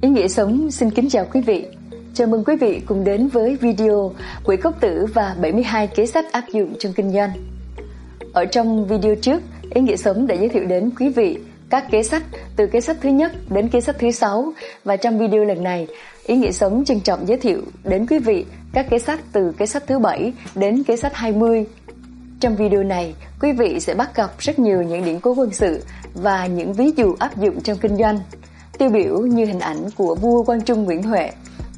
Ý nghĩa sống xin kính chào quý vị. Chào mừng quý vị cùng đến với video Quỹ cốc tử và 72 kế sách áp dụng trong kinh doanh. Ở trong video trước, Ý nghĩa sống đã giới thiệu đến quý vị các kế sách từ kế sách thứ nhất đến kế sách thứ sáu và trong video lần này, Ý nghĩa sống trân trọng giới thiệu đến quý vị các kế sách từ kế sách thứ bảy đến kế sách 20. Trong video này, quý vị sẽ bắt gặp rất nhiều những điển cố quân sự và những ví dụ áp dụng trong kinh doanh tiêu biểu như hình ảnh của vua Quang Trung Nguyễn Huệ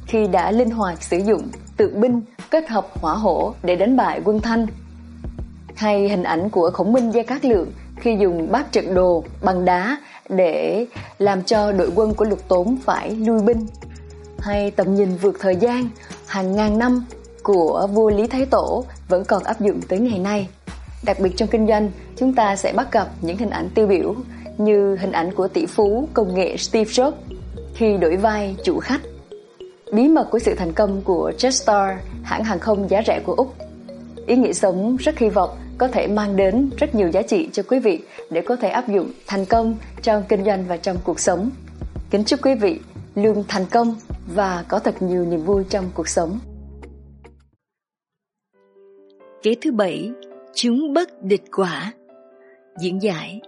khi đã linh hoạt sử dụng tượng binh kết hợp hỏa hổ để đánh bại quân Thanh. Hay hình ảnh của Khổng Minh Gia Cát Lượng khi dùng bát trận đồ bằng đá để làm cho đội quân của Lục Tốn phải lui binh. Hay tầm nhìn vượt thời gian hàng ngàn năm của vua Lý Thái Tổ vẫn còn áp dụng tới ngày nay. Đặc biệt trong kinh doanh, chúng ta sẽ bắt gặp những hình ảnh tiêu biểu như hình ảnh của tỷ phú công nghệ Steve Jobs khi đổi vai chủ khách. Bí mật của sự thành công của Jetstar, hãng hàng không giá rẻ của Úc. Ý nghĩa sống rất hy vọng có thể mang đến rất nhiều giá trị cho quý vị để có thể áp dụng thành công trong kinh doanh và trong cuộc sống. Kính chúc quý vị luôn thành công và có thật nhiều niềm vui trong cuộc sống. Kế thứ bảy, chúng bất địch quả. Diễn giải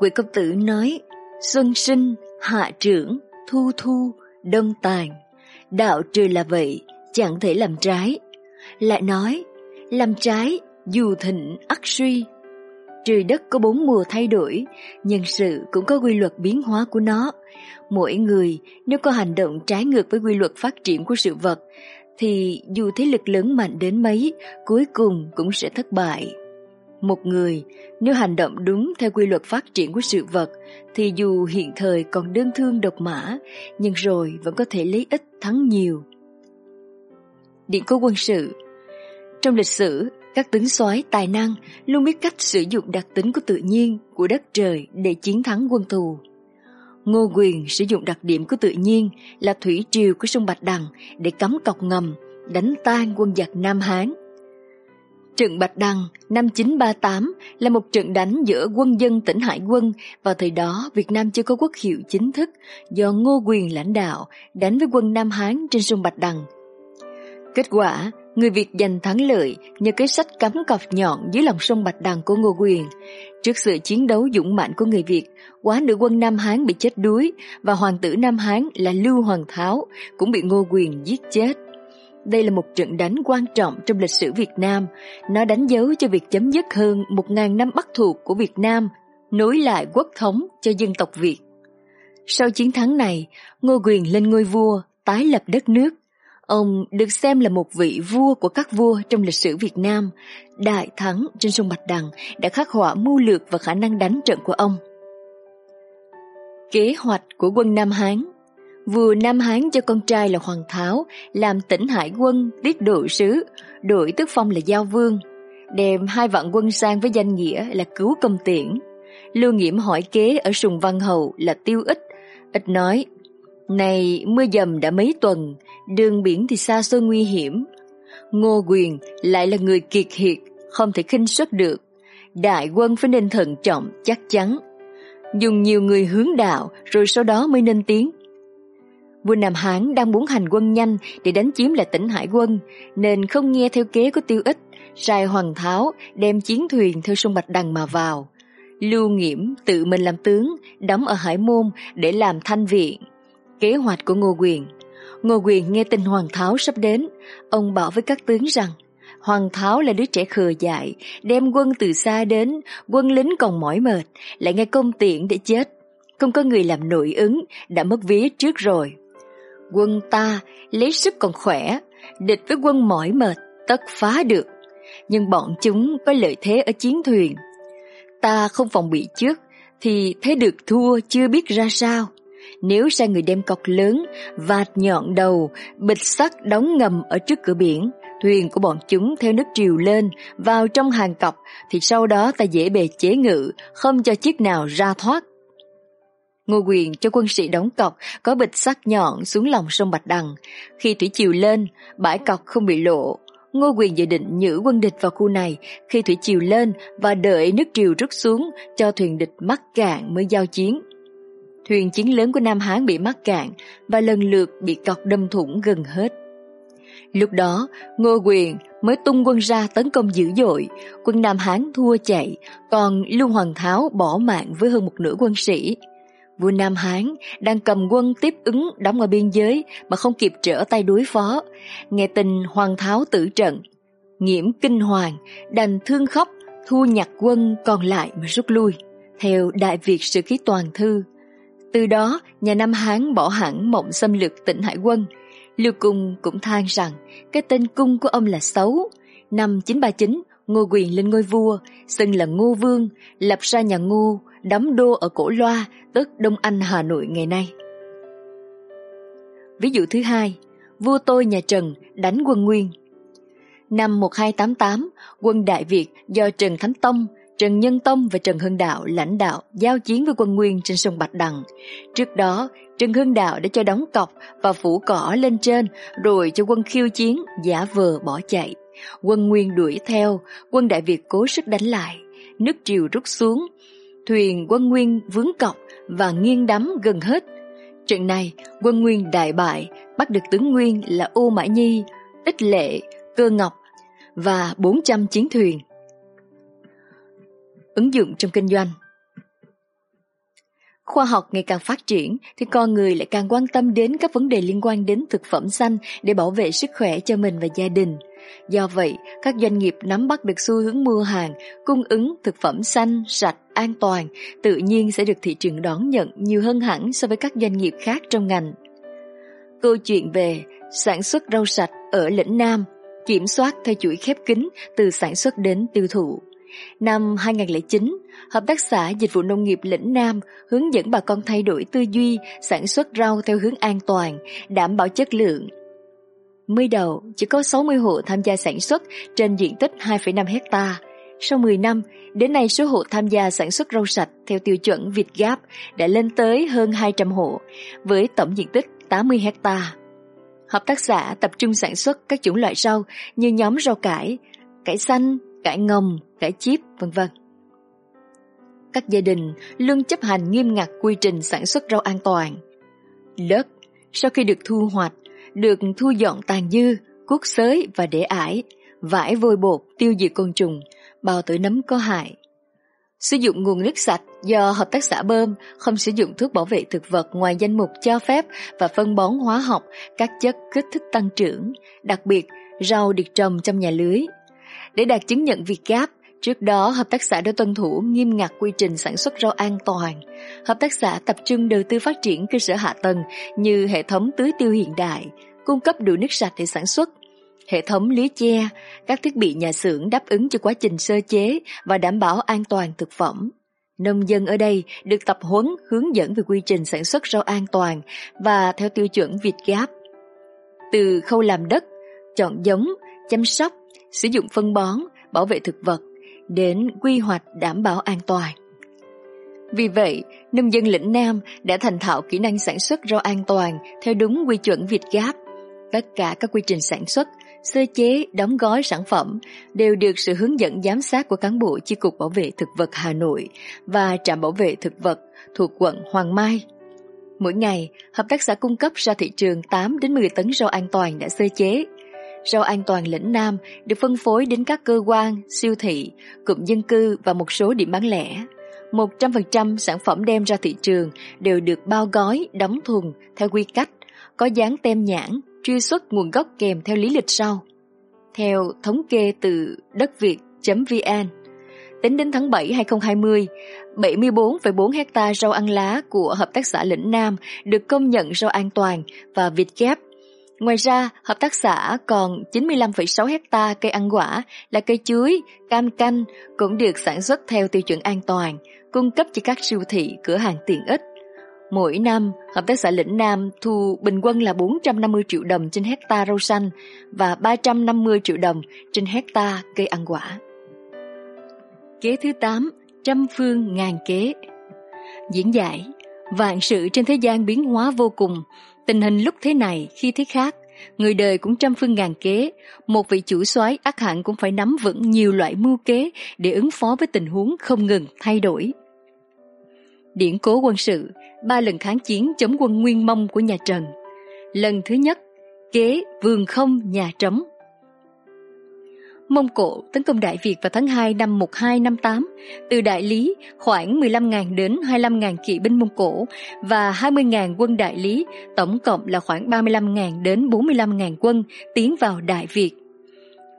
Quỷ công tử nói, xuân sinh, hạ trưởng, thu thu, đông tàn. Đạo trừ là vậy, chẳng thể làm trái. Lại nói, làm trái, dù thịnh ắt suy. Trời đất có bốn mùa thay đổi, nhân sự cũng có quy luật biến hóa của nó. Mỗi người nếu có hành động trái ngược với quy luật phát triển của sự vật, thì dù thế lực lớn mạnh đến mấy, cuối cùng cũng sẽ thất bại. Một người nếu hành động đúng theo quy luật phát triển của sự vật thì dù hiện thời còn đơn thương độc mã nhưng rồi vẫn có thể lấy ít thắng nhiều. Điện cố quân sự Trong lịch sử, các tướng soái tài năng luôn biết cách sử dụng đặc tính của tự nhiên của đất trời để chiến thắng quân thù. Ngô Quyền sử dụng đặc điểm của tự nhiên là thủy triều của sông Bạch Đằng để cắm cọc ngầm, đánh tan quân giặc Nam Hán Trận Bạch Đằng năm 938 là một trận đánh giữa quân dân tỉnh Hải quân. Vào thời đó, Việt Nam chưa có quốc hiệu chính thức do Ngô Quyền lãnh đạo đánh với quân Nam Hán trên sông Bạch Đằng. Kết quả, người Việt giành thắng lợi nhờ cái sách cắm cọc nhọn dưới lòng sông Bạch Đằng của Ngô Quyền. Trước sự chiến đấu dũng mạnh của người Việt, quá nữ quân Nam Hán bị chết đuối và hoàng tử Nam Hán là Lưu Hoàng Tháo cũng bị Ngô Quyền giết chết. Đây là một trận đánh quan trọng trong lịch sử Việt Nam. Nó đánh dấu cho việc chấm dứt hơn một ngàn năm bắc thuộc của Việt Nam, nối lại quốc thống cho dân tộc Việt. Sau chiến thắng này, Ngô Quyền lên ngôi vua, tái lập đất nước. Ông được xem là một vị vua của các vua trong lịch sử Việt Nam. Đại thắng trên sông Bạch Đằng đã khắc họa mưu lược và khả năng đánh trận của ông. Kế hoạch của quân Nam Hán Vua Nam Hán cho con trai là Hoàng Tháo làm tỉnh hải quân tiết độ sứ, đổi tước phong là giao vương, đem hai vạn quân sang với danh nghĩa là cứu công tiễn. Lưu Nghiễm hỏi kế ở Sùng Văn Hầu là tiêu ích, ích nói, này mưa dầm đã mấy tuần, đường biển thì xa xôi nguy hiểm. Ngô Quyền lại là người kiệt hiệt, không thể khinh suất được. Đại quân phải nên thận trọng, chắc chắn. Dùng nhiều người hướng đạo rồi sau đó mới nên tiến Vua Nam Hán đang muốn hành quân nhanh để đánh chiếm lại tỉnh Hải quân, nên không nghe theo kế của tiêu ích, sai Hoàng Tháo đem chiến thuyền theo sông Bạch Đằng mà vào. Lưu Nghiễm tự mình làm tướng, đóng ở Hải Môn để làm thanh viện. Kế hoạch của Ngô Quyền Ngô Quyền nghe tin Hoàng Tháo sắp đến, ông bảo với các tướng rằng Hoàng Tháo là đứa trẻ khờ dại, đem quân từ xa đến, quân lính còn mỏi mệt, lại nghe công tiện để chết. Không có người làm nội ứng, đã mất vía trước rồi quân ta lấy sức còn khỏe, địch với quân mỏi mệt, tất phá được. Nhưng bọn chúng có lợi thế ở chiến thuyền. Ta không phòng bị trước, thì thế được thua chưa biết ra sao. Nếu sai người đem cọc lớn, vạt nhọn đầu, bịch sắt đóng ngầm ở trước cửa biển, thuyền của bọn chúng theo nước triều lên, vào trong hàng cọc, thì sau đó ta dễ bề chế ngự, không cho chiếc nào ra thoát. Ngô Quyền cho quân sĩ đóng cọc có bịch sắt nhọn xuống lòng sông Bạch Đằng. Khi thủy chiều lên, bãi cọc không bị lộ. Ngô Quyền dự định nhử quân địch vào khu này khi thủy chiều lên và đợi nước triều rút xuống cho thuyền địch mắc cạn mới giao chiến. thuyền chiến lớn của Nam Hán bị mắc cạn và lần lượt bị cọc đâm thủng gần hết. Lúc đó, Ngô Quyền mới tung quân ra tấn công dữ dội, quân Nam Hán thua chạy, còn Lưu Hoàng Tháo bỏ mạng với hơn một nửa quân sĩ. Vua Nam Hán đang cầm quân tiếp ứng đóng ở biên giới mà không kịp trở tay đối phó. Nghe tin Hoàng Tháo tử trận, nghiễm kinh hoàng, đành thương khóc, thu nhặt quân còn lại mà rút lui, theo Đại Việt Sử Ký Toàn Thư. Từ đó, nhà Nam Hán bỏ hẳn mộng xâm lược tỉnh Hải quân. Lưu Cung cũng than rằng cái tên cung của ông là xấu. Năm 939, Ngô Quyền lên ngôi vua, xưng là Ngô Vương, lập ra nhà Ngô, đóng đô ở Cổ Loa, tức Đông Anh Hà Nội ngày nay. Ví dụ thứ hai, vua tôi nhà Trần đánh quân Nguyên. Năm 1288, quân Đại Việt do Trần Thánh Tông, Trần Nhân Tông và Trần Hưng Đạo lãnh đạo giao chiến với quân Nguyên trên sông Bạch Đằng. Trước đó, Trần Hưng Đạo đã cho đóng cọc và phủ cỏ lên trên rồi cho quân khiêu chiến giả vờ bỏ chạy. Quân Nguyên đuổi theo, quân Đại Việt cố sức đánh lại. Nước triều rút xuống, thuyền quân Nguyên vướng cọc và nghiêng đắm gần hết. Trận này, quân Nguyên đại bại, bắt được tướng Nguyên là Ô Mã Nhi, Ích Lệ, Cơ Ngọc và 400 chiến thuyền. Ứng dụng trong kinh doanh Khoa học ngày càng phát triển thì con người lại càng quan tâm đến các vấn đề liên quan đến thực phẩm xanh để bảo vệ sức khỏe cho mình và gia đình. Do vậy, các doanh nghiệp nắm bắt được xu hướng mua hàng, cung ứng thực phẩm xanh, sạch, an toàn, tự nhiên sẽ được thị trường đón nhận nhiều hơn hẳn so với các doanh nghiệp khác trong ngành. Câu chuyện về sản xuất rau sạch ở lĩnh Nam, kiểm soát theo chuỗi khép kín từ sản xuất đến tiêu thụ. Năm 2009, Hợp tác xã Dịch vụ Nông nghiệp Lĩnh Nam hướng dẫn bà con thay đổi tư duy, sản xuất rau theo hướng an toàn, đảm bảo chất lượng, Mới đầu, chỉ có 60 hộ tham gia sản xuất trên diện tích 2,5 hecta. Sau 10 năm, đến nay số hộ tham gia sản xuất rau sạch theo tiêu chuẩn Việt Gáp đã lên tới hơn 200 hộ, với tổng diện tích 80 hecta. Hợp tác xã tập trung sản xuất các chủng loại rau như nhóm rau cải, cải xanh, cải ngồng, cải chip, vân vân. Các gia đình luôn chấp hành nghiêm ngặt quy trình sản xuất rau an toàn. Đất sau khi được thu hoạch được thu dọn tàn dư, cuốc xới và để ải, vải vôi bột tiêu diệt côn trùng, bao tử nấm có hại. Sử dụng nguồn nước sạch do hợp tác xã bơm, không sử dụng thuốc bảo vệ thực vật ngoài danh mục cho phép và phân bón hóa học, các chất kích thích tăng trưởng, đặc biệt rau được trồng trong nhà lưới. Để đạt chứng nhận Việt Gáp, Trước đó, hợp tác xã đã tuân thủ nghiêm ngặt quy trình sản xuất rau an toàn. Hợp tác xã tập trung đầu tư phát triển cơ sở hạ tầng như hệ thống tưới tiêu hiện đại, cung cấp đủ nước sạch để sản xuất, hệ thống lưới che, các thiết bị nhà xưởng đáp ứng cho quá trình sơ chế và đảm bảo an toàn thực phẩm. Nông dân ở đây được tập huấn hướng dẫn về quy trình sản xuất rau an toàn và theo tiêu chuẩn Việt Gáp Từ khâu làm đất, chọn giống, chăm sóc, sử dụng phân bón, bảo vệ thực vật, đến quy hoạch đảm bảo an toàn. Vì vậy, nông dân lĩnh Nam đã thành thạo kỹ năng sản xuất rau an toàn theo đúng quy chuẩn Việt Gáp. Tất cả các quy trình sản xuất, sơ chế, đóng gói sản phẩm đều được sự hướng dẫn giám sát của cán bộ Chi cục Bảo vệ Thực vật Hà Nội và trạm bảo vệ thực vật thuộc quận Hoàng Mai. Mỗi ngày, hợp tác xã cung cấp ra thị trường 8 đến 10 tấn rau an toàn đã sơ chế, Rau an toàn lĩnh Nam được phân phối đến các cơ quan, siêu thị, cụm dân cư và một số điểm bán lẻ. 100% sản phẩm đem ra thị trường đều được bao gói, đóng thùng theo quy cách, có dán tem nhãn, truy xuất nguồn gốc kèm theo lý lịch sau. Theo thống kê từ đấtviệt.vn, tính đến tháng 7 2020, 74,4 hecta rau ăn lá của Hợp tác xã Lĩnh Nam được công nhận rau an toàn và Việt Gap Ngoài ra, hợp tác xã còn 95,6 hecta cây ăn quả là cây chuối, cam canh cũng được sản xuất theo tiêu chuẩn an toàn, cung cấp cho các siêu thị, cửa hàng tiện ích. Mỗi năm, hợp tác xã Lĩnh Nam thu bình quân là 450 triệu đồng trên hecta rau xanh và 350 triệu đồng trên hecta cây ăn quả. Kế thứ 8, trăm phương ngàn kế. Diễn giải, vạn sự trên thế gian biến hóa vô cùng, Tình hình lúc thế này, khi thế khác, người đời cũng trăm phương ngàn kế, một vị chủ soái ác hẳn cũng phải nắm vững nhiều loại mưu kế để ứng phó với tình huống không ngừng thay đổi. Điển cố quân sự, ba lần kháng chiến chống quân Nguyên Mông của nhà Trần. Lần thứ nhất, kế vườn không nhà trống. Mông Cổ tấn công Đại Việt vào tháng 2 năm 1258, từ đại lý khoảng 15.000 đến 25.000 kỵ binh Mông Cổ và 20.000 quân đại lý, tổng cộng là khoảng 35.000 đến 45.000 quân tiến vào Đại Việt.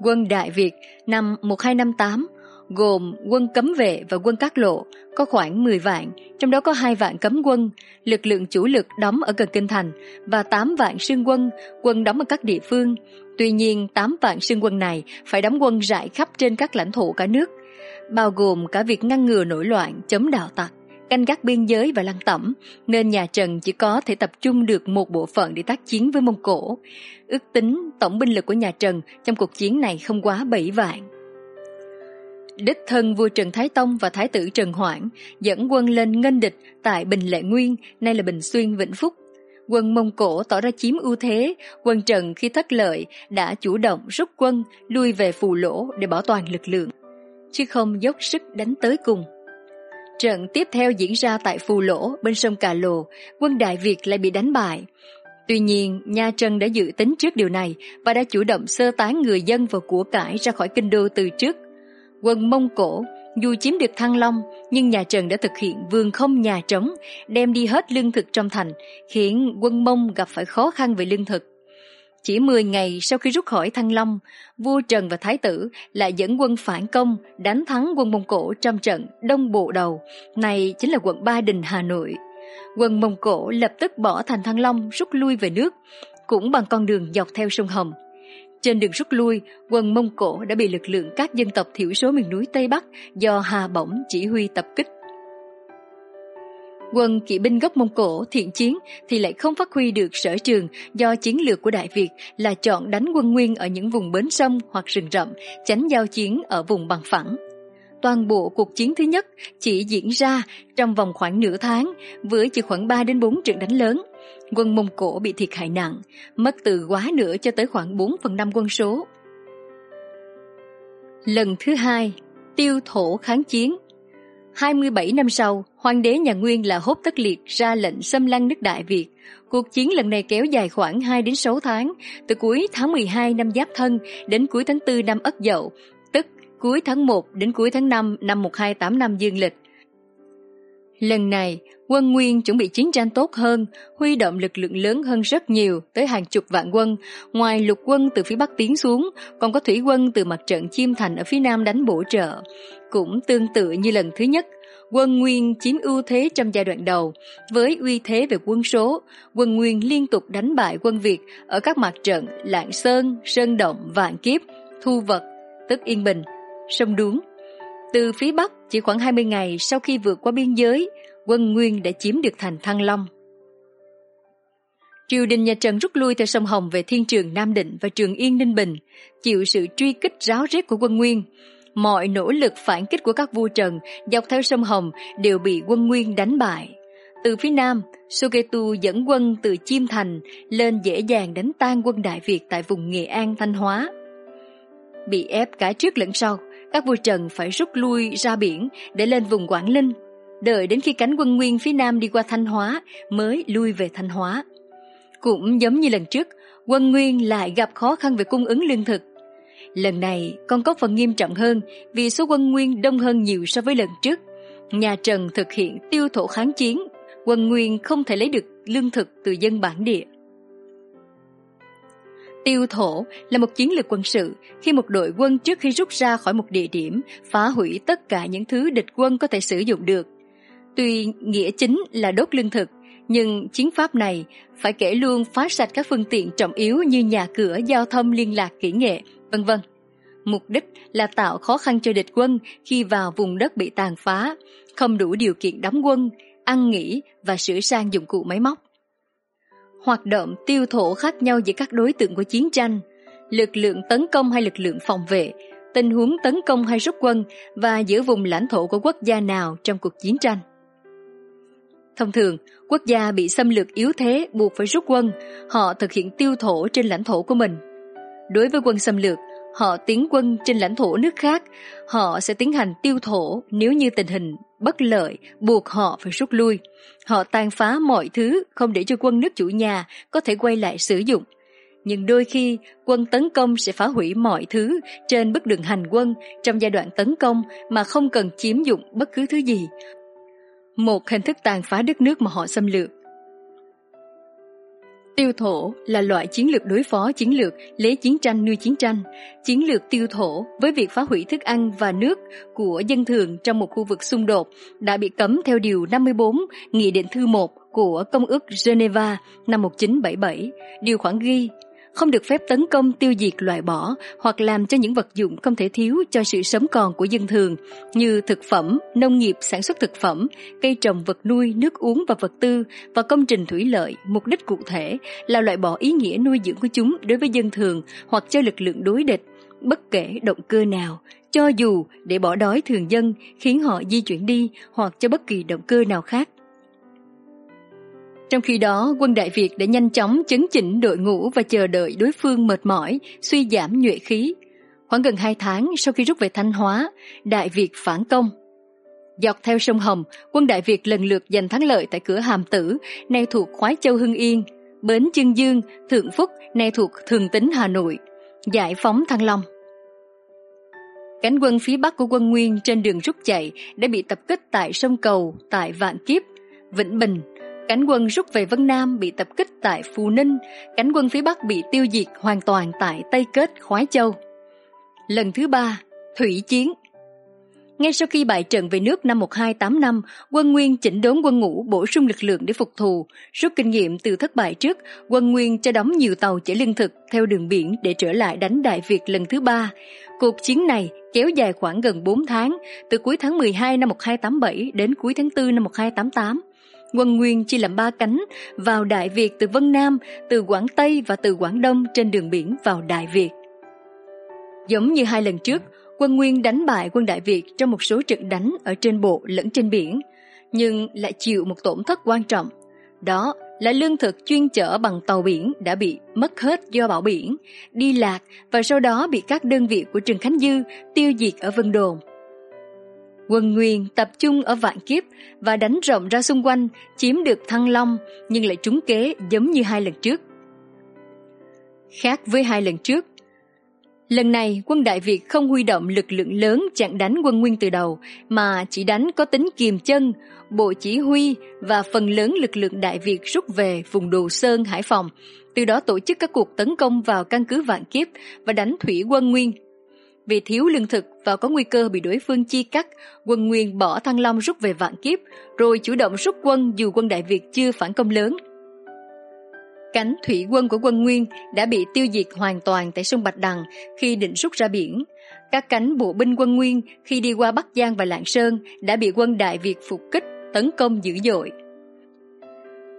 Quân Đại Việt năm 1258 gồm quân cấm vệ và quân các lộ có khoảng 10 vạn, trong đó có hai vạn cấm quân, lực lượng chủ lực đóng ở gần kinh thành và 8 vạn sương quân, quân đóng ở các địa phương. Tuy nhiên, 8 vạn sương quân này phải đóng quân rải khắp trên các lãnh thổ cả nước, bao gồm cả việc ngăn ngừa nổi loạn, chống đạo tặc, canh gác biên giới và lăng tẩm, nên nhà Trần chỉ có thể tập trung được một bộ phận để tác chiến với Mông Cổ. Ước tính tổng binh lực của nhà Trần trong cuộc chiến này không quá 7 vạn. Đích thân vua Trần Thái Tông và Thái tử Trần Hoảng dẫn quân lên nghênh địch tại Bình Lệ Nguyên, nay là Bình Xuyên Vĩnh Phúc. Quân Mông Cổ tỏ ra chiếm ưu thế, quân Trần khi thất lợi đã chủ động rút quân lui về phù lỗ để bảo toàn lực lượng, chứ không dốc sức đánh tới cùng. Trận tiếp theo diễn ra tại Phù Lỗ bên sông Cà Lồ, quân Đại Việt lại bị đánh bại. Tuy nhiên, Nha Trân đã dự tính trước điều này và đã chủ động sơ tán người dân và của cải ra khỏi kinh đô từ trước Quân Mông Cổ dù chiếm được Thăng Long nhưng nhà Trần đã thực hiện vườn không nhà trống, đem đi hết lương thực trong thành, khiến quân Mông gặp phải khó khăn về lương thực. Chỉ 10 ngày sau khi rút khỏi Thăng Long, vua Trần và Thái tử lại dẫn quân phản công, đánh thắng quân Mông Cổ trong trận Đông Bộ Đầu, này chính là quận Ba Đình Hà Nội. Quân Mông Cổ lập tức bỏ thành Thăng Long rút lui về nước, cũng bằng con đường dọc theo sông Hồng. Trên đường rút lui, quân Mông Cổ đã bị lực lượng các dân tộc thiểu số miền núi Tây Bắc do Hà Bổng chỉ huy tập kích. Quân kỵ binh gốc Mông Cổ thiện chiến thì lại không phát huy được sở trường do chiến lược của Đại Việt là chọn đánh quân nguyên ở những vùng bến sông hoặc rừng rậm, tránh giao chiến ở vùng bằng phẳng. Toàn bộ cuộc chiến thứ nhất chỉ diễn ra trong vòng khoảng nửa tháng với chỉ khoảng 3 đến 4 trận đánh lớn quân Mông Cổ bị thiệt hại nặng, mất từ quá nửa cho tới khoảng 4 phần 5 quân số. Lần thứ hai, tiêu thổ kháng chiến 27 năm sau, hoàng đế nhà Nguyên là Hốt Tất Liệt ra lệnh xâm lăng nước Đại Việt. Cuộc chiến lần này kéo dài khoảng 2 đến 6 tháng, từ cuối tháng 12 năm Giáp Thân đến cuối tháng 4 năm Ất Dậu, tức cuối tháng 1 đến cuối tháng 5 năm 1285 dương lịch. Lần này, quân Nguyên chuẩn bị chiến tranh tốt hơn, huy động lực lượng lớn hơn rất nhiều, tới hàng chục vạn quân. Ngoài lục quân từ phía Bắc tiến xuống, còn có thủy quân từ mặt trận Chiêm Thành ở phía Nam đánh bổ trợ. Cũng tương tự như lần thứ nhất, quân Nguyên chiếm ưu thế trong giai đoạn đầu. Với uy thế về quân số, quân Nguyên liên tục đánh bại quân Việt ở các mặt trận Lạng Sơn, Sơn Động, Vạn Kiếp, Thu Vật, tức Yên Bình, Sông Đuống. Từ phía Bắc, chỉ khoảng 20 ngày sau khi vượt qua biên giới, quân Nguyên đã chiếm được thành Thăng Long. Triều đình nhà Trần rút lui theo sông Hồng về thiên trường Nam Định và trường Yên Ninh Bình, chịu sự truy kích ráo riết của quân Nguyên. Mọi nỗ lực phản kích của các vua Trần dọc theo sông Hồng đều bị quân Nguyên đánh bại. Từ phía Nam, Sugetu dẫn quân từ Chiêm Thành lên dễ dàng đánh tan quân Đại Việt tại vùng Nghệ An Thanh Hóa. Bị ép cả trước lẫn sau, các vua Trần phải rút lui ra biển để lên vùng Quảng Ninh đợi đến khi cánh quân nguyên phía nam đi qua Thanh Hóa mới lui về Thanh Hóa. Cũng giống như lần trước, quân nguyên lại gặp khó khăn về cung ứng lương thực. Lần này còn có phần nghiêm trọng hơn vì số quân nguyên đông hơn nhiều so với lần trước. Nhà Trần thực hiện tiêu thổ kháng chiến, quân nguyên không thể lấy được lương thực từ dân bản địa. Tiêu thổ là một chiến lược quân sự khi một đội quân trước khi rút ra khỏi một địa điểm phá hủy tất cả những thứ địch quân có thể sử dụng được Tuy nghĩa chính là đốt lương thực, nhưng chiến pháp này phải kể luôn phá sạch các phương tiện trọng yếu như nhà cửa, giao thông, liên lạc, kỹ nghệ, vân vân. Mục đích là tạo khó khăn cho địch quân khi vào vùng đất bị tàn phá, không đủ điều kiện đóng quân, ăn nghỉ và sửa sang dụng cụ máy móc. Hoạt động tiêu thổ khác nhau giữa các đối tượng của chiến tranh, lực lượng tấn công hay lực lượng phòng vệ, tình huống tấn công hay rút quân và giữa vùng lãnh thổ của quốc gia nào trong cuộc chiến tranh. Thông thường, quốc gia bị xâm lược yếu thế buộc phải rút quân, họ thực hiện tiêu thổ trên lãnh thổ của mình. Đối với quân xâm lược, họ tiến quân trên lãnh thổ nước khác, họ sẽ tiến hành tiêu thổ nếu như tình hình bất lợi, buộc họ phải rút lui. Họ tàn phá mọi thứ, không để cho quân nước chủ nhà có thể quay lại sử dụng. Nhưng đôi khi, quân tấn công sẽ phá hủy mọi thứ trên bức đường hành quân trong giai đoạn tấn công mà không cần chiếm dụng bất cứ thứ gì. Một hình thức tàn phá đất nước mà họ xâm lược. Tiêu thổ là loại chiến lược đối phó chiến lược, lấy chiến tranh nuôi chiến tranh. Chiến lược tiêu thổ với việc phá hủy thức ăn và nước của dân thường trong một khu vực xung đột đã bị cấm theo Điều 54 Nghị định thư 1 của Công ước Geneva năm 1977. Điều khoản ghi không được phép tấn công tiêu diệt loại bỏ hoặc làm cho những vật dụng không thể thiếu cho sự sống còn của dân thường như thực phẩm, nông nghiệp sản xuất thực phẩm, cây trồng vật nuôi, nước uống và vật tư và công trình thủy lợi, mục đích cụ thể là loại bỏ ý nghĩa nuôi dưỡng của chúng đối với dân thường hoặc cho lực lượng đối địch, bất kể động cơ nào, cho dù để bỏ đói thường dân khiến họ di chuyển đi hoặc cho bất kỳ động cơ nào khác trong khi đó, quân Đại Việt đã nhanh chóng chấn chỉnh đội ngũ và chờ đợi đối phương mệt mỏi, suy giảm nhuệ khí. Khoảng gần hai tháng sau khi rút về Thanh Hóa, Đại Việt phản công. Dọc theo sông Hồng, quân Đại Việt lần lượt giành thắng lợi tại cửa Hàm Tử, nay thuộc Khoái Châu Hưng Yên, Bến Chương Dương, Thượng Phúc, nay thuộc Thường Tín Hà Nội, giải phóng Thăng Long. Cánh quân phía bắc của quân Nguyên trên đường rút chạy đã bị tập kích tại sông Cầu, tại Vạn Kiếp, Vĩnh Bình, Cánh quân rút về Vân Nam bị tập kích tại Phù Ninh, cánh quân phía Bắc bị tiêu diệt hoàn toàn tại Tây Kết, Khoái Châu. Lần thứ ba, Thủy Chiến ngay sau khi bại trận về nước năm 1285, quân Nguyên chỉnh đốn quân ngũ bổ sung lực lượng để phục thù. Rút kinh nghiệm từ thất bại trước, quân Nguyên cho đóng nhiều tàu chở lương thực theo đường biển để trở lại đánh Đại Việt lần thứ ba. Cuộc chiến này kéo dài khoảng gần 4 tháng, từ cuối tháng 12 năm 1287 đến cuối tháng 4 năm 1288 quân Nguyên chia làm ba cánh vào Đại Việt từ Vân Nam, từ Quảng Tây và từ Quảng Đông trên đường biển vào Đại Việt. Giống như hai lần trước, quân Nguyên đánh bại quân Đại Việt trong một số trận đánh ở trên bộ lẫn trên biển, nhưng lại chịu một tổn thất quan trọng. Đó là lương thực chuyên chở bằng tàu biển đã bị mất hết do bão biển, đi lạc và sau đó bị các đơn vị của Trần Khánh Dư tiêu diệt ở Vân Đồn. Quân Nguyên tập trung ở vạn kiếp và đánh rộng ra xung quanh, chiếm được Thăng Long nhưng lại trúng kế giống như hai lần trước. Khác với hai lần trước, lần này quân Đại Việt không huy động lực lượng lớn chặn đánh quân Nguyên từ đầu mà chỉ đánh có tính kiềm chân, bộ chỉ huy và phần lớn lực lượng Đại Việt rút về vùng Đồ Sơn, Hải Phòng, từ đó tổ chức các cuộc tấn công vào căn cứ Vạn Kiếp và đánh thủy quân Nguyên vì thiếu lương thực và có nguy cơ bị đối phương chia cắt, quân Nguyên bỏ Thăng Long rút về vạn kiếp, rồi chủ động rút quân dù quân Đại Việt chưa phản công lớn. Cánh thủy quân của quân Nguyên đã bị tiêu diệt hoàn toàn tại sông Bạch Đằng khi định rút ra biển. Các cánh bộ binh quân Nguyên khi đi qua Bắc Giang và Lạng Sơn đã bị quân Đại Việt phục kích, tấn công dữ dội.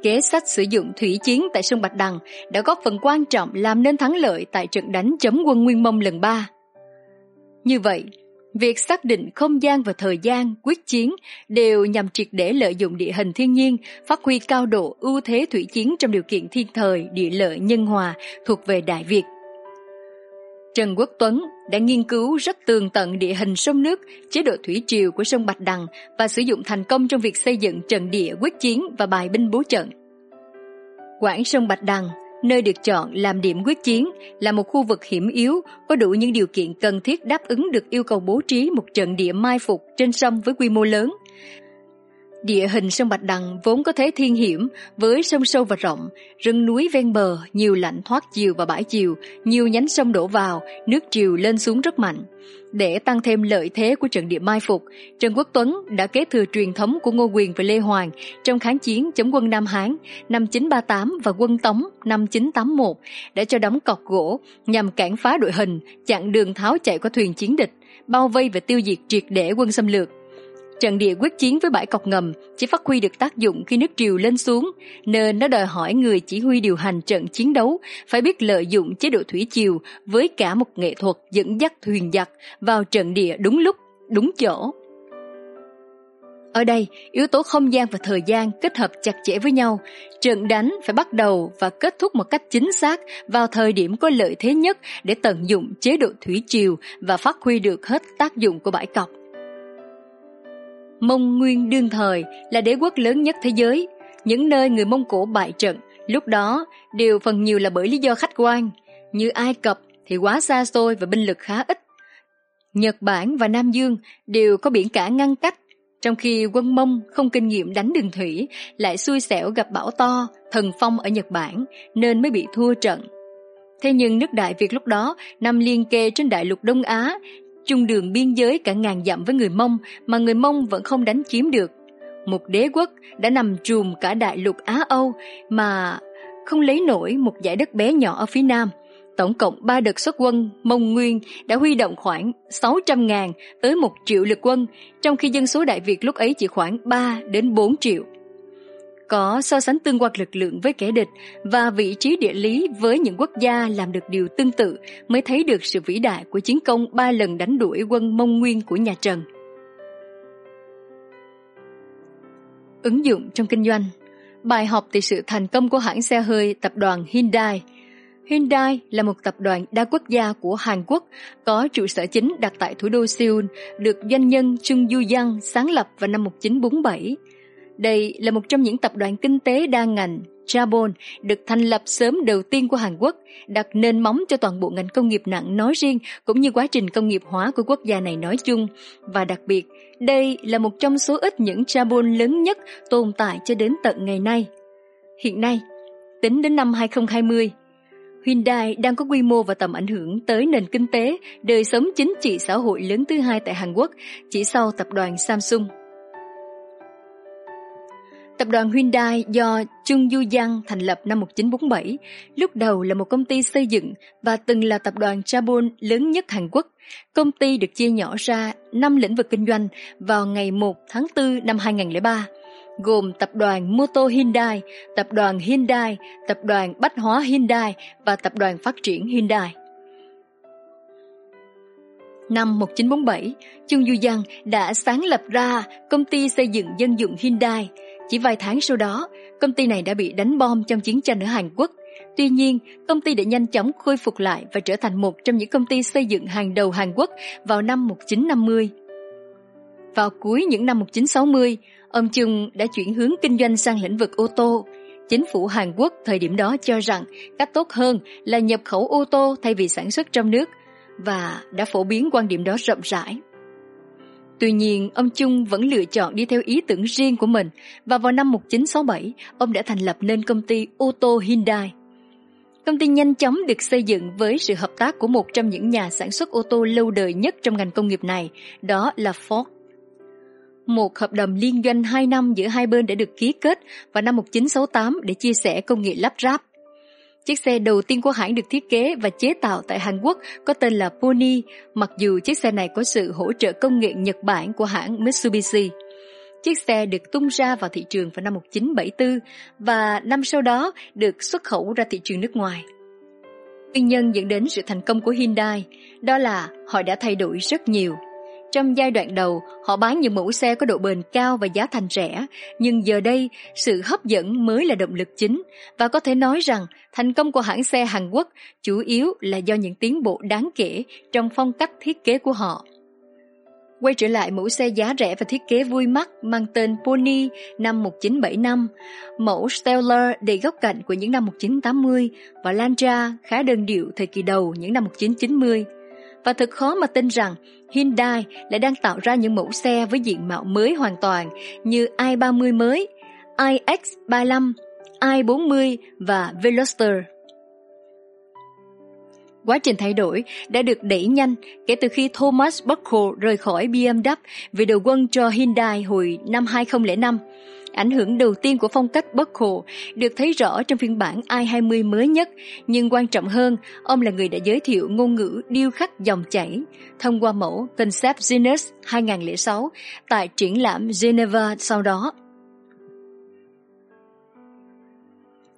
Kế sách sử dụng thủy chiến tại sông Bạch Đằng đã góp phần quan trọng làm nên thắng lợi tại trận đánh chấm quân Nguyên Mông lần ba. Như vậy, việc xác định không gian và thời gian quyết chiến đều nhằm triệt để lợi dụng địa hình thiên nhiên, phát huy cao độ ưu thế thủy chiến trong điều kiện thiên thời, địa lợi nhân hòa thuộc về Đại Việt. Trần Quốc Tuấn đã nghiên cứu rất tường tận địa hình sông nước, chế độ thủy triều của sông Bạch Đằng và sử dụng thành công trong việc xây dựng trận địa quyết chiến và bài binh bố trận. Quảng sông Bạch Đằng Nơi được chọn làm điểm quyết chiến là một khu vực hiểm yếu, có đủ những điều kiện cần thiết đáp ứng được yêu cầu bố trí một trận địa mai phục trên sông với quy mô lớn. Địa hình sông Bạch Đằng vốn có thế thiên hiểm với sông sâu và rộng, rừng núi ven bờ, nhiều lạnh thoát chiều và bãi chiều, nhiều nhánh sông đổ vào, nước chiều lên xuống rất mạnh. Để tăng thêm lợi thế của trận địa mai phục, Trần Quốc Tuấn đã kế thừa truyền thống của Ngô Quyền và Lê Hoàng trong kháng chiến chống quân Nam Hán năm 938 và quân Tống năm 981 đã cho đóng cọc gỗ nhằm cản phá đội hình, chặn đường tháo chạy của thuyền chiến địch, bao vây và tiêu diệt triệt để quân xâm lược. Trận địa quyết chiến với bãi cọc ngầm chỉ phát huy được tác dụng khi nước triều lên xuống, nên nó đòi hỏi người chỉ huy điều hành trận chiến đấu phải biết lợi dụng chế độ thủy triều với cả một nghệ thuật dẫn dắt thuyền giặc vào trận địa đúng lúc, đúng chỗ. Ở đây, yếu tố không gian và thời gian kết hợp chặt chẽ với nhau. Trận đánh phải bắt đầu và kết thúc một cách chính xác vào thời điểm có lợi thế nhất để tận dụng chế độ thủy triều và phát huy được hết tác dụng của bãi cọc. Mông Nguyên đương thời là đế quốc lớn nhất thế giới, những nơi người Mông Cổ bại trận lúc đó đều phần nhiều là bởi lý do khách quan, như Ai Cập thì quá xa xôi và binh lực khá ít. Nhật Bản và Nam Dương đều có biển cả ngăn cách, trong khi quân Mông không kinh nghiệm đánh đường thủy lại xui xẻo gặp bão to, thần phong ở Nhật Bản nên mới bị thua trận. Thế nhưng nước Đại Việt lúc đó nằm liên kề trên đại lục Đông Á, chung đường biên giới cả ngàn dặm với người Mông mà người Mông vẫn không đánh chiếm được. Một đế quốc đã nằm trùm cả đại lục Á Âu mà không lấy nổi một giải đất bé nhỏ ở phía Nam. Tổng cộng ba đợt xuất quân Mông Nguyên đã huy động khoảng 600.000 tới 1 triệu lực quân, trong khi dân số Đại Việt lúc ấy chỉ khoảng 3 đến 4 triệu có so sánh tương quan lực lượng với kẻ địch và vị trí địa lý với những quốc gia làm được điều tương tự mới thấy được sự vĩ đại của chiến công ba lần đánh đuổi quân Mông Nguyên của nhà Trần. Ứng dụng trong kinh doanh Bài học từ sự thành công của hãng xe hơi tập đoàn Hyundai Hyundai là một tập đoàn đa quốc gia của Hàn Quốc có trụ sở chính đặt tại thủ đô Seoul, được doanh nhân Chung Yu Yang sáng lập vào năm 1947. Đây là một trong những tập đoàn kinh tế đa ngành, Jabon, được thành lập sớm đầu tiên của Hàn Quốc, đặt nền móng cho toàn bộ ngành công nghiệp nặng nói riêng cũng như quá trình công nghiệp hóa của quốc gia này nói chung. Và đặc biệt, đây là một trong số ít những Jabon lớn nhất tồn tại cho đến tận ngày nay. Hiện nay, tính đến năm 2020, Hyundai đang có quy mô và tầm ảnh hưởng tới nền kinh tế, đời sống chính trị xã hội lớn thứ hai tại Hàn Quốc, chỉ sau tập đoàn Samsung. Tập đoàn Hyundai do Chung Yu Yang thành lập năm 1947, lúc đầu là một công ty xây dựng và từng là tập đoàn Chabon lớn nhất Hàn Quốc. Công ty được chia nhỏ ra 5 lĩnh vực kinh doanh vào ngày 1 tháng 4 năm 2003, gồm tập đoàn Moto Hyundai, tập đoàn Hyundai, tập đoàn Bách hóa Hyundai và tập đoàn phát triển Hyundai. Năm 1947, Chung Yu Yang đã sáng lập ra công ty xây dựng dân dụng Hyundai, chỉ vài tháng sau đó, công ty này đã bị đánh bom trong chiến tranh ở Hàn Quốc. Tuy nhiên, công ty đã nhanh chóng khôi phục lại và trở thành một trong những công ty xây dựng hàng đầu Hàn Quốc vào năm 1950. Vào cuối những năm 1960, ông Chung đã chuyển hướng kinh doanh sang lĩnh vực ô tô. Chính phủ Hàn Quốc thời điểm đó cho rằng cách tốt hơn là nhập khẩu ô tô thay vì sản xuất trong nước và đã phổ biến quan điểm đó rộng rãi. Tuy nhiên, ông Chung vẫn lựa chọn đi theo ý tưởng riêng của mình và vào năm 1967, ông đã thành lập nên công ty ô tô Hyundai. Công ty nhanh chóng được xây dựng với sự hợp tác của một trong những nhà sản xuất ô tô lâu đời nhất trong ngành công nghiệp này, đó là Ford. Một hợp đồng liên doanh 2 năm giữa hai bên đã được ký kết vào năm 1968 để chia sẻ công nghệ lắp ráp. Chiếc xe đầu tiên của hãng được thiết kế và chế tạo tại Hàn Quốc có tên là Pony, mặc dù chiếc xe này có sự hỗ trợ công nghệ Nhật Bản của hãng Mitsubishi. Chiếc xe được tung ra vào thị trường vào năm 1974 và năm sau đó được xuất khẩu ra thị trường nước ngoài. Nguyên nhân dẫn đến sự thành công của Hyundai đó là họ đã thay đổi rất nhiều trong giai đoạn đầu, họ bán những mẫu xe có độ bền cao và giá thành rẻ, nhưng giờ đây, sự hấp dẫn mới là động lực chính và có thể nói rằng thành công của hãng xe Hàn Quốc chủ yếu là do những tiến bộ đáng kể trong phong cách thiết kế của họ. Quay trở lại mẫu xe giá rẻ và thiết kế vui mắt mang tên Pony năm 1975, mẫu Stellar đầy góc cạnh của những năm 1980 và Landra khá đơn điệu thời kỳ đầu những năm 1990 và thật khó mà tin rằng Hyundai lại đang tạo ra những mẫu xe với diện mạo mới hoàn toàn như i30 mới, iX35, i40 và Veloster. Quá trình thay đổi đã được đẩy nhanh kể từ khi Thomas Buckle rời khỏi BMW về đầu quân cho Hyundai hồi năm 2005 Ảnh hưởng đầu tiên của phong cách bất hồ được thấy rõ trong phiên bản i20 mới nhất, nhưng quan trọng hơn, ông là người đã giới thiệu ngôn ngữ điêu khắc dòng chảy thông qua mẫu Concept Genus 2006 tại triển lãm Geneva sau đó.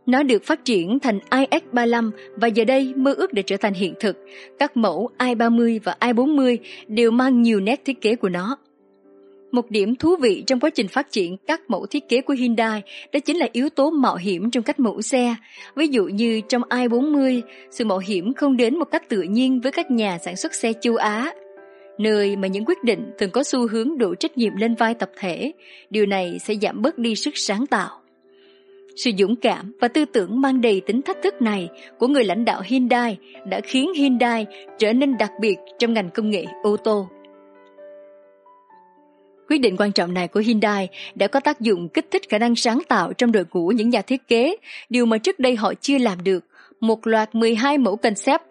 Nó được phát triển thành iX35 và giờ đây mơ ước để trở thành hiện thực. Các mẫu i30 và i40 đều mang nhiều nét thiết kế của nó. Một điểm thú vị trong quá trình phát triển các mẫu thiết kế của Hyundai đó chính là yếu tố mạo hiểm trong cách mẫu xe. Ví dụ như trong i40, sự mạo hiểm không đến một cách tự nhiên với các nhà sản xuất xe châu Á. nơi mà những quyết định thường có xu hướng đổ trách nhiệm lên vai tập thể, điều này sẽ giảm bớt đi sức sáng tạo. Sự dũng cảm và tư tưởng mang đầy tính thách thức này của người lãnh đạo Hyundai đã khiến Hyundai trở nên đặc biệt trong ngành công nghệ ô tô. Quyết định quan trọng này của Hyundai đã có tác dụng kích thích khả năng sáng tạo trong đội ngũ những nhà thiết kế, điều mà trước đây họ chưa làm được. Một loạt 12 mẫu concept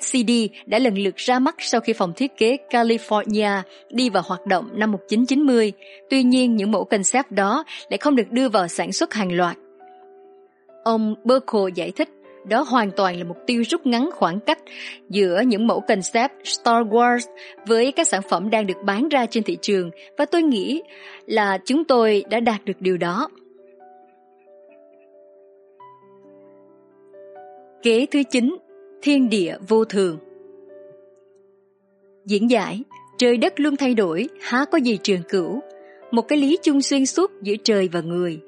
SCD đã lần lượt ra mắt sau khi phòng thiết kế California đi vào hoạt động năm 1990. Tuy nhiên, những mẫu concept đó lại không được đưa vào sản xuất hàng loạt. Ông Burkle giải thích đó hoàn toàn là mục tiêu rút ngắn khoảng cách giữa những mẫu concept Star Wars với các sản phẩm đang được bán ra trên thị trường. Và tôi nghĩ là chúng tôi đã đạt được điều đó. Kế thứ 9 Thiên địa vô thường. Diễn giải Trời đất luôn thay đổi, há có gì trường cửu? Một cái lý chung xuyên suốt giữa trời và người.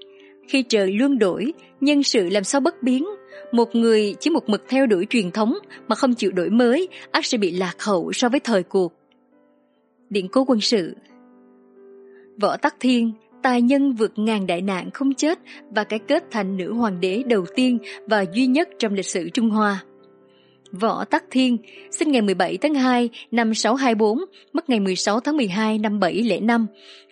Khi trời luôn đổi, nhân sự làm sao bất biến? Một người chỉ một mực theo đuổi truyền thống mà không chịu đổi mới, ắt sẽ bị lạc hậu so với thời cuộc. Điện cố quân sự Võ Tắc Thiên, tài nhân vượt ngàn đại nạn không chết và cái kết thành nữ hoàng đế đầu tiên và duy nhất trong lịch sử Trung Hoa. Võ Tắc Thiên, sinh ngày 17 tháng 2 năm 624, mất ngày 16 tháng 12 năm 705,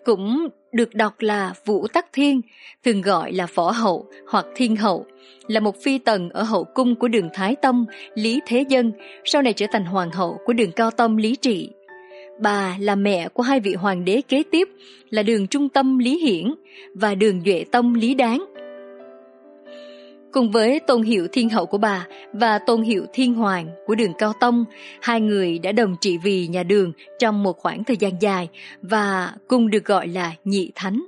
cũng được đọc là Vũ Tắc Thiên, thường gọi là Võ Hậu hoặc Thiên Hậu, là một phi tần ở hậu cung của đường Thái Tông, Lý Thế Dân, sau này trở thành hoàng hậu của đường Cao Tông Lý Trị. Bà là mẹ của hai vị hoàng đế kế tiếp là đường Trung Tâm Lý Hiển và đường Duệ Tông Lý Đáng. Cùng với tôn hiệu thiên hậu của bà và tôn hiệu thiên hoàng của đường Cao Tông, hai người đã đồng trị vì nhà đường trong một khoảng thời gian dài và cùng được gọi là nhị thánh.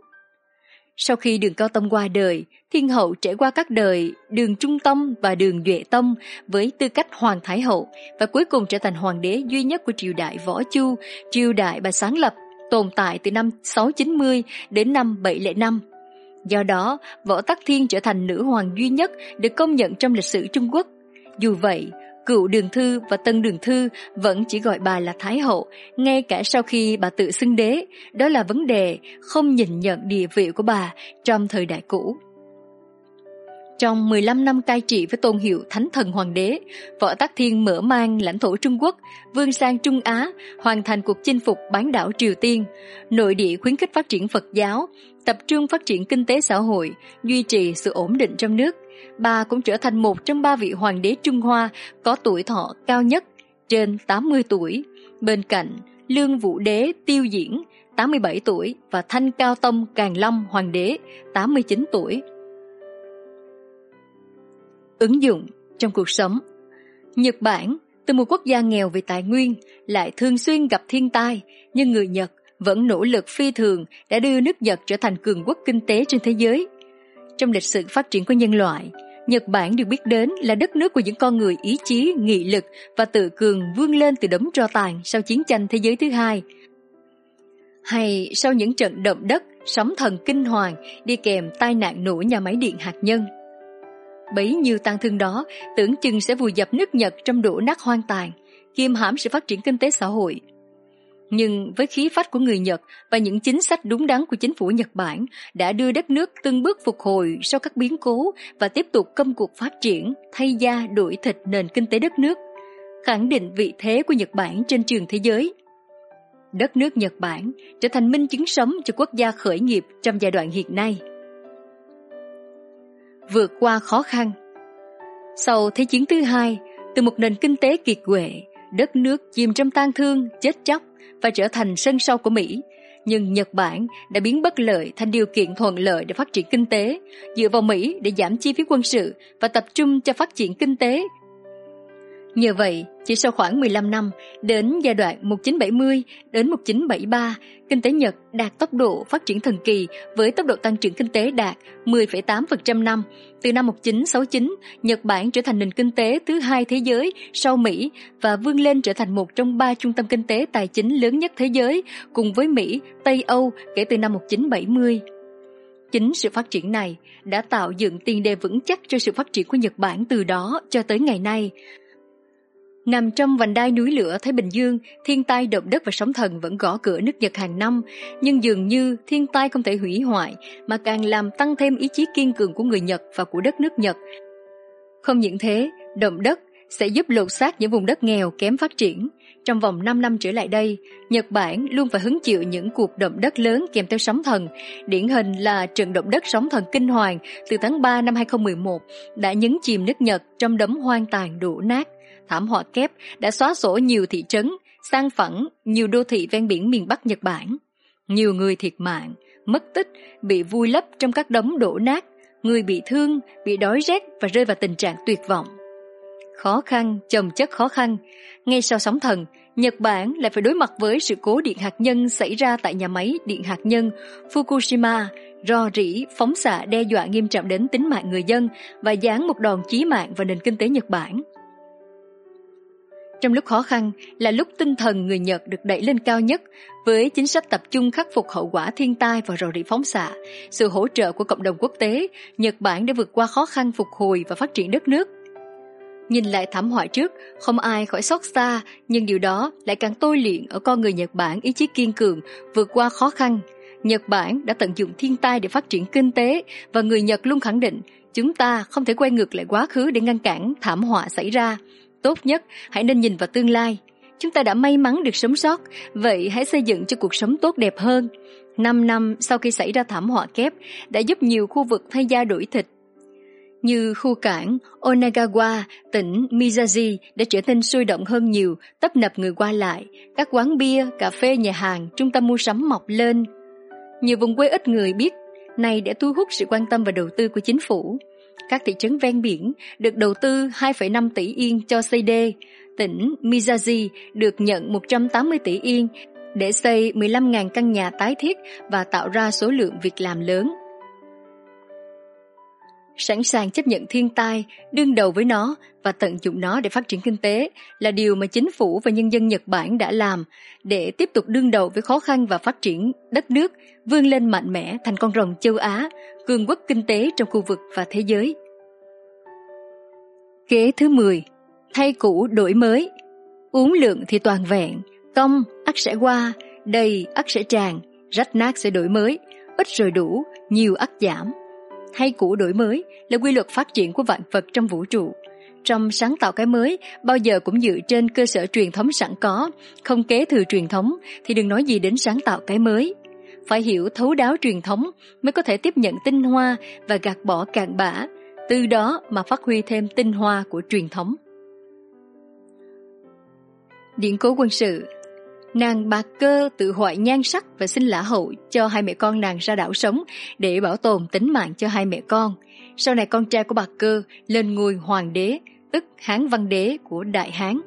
Sau khi đường Cao Tông qua đời, thiên hậu trải qua các đời đường Trung Tông và đường Duệ Tông với tư cách Hoàng Thái Hậu và cuối cùng trở thành hoàng đế duy nhất của triều đại Võ Chu, triều đại bà sáng lập, tồn tại từ năm 690 đến năm 705 Do đó, Võ Tắc Thiên trở thành nữ hoàng duy nhất được công nhận trong lịch sử Trung Quốc. Dù vậy, cựu đường thư và tân đường thư vẫn chỉ gọi bà là Thái Hậu, ngay cả sau khi bà tự xưng đế. Đó là vấn đề không nhìn nhận địa vị của bà trong thời đại cũ. Trong 15 năm cai trị với tôn hiệu Thánh Thần Hoàng đế, Võ Tắc Thiên mở mang lãnh thổ Trung Quốc, vươn sang Trung Á, hoàn thành cuộc chinh phục bán đảo Triều Tiên, nội địa khuyến khích phát triển Phật giáo, tập trung phát triển kinh tế xã hội, duy trì sự ổn định trong nước. Bà cũng trở thành một trong ba vị hoàng đế Trung Hoa có tuổi thọ cao nhất, trên 80 tuổi, bên cạnh Lương Vũ Đế Tiêu Diễn, 87 tuổi và Thanh Cao Tông Càn Long Hoàng đế, 89 tuổi. Ứng dụng trong cuộc sống Nhật Bản, từ một quốc gia nghèo về tài nguyên, lại thường xuyên gặp thiên tai, nhưng người Nhật vẫn nỗ lực phi thường đã đưa nước Nhật trở thành cường quốc kinh tế trên thế giới. Trong lịch sử phát triển của nhân loại, Nhật Bản được biết đến là đất nước của những con người ý chí, nghị lực và tự cường vươn lên từ đống tro tàn sau chiến tranh thế giới thứ hai. Hay sau những trận động đất, sóng thần kinh hoàng đi kèm tai nạn nổ nhà máy điện hạt nhân. Bấy nhiêu tang thương đó tưởng chừng sẽ vùi dập nước Nhật trong đổ nát hoang tàn, kiềm hãm sự phát triển kinh tế xã hội. Nhưng với khí phách của người Nhật và những chính sách đúng đắn của chính phủ Nhật Bản đã đưa đất nước từng bước phục hồi sau các biến cố và tiếp tục công cuộc phát triển, thay da đổi thịt nền kinh tế đất nước, khẳng định vị thế của Nhật Bản trên trường thế giới. Đất nước Nhật Bản trở thành minh chứng sống cho quốc gia khởi nghiệp trong giai đoạn hiện nay vượt qua khó khăn. Sau Thế chiến thứ hai, từ một nền kinh tế kiệt quệ, đất nước chìm trong tang thương, chết chóc và trở thành sân sau của Mỹ, nhưng Nhật Bản đã biến bất lợi thành điều kiện thuận lợi để phát triển kinh tế, dựa vào Mỹ để giảm chi phí quân sự và tập trung cho phát triển kinh tế Nhờ vậy, chỉ sau khoảng 15 năm, đến giai đoạn 1970 đến 1973, kinh tế Nhật đạt tốc độ phát triển thần kỳ với tốc độ tăng trưởng kinh tế đạt 10,8% năm. Từ năm 1969, Nhật Bản trở thành nền kinh tế thứ hai thế giới sau Mỹ và vươn lên trở thành một trong ba trung tâm kinh tế tài chính lớn nhất thế giới cùng với Mỹ, Tây Âu kể từ năm 1970. Chính sự phát triển này đã tạo dựng tiền đề vững chắc cho sự phát triển của Nhật Bản từ đó cho tới ngày nay. Nằm trong vành đai núi lửa Thái Bình Dương, thiên tai động đất và sóng thần vẫn gõ cửa nước Nhật hàng năm, nhưng dường như thiên tai không thể hủy hoại, mà càng làm tăng thêm ý chí kiên cường của người Nhật và của đất nước Nhật. Không những thế, động đất sẽ giúp lột xác những vùng đất nghèo kém phát triển. Trong vòng 5 năm trở lại đây, Nhật Bản luôn phải hứng chịu những cuộc động đất lớn kèm theo sóng thần. Điển hình là trận động đất sóng thần kinh hoàng từ tháng 3 năm 2011 đã nhấn chìm nước Nhật trong đống hoang tàn đổ nát. Thảm họa kép đã xóa sổ nhiều thị trấn, sang phẳng nhiều đô thị ven biển miền Bắc Nhật Bản. Nhiều người thiệt mạng, mất tích, bị vùi lấp trong các đống đổ nát, người bị thương, bị đói rét và rơi vào tình trạng tuyệt vọng. Khó khăn, chồng chất khó khăn. Ngay sau sóng thần, Nhật Bản lại phải đối mặt với sự cố điện hạt nhân xảy ra tại nhà máy điện hạt nhân Fukushima, rò rỉ, phóng xạ đe dọa nghiêm trọng đến tính mạng người dân và giáng một đòn chí mạng vào nền kinh tế Nhật Bản. Trong lúc khó khăn là lúc tinh thần người Nhật được đẩy lên cao nhất với chính sách tập trung khắc phục hậu quả thiên tai và rò rỉ phóng xạ, sự hỗ trợ của cộng đồng quốc tế, Nhật Bản đã vượt qua khó khăn phục hồi và phát triển đất nước. Nhìn lại thảm họa trước, không ai khỏi xót xa, nhưng điều đó lại càng tôi luyện ở con người Nhật Bản ý chí kiên cường, vượt qua khó khăn. Nhật Bản đã tận dụng thiên tai để phát triển kinh tế và người Nhật luôn khẳng định chúng ta không thể quay ngược lại quá khứ để ngăn cản thảm họa xảy ra. Tốt nhất, hãy nên nhìn vào tương lai. Chúng ta đã may mắn được sống sót, vậy hãy xây dựng cho cuộc sống tốt đẹp hơn. Năm năm sau khi xảy ra thảm họa kép, đã giúp nhiều khu vực thay da đổi thịt, như khu cảng Onagawa, tỉnh Mizaji đã trở nên sôi động hơn nhiều, tấp nập người qua lại, các quán bia, cà phê, nhà hàng, trung tâm mua sắm mọc lên. Nhiều vùng quê ít người biết, này để thu hút sự quan tâm và đầu tư của chính phủ. Các thị trấn ven biển được đầu tư 2,5 tỷ yên cho xây đê. Tỉnh Mizazi được nhận 180 tỷ yên để xây 15.000 căn nhà tái thiết và tạo ra số lượng việc làm lớn sẵn sàng chấp nhận thiên tai, đương đầu với nó và tận dụng nó để phát triển kinh tế là điều mà chính phủ và nhân dân Nhật Bản đã làm để tiếp tục đương đầu với khó khăn và phát triển đất nước, vươn lên mạnh mẽ thành con rồng châu Á, cường quốc kinh tế trong khu vực và thế giới. Kế thứ 10. Thay cũ đổi mới Uống lượng thì toàn vẹn, cong ắt sẽ qua, đầy ắt sẽ tràn, rách nát sẽ đổi mới, ít rồi đủ, nhiều ắt giảm hay cũ đổi mới là quy luật phát triển của vạn vật trong vũ trụ. Trong sáng tạo cái mới, bao giờ cũng dựa trên cơ sở truyền thống sẵn có, không kế thừa truyền thống thì đừng nói gì đến sáng tạo cái mới. Phải hiểu thấu đáo truyền thống mới có thể tiếp nhận tinh hoa và gạt bỏ cạn bã, từ đó mà phát huy thêm tinh hoa của truyền thống. Điện cố quân sự Nàng bạc cơ tự hoại nhan sắc và xin lã hậu cho hai mẹ con nàng ra đảo sống để bảo tồn tính mạng cho hai mẹ con. Sau này con trai của bạc cơ lên ngôi hoàng đế, tức Hán Văn Đế của Đại Hán.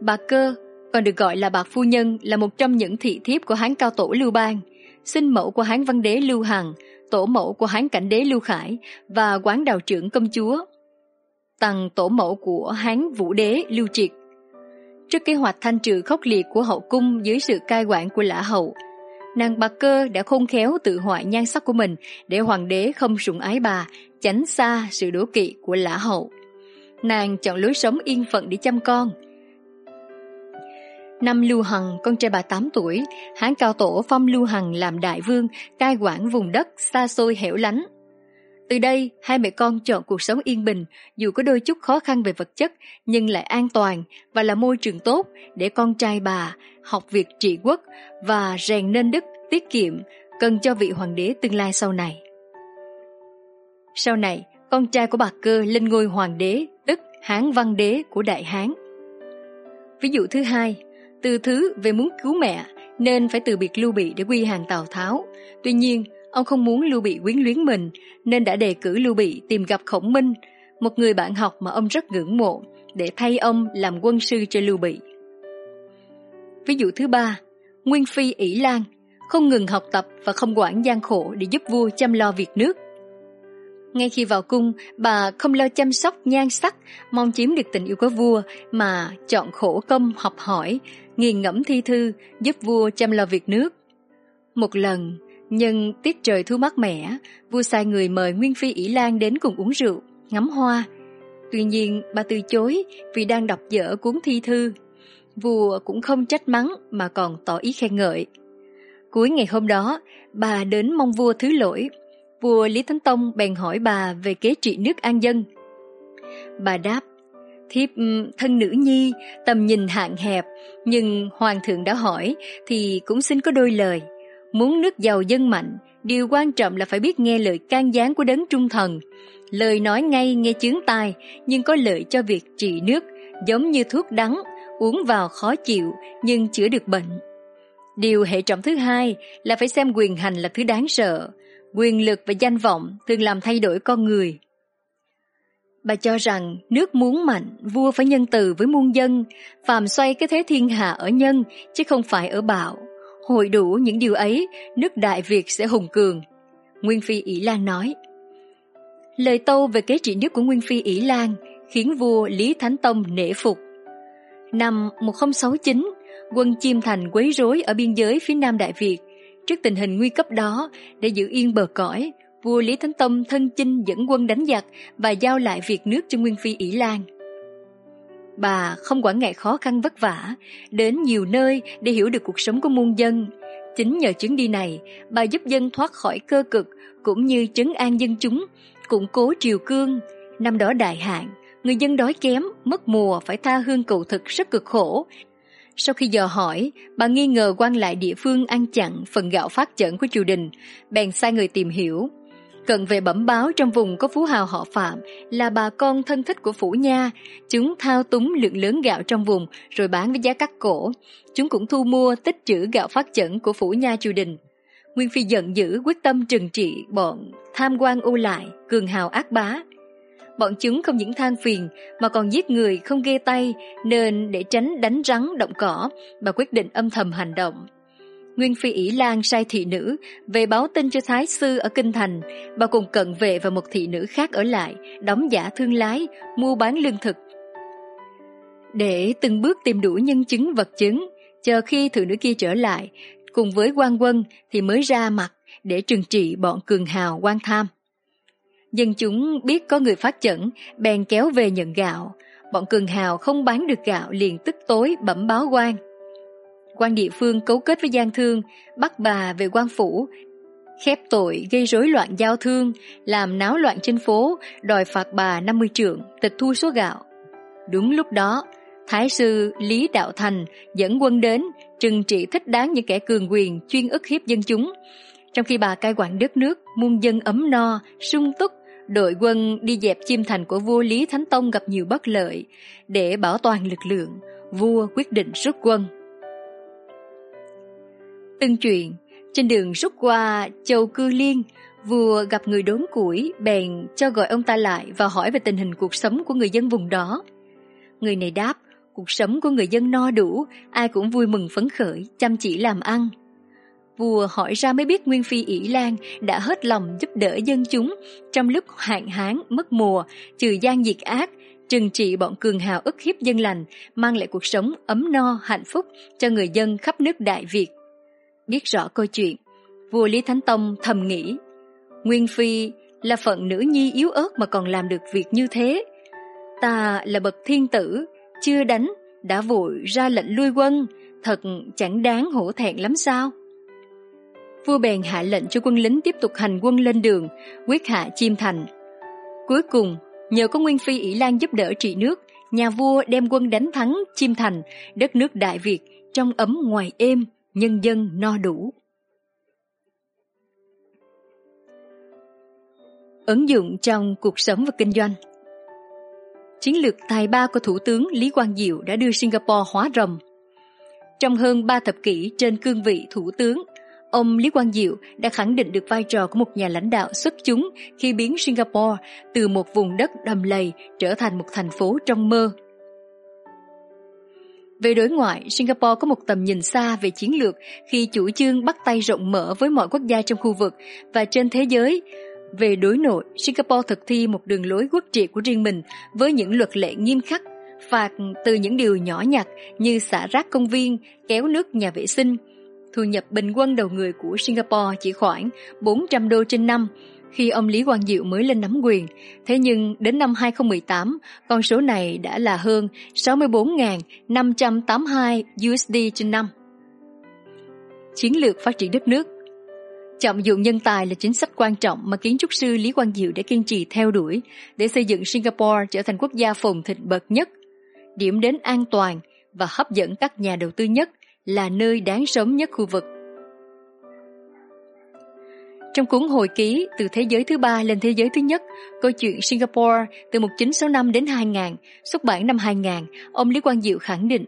Bạc cơ, còn được gọi là bạc phu nhân là một trong những thị thiếp của Hán Cao Tổ Lưu Bang, sinh mẫu của Hán Văn Đế Lưu Hằng, tổ mẫu của Hán Cảnh Đế Lưu Khải và quán đào trưởng công chúa. Tầng tổ mẫu của Hán Vũ Đế Lưu Triệt Trước kế hoạch thanh trừ khốc liệt của hậu cung dưới sự cai quản của lã hậu, nàng bạc cơ đã khôn khéo tự hoại nhan sắc của mình để hoàng đế không sủng ái bà, tránh xa sự đố kỵ của lã hậu. Nàng chọn lối sống yên phận để chăm con. Năm Lưu Hằng, con trai bà 8 tuổi, hán cao tổ phong Lưu Hằng làm đại vương, cai quản vùng đất xa xôi hẻo lánh, từ đây, hai mẹ con chọn cuộc sống yên bình, dù có đôi chút khó khăn về vật chất, nhưng lại an toàn và là môi trường tốt để con trai bà học việc trị quốc và rèn nên đức tiết kiệm, cần cho vị hoàng đế tương lai sau này. Sau này, con trai của bà Cơ lên ngôi hoàng đế, tức Hán Văn Đế của Đại Hán. Ví dụ thứ hai, từ thứ về muốn cứu mẹ nên phải từ biệt Lưu Bị để quy hàng Tào Tháo. Tuy nhiên, Ông không muốn Lưu Bị quyến luyến mình, nên đã đề cử Lưu Bị tìm gặp Khổng Minh, một người bạn học mà ông rất ngưỡng mộ, để thay ông làm quân sư cho Lưu Bị. Ví dụ thứ ba, Nguyên Phi ỷ Lan, không ngừng học tập và không quản gian khổ để giúp vua chăm lo việc nước. Ngay khi vào cung, bà không lo chăm sóc nhan sắc, mong chiếm được tình yêu của vua, mà chọn khổ công học hỏi, nghiền ngẫm thi thư, giúp vua chăm lo việc nước. Một lần, nhưng tiết trời thu mát mẻ, vua sai người mời Nguyên Phi ỷ Lan đến cùng uống rượu, ngắm hoa. Tuy nhiên bà từ chối vì đang đọc dở cuốn thi thư. Vua cũng không trách mắng mà còn tỏ ý khen ngợi. Cuối ngày hôm đó, bà đến mong vua thứ lỗi. Vua Lý Thánh Tông bèn hỏi bà về kế trị nước an dân. Bà đáp, thiếp ừ, thân nữ nhi, tầm nhìn hạn hẹp, nhưng hoàng thượng đã hỏi thì cũng xin có đôi lời. Muốn nước giàu dân mạnh, điều quan trọng là phải biết nghe lời can gián của đấng trung thần. Lời nói ngay nghe chướng tai, nhưng có lợi cho việc trị nước, giống như thuốc đắng, uống vào khó chịu nhưng chữa được bệnh. Điều hệ trọng thứ hai là phải xem quyền hành là thứ đáng sợ. Quyền lực và danh vọng thường làm thay đổi con người. Bà cho rằng nước muốn mạnh, vua phải nhân từ với muôn dân, phàm xoay cái thế thiên hạ ở nhân, chứ không phải ở bạo. Hội đủ những điều ấy, nước Đại Việt sẽ hùng cường. Nguyên Phi ỷ Lan nói. Lời tâu về kế trị nước của Nguyên Phi ỷ Lan khiến vua Lý Thánh Tông nể phục. Năm 1069, quân Chiêm Thành quấy rối ở biên giới phía nam Đại Việt. Trước tình hình nguy cấp đó, để giữ yên bờ cõi, vua Lý Thánh Tông thân chinh dẫn quân đánh giặc và giao lại việc nước cho Nguyên Phi ỷ Lan. Bà không quản ngại khó khăn vất vả, đến nhiều nơi để hiểu được cuộc sống của muôn dân. Chính nhờ chuyến đi này, bà giúp dân thoát khỏi cơ cực cũng như trấn an dân chúng, củng cố triều cương. Năm đó đại hạn, người dân đói kém, mất mùa phải tha hương cầu thực rất cực khổ. Sau khi dò hỏi, bà nghi ngờ quan lại địa phương ăn chặn phần gạo phát chẩn của triều đình, bèn sai người tìm hiểu. Cận về bẩm báo trong vùng có phú hào họ Phạm là bà con thân thích của Phủ Nha. Chúng thao túng lượng lớn gạo trong vùng rồi bán với giá cắt cổ. Chúng cũng thu mua tích trữ gạo phát chẩn của Phủ Nha triều đình. Nguyên Phi giận dữ quyết tâm trừng trị bọn tham quan ô lại, cường hào ác bá. Bọn chúng không những than phiền mà còn giết người không ghê tay nên để tránh đánh rắn động cỏ, bà quyết định âm thầm hành động. Nguyên Phi ỷ Lan sai thị nữ về báo tin cho Thái Sư ở Kinh Thành, bà cùng cận vệ và một thị nữ khác ở lại, đóng giả thương lái, mua bán lương thực. Để từng bước tìm đủ nhân chứng vật chứng, chờ khi thị nữ kia trở lại, cùng với quan quân thì mới ra mặt để trừng trị bọn cường hào quan tham. Dân chúng biết có người phát chẩn, bèn kéo về nhận gạo. Bọn cường hào không bán được gạo liền tức tối bẩm báo quan quan địa phương cấu kết với gian thương, bắt bà về quan phủ, khép tội gây rối loạn giao thương, làm náo loạn trên phố, đòi phạt bà 50 trượng, tịch thu số gạo. Đúng lúc đó, Thái sư Lý Đạo Thành dẫn quân đến trừng trị thích đáng những kẻ cường quyền chuyên ức hiếp dân chúng. Trong khi bà cai quản đất nước, muôn dân ấm no, sung túc, đội quân đi dẹp chim thành của vua Lý Thánh Tông gặp nhiều bất lợi. Để bảo toàn lực lượng, vua quyết định rút quân. Từng chuyện, trên đường rút qua châu Cư Liên, vua gặp người đốn củi, bèn cho gọi ông ta lại và hỏi về tình hình cuộc sống của người dân vùng đó. Người này đáp, cuộc sống của người dân no đủ, ai cũng vui mừng phấn khởi, chăm chỉ làm ăn. Vua hỏi ra mới biết Nguyên Phi ỷ Lan đã hết lòng giúp đỡ dân chúng trong lúc hạn hán, mất mùa, trừ gian diệt ác, trừng trị bọn cường hào ức hiếp dân lành, mang lại cuộc sống ấm no, hạnh phúc cho người dân khắp nước Đại Việt. Biết rõ câu chuyện, vua Lý Thánh Tông thầm nghĩ, Nguyên Phi là phận nữ nhi yếu ớt mà còn làm được việc như thế. Ta là bậc thiên tử, chưa đánh, đã vội ra lệnh lui quân, thật chẳng đáng hổ thẹn lắm sao? Vua bèn hạ lệnh cho quân lính tiếp tục hành quân lên đường, quyết hạ chiêm thành. Cuối cùng, nhờ có Nguyên Phi ỷ Lan giúp đỡ trị nước, nhà vua đem quân đánh thắng chiêm thành, đất nước Đại Việt, trong ấm ngoài êm, nhân dân no đủ. Ứng dụng trong cuộc sống và kinh doanh Chiến lược tài ba của Thủ tướng Lý Quang Diệu đã đưa Singapore hóa rồng. Trong hơn ba thập kỷ trên cương vị Thủ tướng, ông Lý Quang Diệu đã khẳng định được vai trò của một nhà lãnh đạo xuất chúng khi biến Singapore từ một vùng đất đầm lầy trở thành một thành phố trong mơ về đối ngoại, Singapore có một tầm nhìn xa về chiến lược khi chủ trương bắt tay rộng mở với mọi quốc gia trong khu vực và trên thế giới. Về đối nội, Singapore thực thi một đường lối quốc trị của riêng mình với những luật lệ nghiêm khắc, phạt từ những điều nhỏ nhặt như xả rác công viên, kéo nước nhà vệ sinh. Thu nhập bình quân đầu người của Singapore chỉ khoảng 400 đô trên năm, khi ông Lý Quang Diệu mới lên nắm quyền. Thế nhưng đến năm 2018, con số này đã là hơn 64.582 USD trên năm. Chiến lược phát triển đất nước Trọng dụng nhân tài là chính sách quan trọng mà kiến trúc sư Lý Quang Diệu đã kiên trì theo đuổi để xây dựng Singapore trở thành quốc gia phồn thịnh bậc nhất, điểm đến an toàn và hấp dẫn các nhà đầu tư nhất là nơi đáng sống nhất khu vực. Trong cuốn hồi ký Từ thế giới thứ ba lên thế giới thứ nhất, câu chuyện Singapore từ 1965 đến 2000, xuất bản năm 2000, ông Lý Quang Diệu khẳng định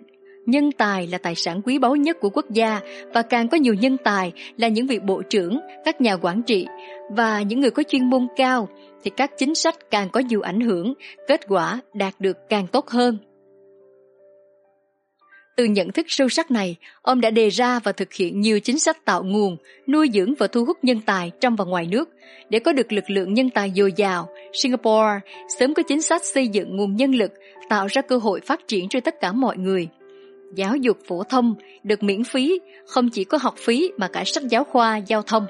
nhân tài là tài sản quý báu nhất của quốc gia và càng có nhiều nhân tài là những vị bộ trưởng, các nhà quản trị và những người có chuyên môn cao thì các chính sách càng có nhiều ảnh hưởng, kết quả đạt được càng tốt hơn. Từ nhận thức sâu sắc này, ông đã đề ra và thực hiện nhiều chính sách tạo nguồn, nuôi dưỡng và thu hút nhân tài trong và ngoài nước. Để có được lực lượng nhân tài dồi dào, Singapore sớm có chính sách xây dựng nguồn nhân lực, tạo ra cơ hội phát triển cho tất cả mọi người. Giáo dục phổ thông được miễn phí, không chỉ có học phí mà cả sách giáo khoa, giao thông.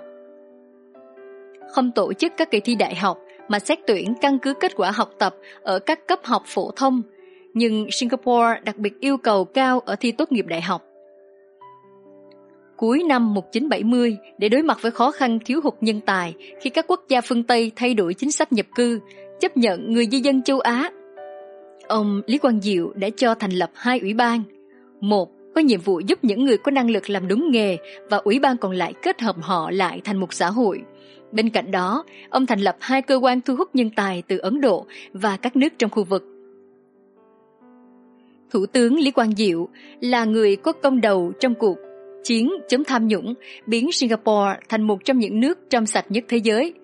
Không tổ chức các kỳ thi đại học mà xét tuyển căn cứ kết quả học tập ở các cấp học phổ thông, nhưng Singapore đặc biệt yêu cầu cao ở thi tốt nghiệp đại học. Cuối năm 1970, để đối mặt với khó khăn thiếu hụt nhân tài khi các quốc gia phương Tây thay đổi chính sách nhập cư, chấp nhận người di dân châu Á, ông Lý Quang Diệu đã cho thành lập hai ủy ban. Một có nhiệm vụ giúp những người có năng lực làm đúng nghề và ủy ban còn lại kết hợp họ lại thành một xã hội. Bên cạnh đó, ông thành lập hai cơ quan thu hút nhân tài từ Ấn Độ và các nước trong khu vực Thủ tướng Lý Quang Diệu là người có công đầu trong cuộc chiến chống tham nhũng, biến Singapore thành một trong những nước trong sạch nhất thế giới.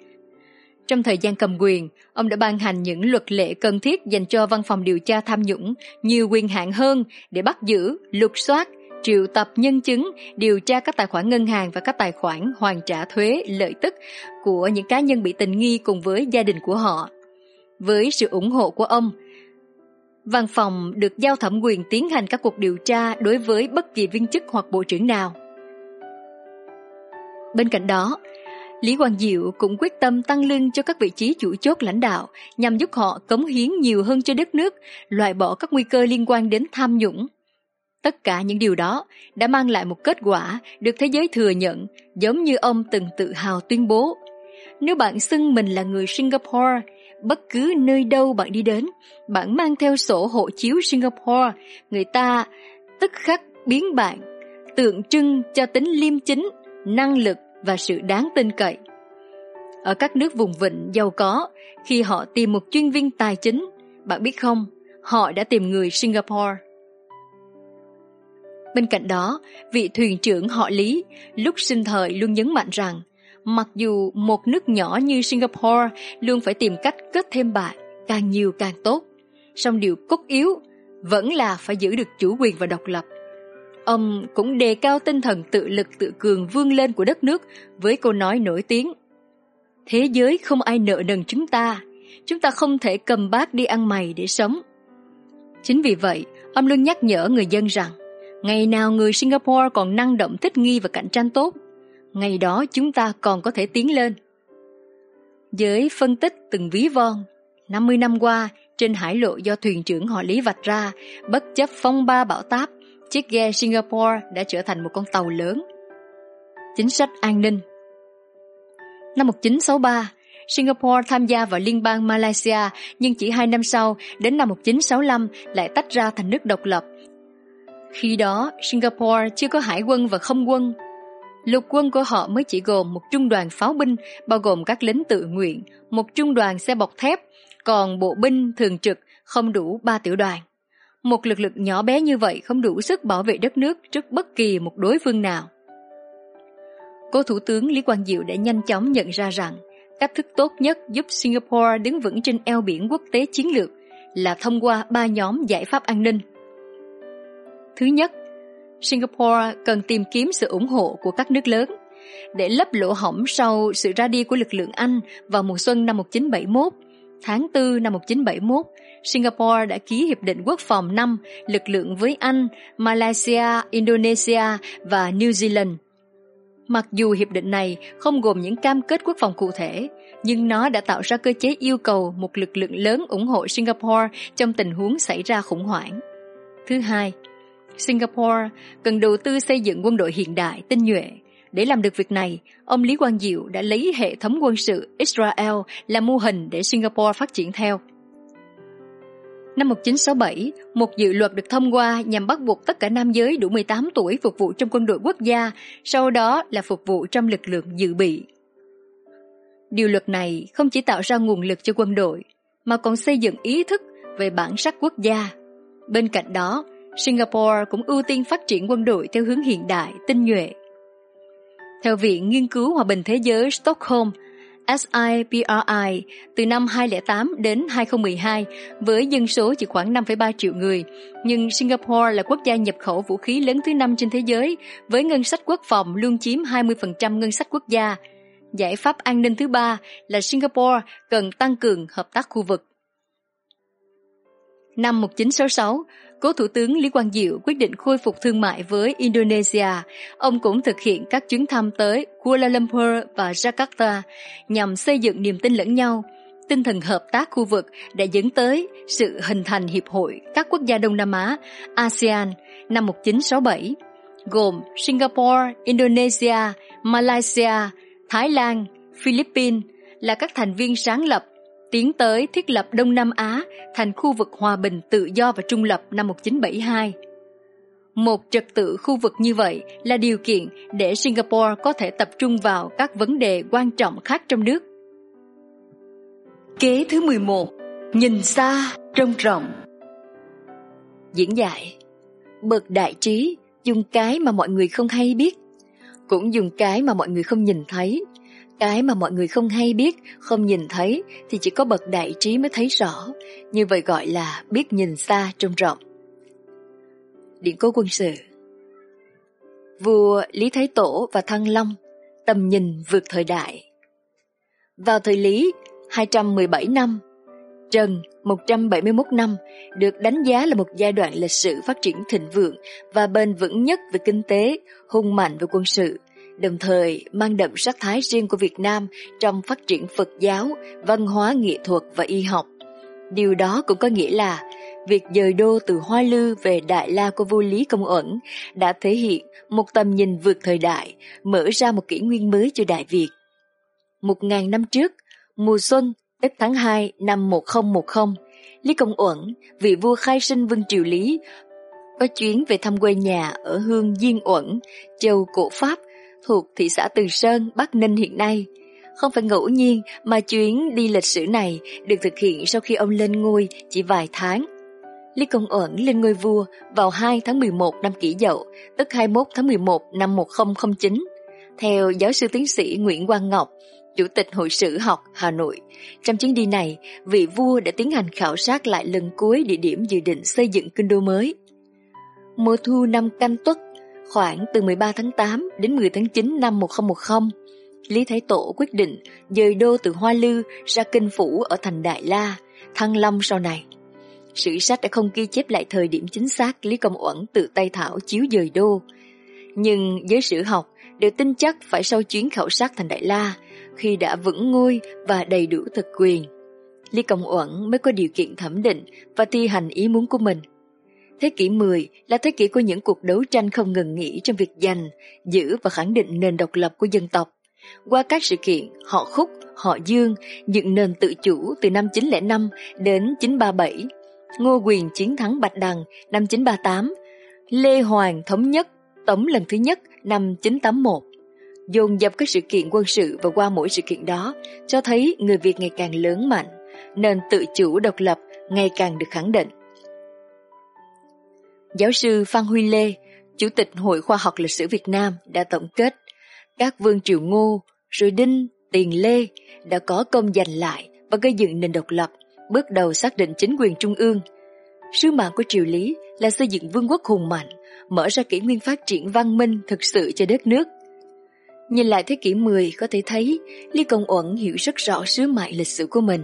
Trong thời gian cầm quyền, ông đã ban hành những luật lệ cần thiết dành cho văn phòng điều tra tham nhũng nhiều quyền hạn hơn để bắt giữ, lục soát, triệu tập nhân chứng, điều tra các tài khoản ngân hàng và các tài khoản hoàn trả thuế lợi tức của những cá nhân bị tình nghi cùng với gia đình của họ. Với sự ủng hộ của ông, Văn phòng được giao thẩm quyền tiến hành các cuộc điều tra đối với bất kỳ viên chức hoặc bộ trưởng nào. Bên cạnh đó, Lý Quang Diệu cũng quyết tâm tăng lương cho các vị trí chủ chốt lãnh đạo nhằm giúp họ cống hiến nhiều hơn cho đất nước, loại bỏ các nguy cơ liên quan đến tham nhũng. Tất cả những điều đó đã mang lại một kết quả được thế giới thừa nhận, giống như ông từng tự hào tuyên bố. Nếu bạn xưng mình là người Singapore bất cứ nơi đâu bạn đi đến, bạn mang theo sổ hộ chiếu Singapore, người ta tức khắc biến bạn, tượng trưng cho tính liêm chính, năng lực và sự đáng tin cậy. Ở các nước vùng vịnh giàu có, khi họ tìm một chuyên viên tài chính, bạn biết không, họ đã tìm người Singapore. Bên cạnh đó, vị thuyền trưởng họ Lý lúc sinh thời luôn nhấn mạnh rằng Mặc dù một nước nhỏ như Singapore luôn phải tìm cách kết thêm bạn, càng nhiều càng tốt, song điều cốt yếu vẫn là phải giữ được chủ quyền và độc lập. Ông cũng đề cao tinh thần tự lực tự cường vươn lên của đất nước với câu nói nổi tiếng. Thế giới không ai nợ nần chúng ta, chúng ta không thể cầm bát đi ăn mày để sống. Chính vì vậy, ông luôn nhắc nhở người dân rằng, ngày nào người Singapore còn năng động thích nghi và cạnh tranh tốt, ngày đó chúng ta còn có thể tiến lên. Với phân tích từng ví von, 50 năm qua, trên hải lộ do thuyền trưởng họ Lý vạch ra, bất chấp phong ba bão táp, chiếc ghe Singapore đã trở thành một con tàu lớn. Chính sách an ninh Năm 1963, Singapore tham gia vào liên bang Malaysia nhưng chỉ hai năm sau, đến năm 1965 lại tách ra thành nước độc lập. Khi đó, Singapore chưa có hải quân và không quân, Lục quân của họ mới chỉ gồm một trung đoàn pháo binh bao gồm các lính tự nguyện, một trung đoàn xe bọc thép, còn bộ binh thường trực không đủ ba tiểu đoàn. Một lực lượng nhỏ bé như vậy không đủ sức bảo vệ đất nước trước bất kỳ một đối phương nào. Cố Thủ tướng Lý Quang Diệu đã nhanh chóng nhận ra rằng cách thức tốt nhất giúp Singapore đứng vững trên eo biển quốc tế chiến lược là thông qua ba nhóm giải pháp an ninh. Thứ nhất, Singapore cần tìm kiếm sự ủng hộ của các nước lớn để lấp lỗ hổng sau sự ra đi của lực lượng Anh vào mùa xuân năm 1971. Tháng 4 năm 1971, Singapore đã ký Hiệp định Quốc phòng năm lực lượng với Anh, Malaysia, Indonesia và New Zealand. Mặc dù hiệp định này không gồm những cam kết quốc phòng cụ thể, nhưng nó đã tạo ra cơ chế yêu cầu một lực lượng lớn ủng hộ Singapore trong tình huống xảy ra khủng hoảng. Thứ hai, Singapore cần đầu tư xây dựng quân đội hiện đại, tinh nhuệ. Để làm được việc này, ông Lý Quang Diệu đã lấy hệ thống quân sự Israel làm mô hình để Singapore phát triển theo. Năm 1967, một dự luật được thông qua nhằm bắt buộc tất cả nam giới đủ 18 tuổi phục vụ trong quân đội quốc gia, sau đó là phục vụ trong lực lượng dự bị. Điều luật này không chỉ tạo ra nguồn lực cho quân đội, mà còn xây dựng ý thức về bản sắc quốc gia. Bên cạnh đó, Singapore cũng ưu tiên phát triển quân đội theo hướng hiện đại, tinh nhuệ. Theo Viện Nghiên cứu Hòa bình Thế giới Stockholm, SIPRI từ năm 2008 đến 2012 với dân số chỉ khoảng 5,3 triệu người, nhưng Singapore là quốc gia nhập khẩu vũ khí lớn thứ năm trên thế giới với ngân sách quốc phòng luôn chiếm 20% ngân sách quốc gia. Giải pháp an ninh thứ ba là Singapore cần tăng cường hợp tác khu vực. Năm 1966, Cố Thủ tướng Lý Quang Diệu quyết định khôi phục thương mại với Indonesia. Ông cũng thực hiện các chuyến thăm tới Kuala Lumpur và Jakarta nhằm xây dựng niềm tin lẫn nhau. Tinh thần hợp tác khu vực đã dẫn tới sự hình thành Hiệp hội các quốc gia Đông Nam Á ASEAN năm 1967, gồm Singapore, Indonesia, Malaysia, Thái Lan, Philippines là các thành viên sáng lập tiến tới thiết lập Đông Nam Á thành khu vực hòa bình tự do và trung lập năm 1972. Một trật tự khu vực như vậy là điều kiện để Singapore có thể tập trung vào các vấn đề quan trọng khác trong nước. Kế thứ 11 Nhìn xa, trông rộng Diễn giải Bậc đại trí dùng cái mà mọi người không hay biết cũng dùng cái mà mọi người không nhìn thấy cái mà mọi người không hay biết, không nhìn thấy thì chỉ có bậc đại trí mới thấy rõ. Như vậy gọi là biết nhìn xa trông rộng. Điện cố quân sự Vua Lý Thái Tổ và Thăng Long Tầm nhìn vượt thời đại Vào thời Lý 217 năm Trần 171 năm được đánh giá là một giai đoạn lịch sử phát triển thịnh vượng và bền vững nhất về kinh tế, hùng mạnh về quân sự, đồng thời mang đậm sắc thái riêng của Việt Nam trong phát triển Phật giáo, văn hóa nghệ thuật và y học. Điều đó cũng có nghĩa là việc dời đô từ Hoa Lư về Đại La của vua Lý Công Uẩn đã thể hiện một tầm nhìn vượt thời đại, mở ra một kỷ nguyên mới cho Đại Việt. Một ngàn năm trước, mùa xuân, Tết tháng 2 năm 1010, Lý Công Uẩn, vị vua khai sinh Vương Triều Lý, có chuyến về thăm quê nhà ở hương Diên Uẩn, châu cổ Pháp thuộc thị xã Từ Sơn, Bắc Ninh hiện nay. Không phải ngẫu nhiên mà chuyến đi lịch sử này được thực hiện sau khi ông lên ngôi chỉ vài tháng. Lý Công Uẩn lên ngôi vua vào 2 tháng 11 năm kỷ dậu, tức 21 tháng 11 năm 1009. Theo giáo sư tiến sĩ Nguyễn Quang Ngọc, Chủ tịch Hội sử học Hà Nội, trong chuyến đi này, vị vua đã tiến hành khảo sát lại lần cuối địa điểm dự định xây dựng kinh đô mới. Mùa thu năm canh tuất Khoảng từ 13 tháng 8 đến 10 tháng 9 năm 1010, Lý Thái Tổ quyết định dời đô từ Hoa Lư ra kinh phủ ở thành Đại La, Thăng Long sau này. Sử sách đã không ghi chép lại thời điểm chính xác Lý Công Uẩn tự tay thảo chiếu dời đô. Nhưng giới sử học đều tin chắc phải sau chuyến khảo sát thành Đại La, khi đã vững ngôi và đầy đủ thực quyền. Lý Công Uẩn mới có điều kiện thẩm định và thi hành ý muốn của mình. Thế kỷ 10 là thế kỷ của những cuộc đấu tranh không ngừng nghỉ trong việc giành, giữ và khẳng định nền độc lập của dân tộc. Qua các sự kiện, họ Khúc, họ Dương dựng nền tự chủ từ năm 905 đến 937, Ngô Quyền chiến thắng Bạch Đằng năm 938, Lê Hoàng thống nhất tống lần thứ nhất năm 981. Dồn dập các sự kiện quân sự và qua mỗi sự kiện đó cho thấy người Việt ngày càng lớn mạnh, nền tự chủ độc lập ngày càng được khẳng định. Giáo sư Phan Huy Lê, Chủ tịch Hội Khoa học Lịch sử Việt Nam đã tổng kết các vương triều Ngô, rồi Đinh, Tiền Lê đã có công giành lại và gây dựng nền độc lập, bước đầu xác định chính quyền trung ương. Sứ mạng của triều Lý là xây dựng vương quốc hùng mạnh, mở ra kỷ nguyên phát triển văn minh thực sự cho đất nước. Nhìn lại thế kỷ 10 có thể thấy Lý Công Uẩn hiểu rất rõ sứ mạng lịch sử của mình.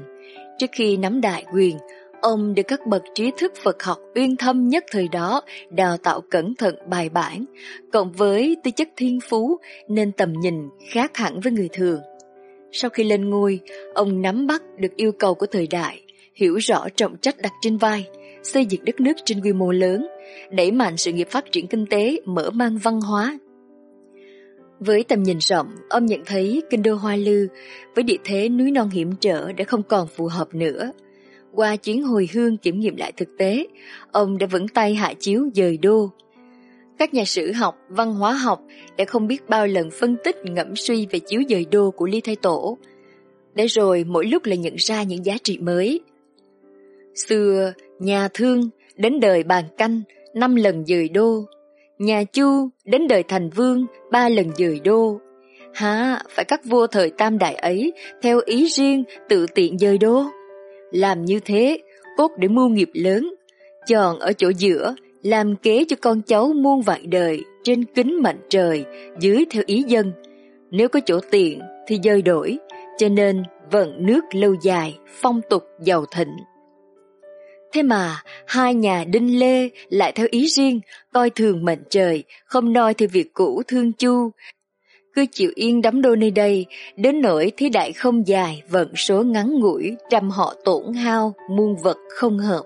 Trước khi nắm đại quyền, Ông được các bậc trí thức Phật học uyên thâm nhất thời đó đào tạo cẩn thận bài bản, cộng với tư chất thiên phú nên tầm nhìn khác hẳn với người thường. Sau khi lên ngôi, ông nắm bắt được yêu cầu của thời đại, hiểu rõ trọng trách đặt trên vai, xây dựng đất nước trên quy mô lớn, đẩy mạnh sự nghiệp phát triển kinh tế, mở mang văn hóa. Với tầm nhìn rộng, ông nhận thấy kinh đô Hoa Lư với địa thế núi non hiểm trở đã không còn phù hợp nữa. Qua chuyến hồi hương kiểm nghiệm lại thực tế, ông đã vững tay hạ chiếu dời đô. Các nhà sử học, văn hóa học đã không biết bao lần phân tích ngẫm suy về chiếu dời đô của Lý Thái Tổ. Để rồi mỗi lúc lại nhận ra những giá trị mới. Xưa, nhà thương đến đời bàn canh, năm lần dời đô. Nhà chu đến đời thành vương, ba lần dời đô. Hả, phải các vua thời tam đại ấy theo ý riêng tự tiện dời đô. Làm như thế, cốt để mưu nghiệp lớn, chọn ở chỗ giữa, làm kế cho con cháu muôn vạn đời, trên kính mệnh trời, dưới theo ý dân. Nếu có chỗ tiện thì dời đổi, cho nên vận nước lâu dài, phong tục giàu thịnh. Thế mà, hai nhà Đinh Lê lại theo ý riêng, coi thường mệnh trời, không noi theo việc cũ thương chu, cứ chịu yên đắm đôi nơi đây, đến nỗi thế đại không dài, vận số ngắn ngủi, trăm họ tổn hao, muôn vật không hợp.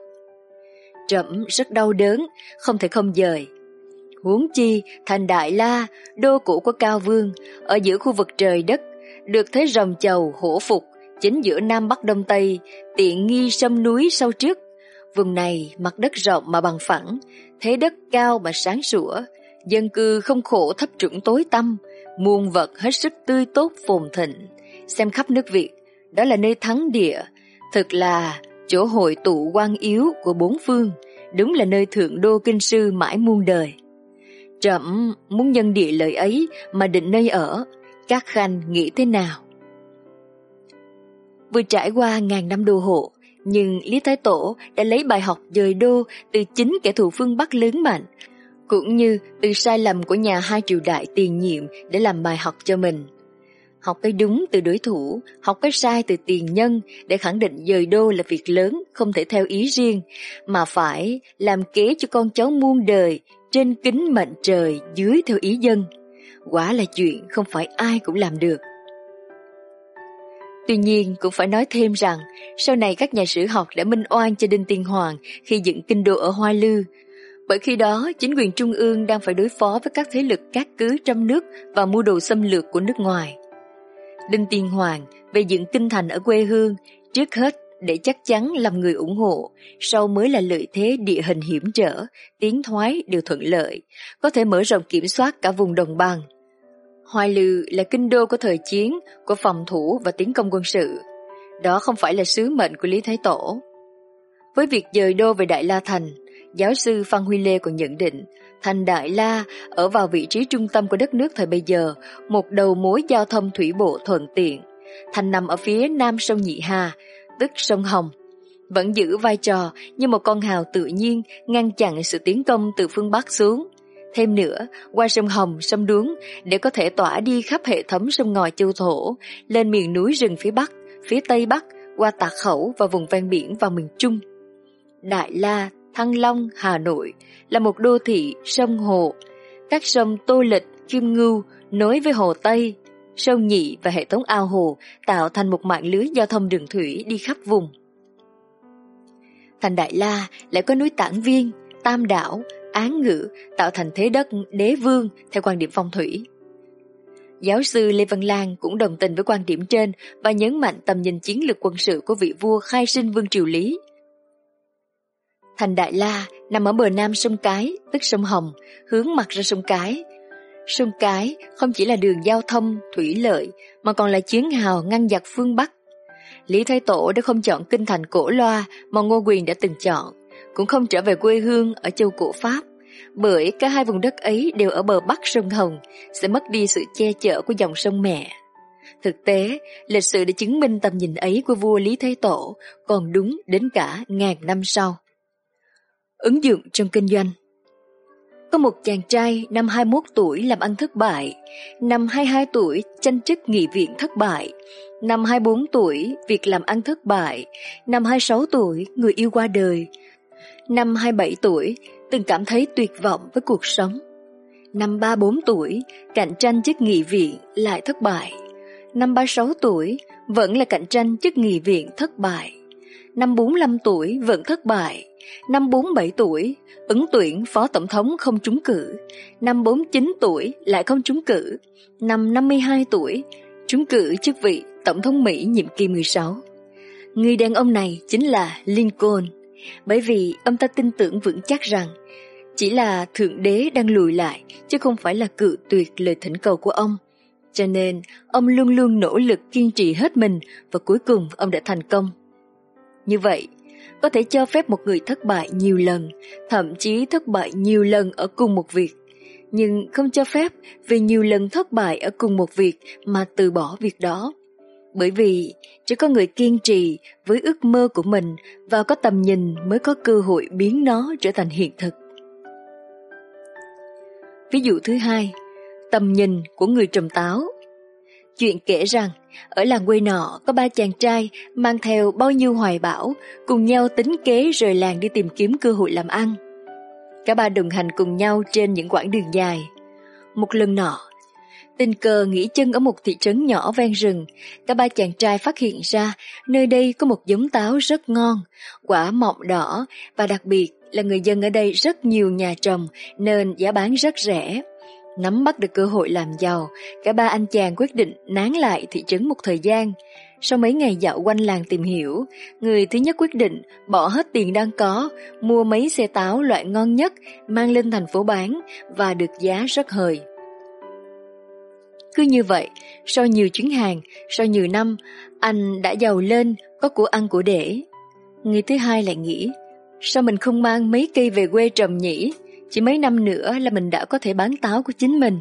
Trẫm rất đau đớn, không thể không dời. Huống chi, thành Đại La, đô cũ của Cao Vương, ở giữa khu vực trời đất, được thế rồng chầu, hổ phục, chính giữa Nam Bắc Đông Tây, tiện nghi sâm núi sau trước. Vùng này mặt đất rộng mà bằng phẳng, thế đất cao mà sáng sủa, dân cư không khổ thấp trũng tối tăm, muôn vật hết sức tươi tốt phồn thịnh. Xem khắp nước Việt, đó là nơi thắng địa, thực là chỗ hội tụ quan yếu của bốn phương, đúng là nơi thượng đô kinh sư mãi muôn đời. Trẫm muốn nhân địa lợi ấy mà định nơi ở, các khanh nghĩ thế nào? Vừa trải qua ngàn năm đô hộ, nhưng Lý Thái Tổ đã lấy bài học dời đô từ chính kẻ thù phương Bắc lớn mạnh, cũng như từ sai lầm của nhà hai triều đại tiền nhiệm để làm bài học cho mình. Học cái đúng từ đối thủ, học cái sai từ tiền nhân để khẳng định dời đô là việc lớn, không thể theo ý riêng, mà phải làm kế cho con cháu muôn đời, trên kính mệnh trời, dưới theo ý dân. Quả là chuyện không phải ai cũng làm được. Tuy nhiên cũng phải nói thêm rằng sau này các nhà sử học đã minh oan cho Đinh Tiên Hoàng khi dựng kinh đô ở Hoa Lư bởi khi đó, chính quyền trung ương đang phải đối phó với các thế lực cát cứ trong nước và mua đồ xâm lược của nước ngoài. Đinh Tiên Hoàng về dựng kinh thành ở quê hương, trước hết để chắc chắn làm người ủng hộ, sau mới là lợi thế địa hình hiểm trở, tiến thoái đều thuận lợi, có thể mở rộng kiểm soát cả vùng đồng bằng. Hoài Lư là kinh đô của thời chiến, của phòng thủ và tiến công quân sự. Đó không phải là sứ mệnh của Lý Thái Tổ. Với việc dời đô về Đại La Thành, Giáo sư Phan Huy Lê còn nhận định, thành Đại La ở vào vị trí trung tâm của đất nước thời bây giờ, một đầu mối giao thông thủy bộ thuận tiện. Thành nằm ở phía nam sông Nhị Hà, tức sông Hồng, vẫn giữ vai trò như một con hào tự nhiên ngăn chặn sự tiến công từ phương Bắc xuống. Thêm nữa, qua sông Hồng, sông Đuống để có thể tỏa đi khắp hệ thống sông ngòi châu thổ, lên miền núi rừng phía Bắc, phía Tây Bắc, qua Tạc Khẩu và vùng ven biển vào miền Trung. Đại La, Thăng Long, Hà Nội là một đô thị sông hồ. Các sông Tô Lịch, Kim Ngưu nối với Hồ Tây, sông Nhị và hệ thống ao hồ tạo thành một mạng lưới giao thông đường thủy đi khắp vùng. Thành Đại La lại có núi Tản Viên, Tam Đảo, Án Ngữ tạo thành thế đất đế vương theo quan điểm phong thủy. Giáo sư Lê Văn Lan cũng đồng tình với quan điểm trên và nhấn mạnh tầm nhìn chiến lược quân sự của vị vua khai sinh Vương Triều Lý – Thành Đại La nằm ở bờ nam sông Cái, tức sông Hồng, hướng mặt ra sông Cái. Sông Cái không chỉ là đường giao thông, thủy lợi, mà còn là chiến hào ngăn giặc phương Bắc. Lý Thái Tổ đã không chọn kinh thành cổ loa mà Ngô Quyền đã từng chọn, cũng không trở về quê hương ở châu cổ Pháp, bởi cả hai vùng đất ấy đều ở bờ bắc sông Hồng, sẽ mất đi sự che chở của dòng sông mẹ. Thực tế, lịch sử đã chứng minh tầm nhìn ấy của vua Lý Thái Tổ còn đúng đến cả ngàn năm sau ứng dụng trong kinh doanh. Có một chàng trai năm 21 tuổi làm ăn thất bại, năm 22 tuổi tranh chức nghị viện thất bại, năm 24 tuổi việc làm ăn thất bại, năm 26 tuổi người yêu qua đời, năm 27 tuổi từng cảm thấy tuyệt vọng với cuộc sống. Năm 34 tuổi, cạnh tranh chức nghị viện lại thất bại. Năm 36 tuổi, vẫn là cạnh tranh chức nghị viện thất bại. Năm 45 tuổi vẫn thất bại. Năm 47 tuổi, ứng tuyển phó tổng thống không trúng cử. Năm 49 tuổi lại không trúng cử. Năm 52 tuổi, trúng cử chức vị tổng thống Mỹ nhiệm kỳ 16. Người đàn ông này chính là Lincoln, bởi vì ông ta tin tưởng vững chắc rằng chỉ là Thượng Đế đang lùi lại, chứ không phải là cự tuyệt lời thỉnh cầu của ông. Cho nên, ông luôn luôn nỗ lực kiên trì hết mình và cuối cùng ông đã thành công. Như vậy, có thể cho phép một người thất bại nhiều lần, thậm chí thất bại nhiều lần ở cùng một việc, nhưng không cho phép vì nhiều lần thất bại ở cùng một việc mà từ bỏ việc đó. Bởi vì chỉ có người kiên trì với ước mơ của mình và có tầm nhìn mới có cơ hội biến nó trở thành hiện thực. Ví dụ thứ hai, tầm nhìn của người trồng táo. Chuyện kể rằng, ở làng quê nọ có ba chàng trai mang theo bao nhiêu hoài bão, cùng nhau tính kế rời làng đi tìm kiếm cơ hội làm ăn. Cả ba đồng hành cùng nhau trên những quãng đường dài. Một lần nọ, tình cờ nghỉ chân ở một thị trấn nhỏ ven rừng, cả ba chàng trai phát hiện ra nơi đây có một giống táo rất ngon, quả mọng đỏ và đặc biệt là người dân ở đây rất nhiều nhà trồng nên giá bán rất rẻ. Nắm bắt được cơ hội làm giàu, cả ba anh chàng quyết định nán lại thị trấn một thời gian. Sau mấy ngày dạo quanh làng tìm hiểu, người thứ nhất quyết định bỏ hết tiền đang có, mua mấy xe táo loại ngon nhất, mang lên thành phố bán và được giá rất hời. Cứ như vậy, sau nhiều chuyến hàng, sau nhiều năm, anh đã giàu lên, có của ăn của để. Người thứ hai lại nghĩ, sao mình không mang mấy cây về quê trồng nhỉ? Chỉ mấy năm nữa là mình đã có thể bán táo của chính mình.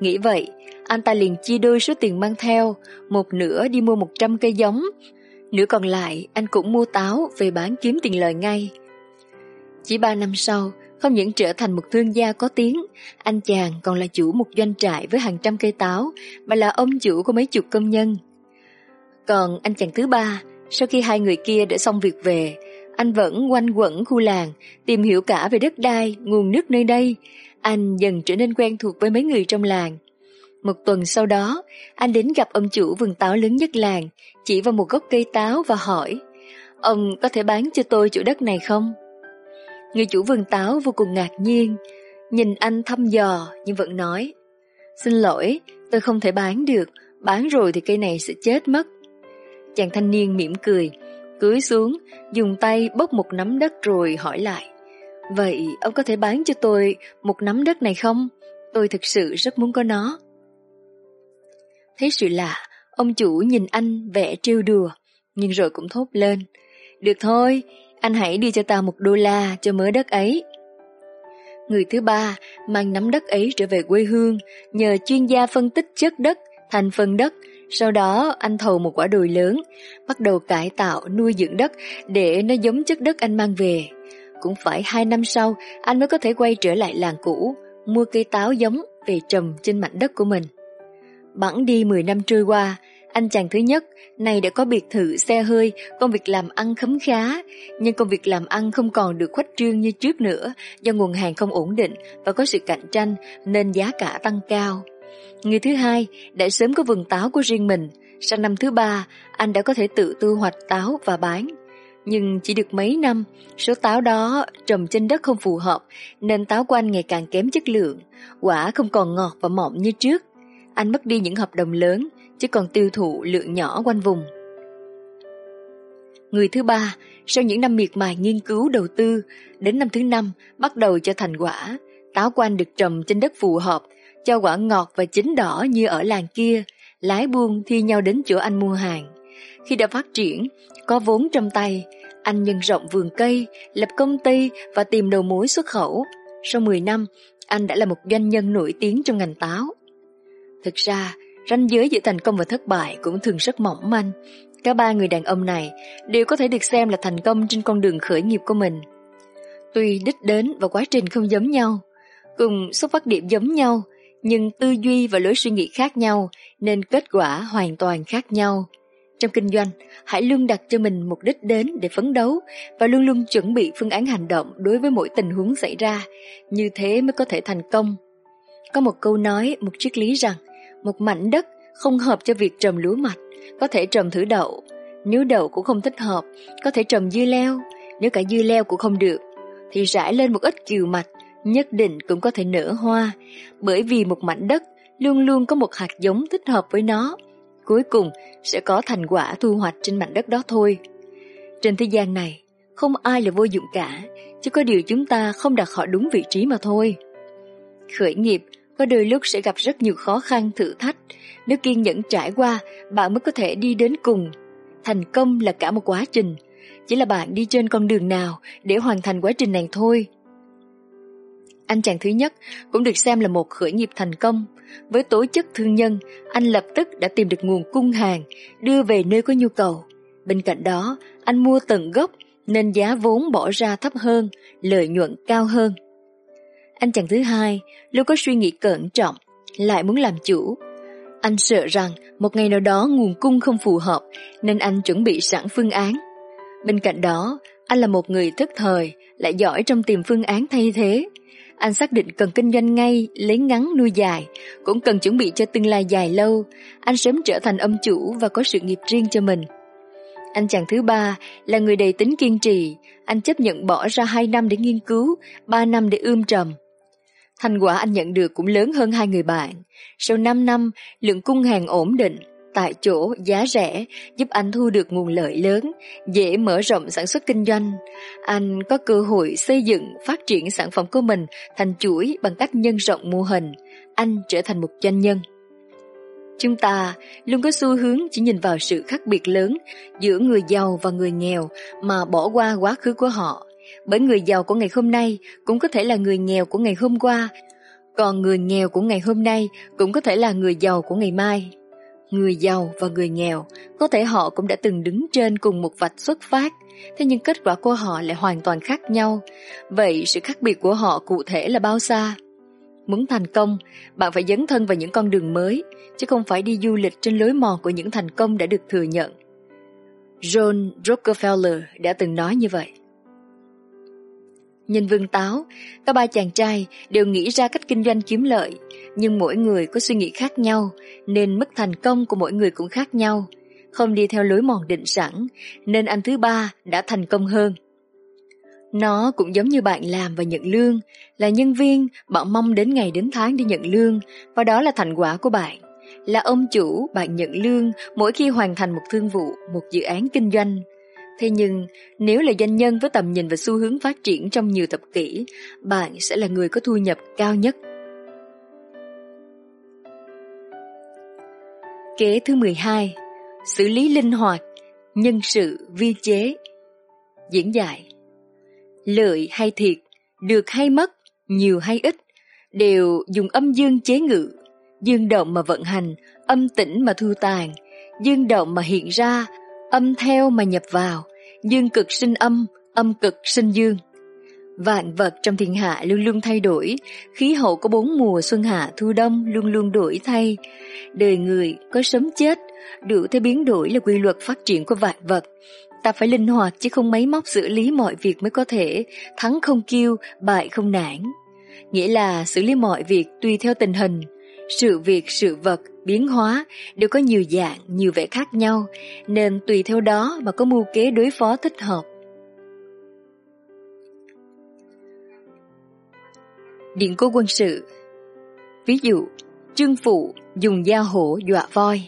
Nghĩ vậy, anh ta liền chia đôi số tiền mang theo, một nửa đi mua 100 cây giống, nửa còn lại anh cũng mua táo về bán kiếm tiền lời ngay. Chỉ ba năm sau, không những trở thành một thương gia có tiếng, anh chàng còn là chủ một doanh trại với hàng trăm cây táo, mà là ông chủ của mấy chục công nhân. Còn anh chàng thứ ba, sau khi hai người kia đã xong việc về, anh vẫn quanh quẩn khu làng, tìm hiểu cả về đất đai, nguồn nước nơi đây. Anh dần trở nên quen thuộc với mấy người trong làng. Một tuần sau đó, anh đến gặp ông chủ vườn táo lớn nhất làng, chỉ vào một gốc cây táo và hỏi, ông có thể bán cho tôi chỗ đất này không? Người chủ vườn táo vô cùng ngạc nhiên, nhìn anh thăm dò nhưng vẫn nói, xin lỗi, tôi không thể bán được, bán rồi thì cây này sẽ chết mất. Chàng thanh niên mỉm cười, Cưới xuống, dùng tay bốc một nắm đất rồi hỏi lại. Vậy ông có thể bán cho tôi một nắm đất này không? Tôi thực sự rất muốn có nó. Thấy sự lạ, ông chủ nhìn anh vẽ trêu đùa, nhưng rồi cũng thốt lên. Được thôi, anh hãy đi cho ta một đô la cho mớ đất ấy. Người thứ ba mang nắm đất ấy trở về quê hương, nhờ chuyên gia phân tích chất đất, thành phần đất, sau đó anh thầu một quả đồi lớn, bắt đầu cải tạo nuôi dưỡng đất để nó giống chất đất anh mang về. Cũng phải hai năm sau anh mới có thể quay trở lại làng cũ, mua cây táo giống về trồng trên mảnh đất của mình. Bẵng đi 10 năm trôi qua, anh chàng thứ nhất này đã có biệt thự xe hơi, công việc làm ăn khấm khá, nhưng công việc làm ăn không còn được khuếch trương như trước nữa do nguồn hàng không ổn định và có sự cạnh tranh nên giá cả tăng cao. Người thứ hai đã sớm có vườn táo của riêng mình, sang năm thứ ba anh đã có thể tự thu hoạch táo và bán. Nhưng chỉ được mấy năm, số táo đó trồng trên đất không phù hợp nên táo của anh ngày càng kém chất lượng, quả không còn ngọt và mọng như trước. Anh mất đi những hợp đồng lớn, chứ còn tiêu thụ lượng nhỏ quanh vùng. Người thứ ba, sau những năm miệt mài nghiên cứu đầu tư, đến năm thứ năm bắt đầu cho thành quả, táo của anh được trồng trên đất phù hợp cho quả ngọt và chín đỏ như ở làng kia, lái buôn thi nhau đến chỗ anh mua hàng. Khi đã phát triển, có vốn trong tay, anh nhân rộng vườn cây, lập công ty và tìm đầu mối xuất khẩu. Sau 10 năm, anh đã là một doanh nhân nổi tiếng trong ngành táo. Thực ra, ranh giới giữa thành công và thất bại cũng thường rất mỏng manh. Cả ba người đàn ông này đều có thể được xem là thành công trên con đường khởi nghiệp của mình. Tuy đích đến và quá trình không giống nhau, cùng xuất phát điểm giống nhau, nhưng tư duy và lối suy nghĩ khác nhau nên kết quả hoàn toàn khác nhau. Trong kinh doanh, hãy luôn đặt cho mình mục đích đến để phấn đấu và luôn luôn chuẩn bị phương án hành động đối với mỗi tình huống xảy ra, như thế mới có thể thành công. Có một câu nói, một triết lý rằng, một mảnh đất không hợp cho việc trồng lúa mạch, có thể trồng thử đậu. Nếu đậu cũng không thích hợp, có thể trồng dưa leo. Nếu cả dưa leo cũng không được, thì rải lên một ít kiều mạch, nhất định cũng có thể nở hoa, bởi vì một mảnh đất luôn luôn có một hạt giống thích hợp với nó. Cuối cùng sẽ có thành quả thu hoạch trên mảnh đất đó thôi. Trên thế gian này, không ai là vô dụng cả, chỉ có điều chúng ta không đặt họ đúng vị trí mà thôi. Khởi nghiệp có đôi lúc sẽ gặp rất nhiều khó khăn, thử thách. Nếu kiên nhẫn trải qua, bạn mới có thể đi đến cùng. Thành công là cả một quá trình, chỉ là bạn đi trên con đường nào để hoàn thành quá trình này thôi. Anh chàng thứ nhất cũng được xem là một khởi nghiệp thành công. Với tố chất thương nhân, anh lập tức đã tìm được nguồn cung hàng, đưa về nơi có nhu cầu. Bên cạnh đó, anh mua tận gốc nên giá vốn bỏ ra thấp hơn, lợi nhuận cao hơn. Anh chàng thứ hai luôn có suy nghĩ cẩn trọng, lại muốn làm chủ. Anh sợ rằng một ngày nào đó nguồn cung không phù hợp nên anh chuẩn bị sẵn phương án. Bên cạnh đó, anh là một người thức thời, lại giỏi trong tìm phương án thay thế. Anh xác định cần kinh doanh ngay, lấy ngắn nuôi dài, cũng cần chuẩn bị cho tương lai dài lâu. Anh sớm trở thành ông chủ và có sự nghiệp riêng cho mình. Anh chàng thứ ba là người đầy tính kiên trì. Anh chấp nhận bỏ ra 2 năm để nghiên cứu, 3 năm để ươm trầm. Thành quả anh nhận được cũng lớn hơn hai người bạn. Sau 5 năm, lượng cung hàng ổn định, tại chỗ, giá rẻ, giúp anh thu được nguồn lợi lớn, dễ mở rộng sản xuất kinh doanh. Anh có cơ hội xây dựng, phát triển sản phẩm của mình thành chuỗi bằng cách nhân rộng mô hình. Anh trở thành một doanh nhân. Chúng ta luôn có xu hướng chỉ nhìn vào sự khác biệt lớn giữa người giàu và người nghèo mà bỏ qua quá khứ của họ. Bởi người giàu của ngày hôm nay cũng có thể là người nghèo của ngày hôm qua, còn người nghèo của ngày hôm nay cũng có thể là người giàu của ngày mai. Người giàu và người nghèo, có thể họ cũng đã từng đứng trên cùng một vạch xuất phát, thế nhưng kết quả của họ lại hoàn toàn khác nhau. Vậy sự khác biệt của họ cụ thể là bao xa? Muốn thành công, bạn phải dấn thân vào những con đường mới, chứ không phải đi du lịch trên lối mòn của những thành công đã được thừa nhận. John Rockefeller đã từng nói như vậy. Nhìn Vương Táo, cả ba chàng trai đều nghĩ ra cách kinh doanh kiếm lợi, nhưng mỗi người có suy nghĩ khác nhau, nên mức thành công của mỗi người cũng khác nhau. Không đi theo lối mòn định sẵn, nên anh thứ ba đã thành công hơn. Nó cũng giống như bạn làm và nhận lương, là nhân viên, bạn mong đến ngày đến tháng đi nhận lương, và đó là thành quả của bạn. Là ông chủ, bạn nhận lương mỗi khi hoàn thành một thương vụ, một dự án kinh doanh, Thế nhưng, nếu là doanh nhân với tầm nhìn và xu hướng phát triển trong nhiều thập kỷ, bạn sẽ là người có thu nhập cao nhất. Kế thứ 12 Xử lý linh hoạt, nhân sự, vi chế. Diễn giải. Lợi hay thiệt, được hay mất, nhiều hay ít, đều dùng âm dương chế ngự, dương động mà vận hành, âm tĩnh mà thu tàn, dương động mà hiện ra, âm theo mà nhập vào, dương cực sinh âm, âm cực sinh dương. Vạn vật trong thiên hạ luôn luôn thay đổi, khí hậu có bốn mùa xuân hạ thu đông luôn luôn đổi thay. Đời người có sớm chết, đủ thế biến đổi là quy luật phát triển của vạn vật. Ta phải linh hoạt chứ không máy móc xử lý mọi việc mới có thể thắng không kiêu, bại không nản. Nghĩa là xử lý mọi việc tùy theo tình hình, sự việc, sự vật, biến hóa đều có nhiều dạng, nhiều vẻ khác nhau, nên tùy theo đó mà có mưu kế đối phó thích hợp. Điện cố quân sự Ví dụ, Trương Phụ dùng da hổ dọa voi.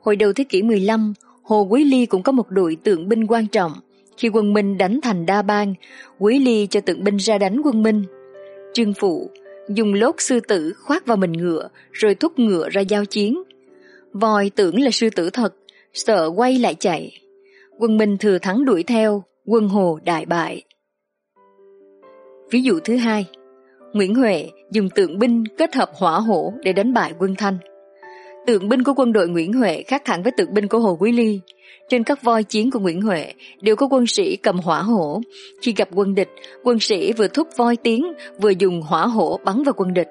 Hồi đầu thế kỷ 15, Hồ Quý Ly cũng có một đội tượng binh quan trọng. Khi quân Minh đánh thành Đa Bang, Quý Ly cho tượng binh ra đánh quân Minh. Trương Phụ dùng lốt sư tử khoác vào mình ngựa rồi thúc ngựa ra giao chiến. Voi tưởng là sư tử thật, sợ quay lại chạy. Quân Minh thừa thắng đuổi theo, quân Hồ đại bại. Ví dụ thứ hai, Nguyễn Huệ dùng tượng binh kết hợp hỏa hổ để đánh bại quân Thanh. Tượng binh của quân đội Nguyễn Huệ khác hẳn với tượng binh của Hồ Quý Ly. Trên các voi chiến của Nguyễn Huệ đều có quân sĩ cầm hỏa hổ. Khi gặp quân địch, quân sĩ vừa thúc voi tiến, vừa dùng hỏa hổ bắn vào quân địch.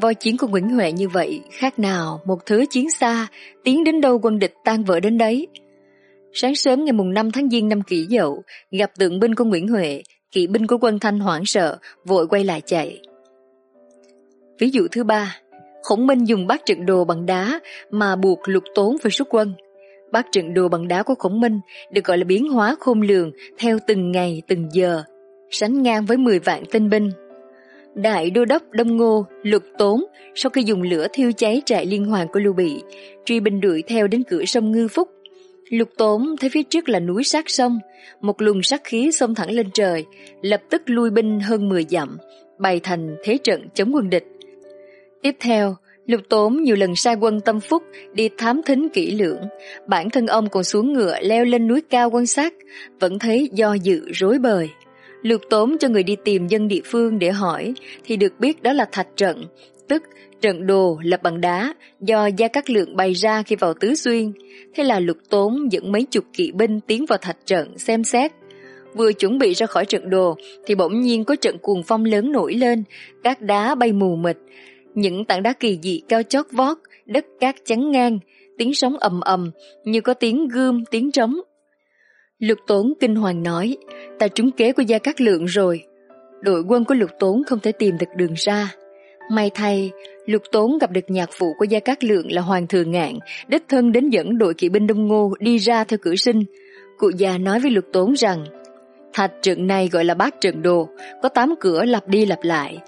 Voi chiến của Nguyễn Huệ như vậy, khác nào một thứ chiến xa, tiến đến đâu quân địch tan vỡ đến đấy. Sáng sớm ngày mùng 5 tháng Giêng năm kỷ dậu, gặp tượng binh của Nguyễn Huệ, kỵ binh của quân Thanh hoảng sợ, vội quay lại chạy. Ví dụ thứ ba, Khổng Minh dùng bát trận đồ bằng đá mà buộc lục tốn phải rút quân. Bát trận đồ bằng đá của Khổng Minh được gọi là biến hóa khôn lường theo từng ngày từng giờ, sánh ngang với 10 vạn tinh binh. Đại đô đốc Đông Ngô, Lục Tốn, sau khi dùng lửa thiêu cháy trại liên hoàn của Lưu Bị, truy binh đuổi theo đến cửa sông Ngư Phúc. Lục Tốn thấy phía trước là núi sát sông, một luồng sát khí xông thẳng lên trời, lập tức lui binh hơn 10 dặm, bày thành thế trận chống quân địch. Tiếp theo, Lục Tốn nhiều lần sai quân tâm phúc đi thám thính kỹ lưỡng, bản thân ông còn xuống ngựa leo lên núi cao quan sát, vẫn thấy do dự rối bời. Lục Tốn cho người đi tìm dân địa phương để hỏi, thì được biết đó là thạch trận, tức trận đồ lập bằng đá do Gia Cát Lượng bày ra khi vào Tứ Xuyên. Thế là Lục Tốn dẫn mấy chục kỵ binh tiến vào thạch trận xem xét. Vừa chuẩn bị ra khỏi trận đồ thì bỗng nhiên có trận cuồng phong lớn nổi lên, các đá bay mù mịt, những tảng đá kỳ dị cao chót vót, đất cát chắn ngang, tiếng sóng ầm ầm như có tiếng gươm, tiếng trống. Lục Tốn kinh hoàng nói, ta trúng kế của Gia Cát Lượng rồi. Đội quân của Lục Tốn không thể tìm được đường ra. May thay, Lục Tốn gặp được nhạc phụ của Gia Cát Lượng là Hoàng Thừa Ngạn, đích thân đến dẫn đội kỵ binh Đông Ngô đi ra theo cử sinh. Cụ già nói với Lục Tốn rằng, thạch trận này gọi là bát trận đồ, có tám cửa lặp đi lặp lại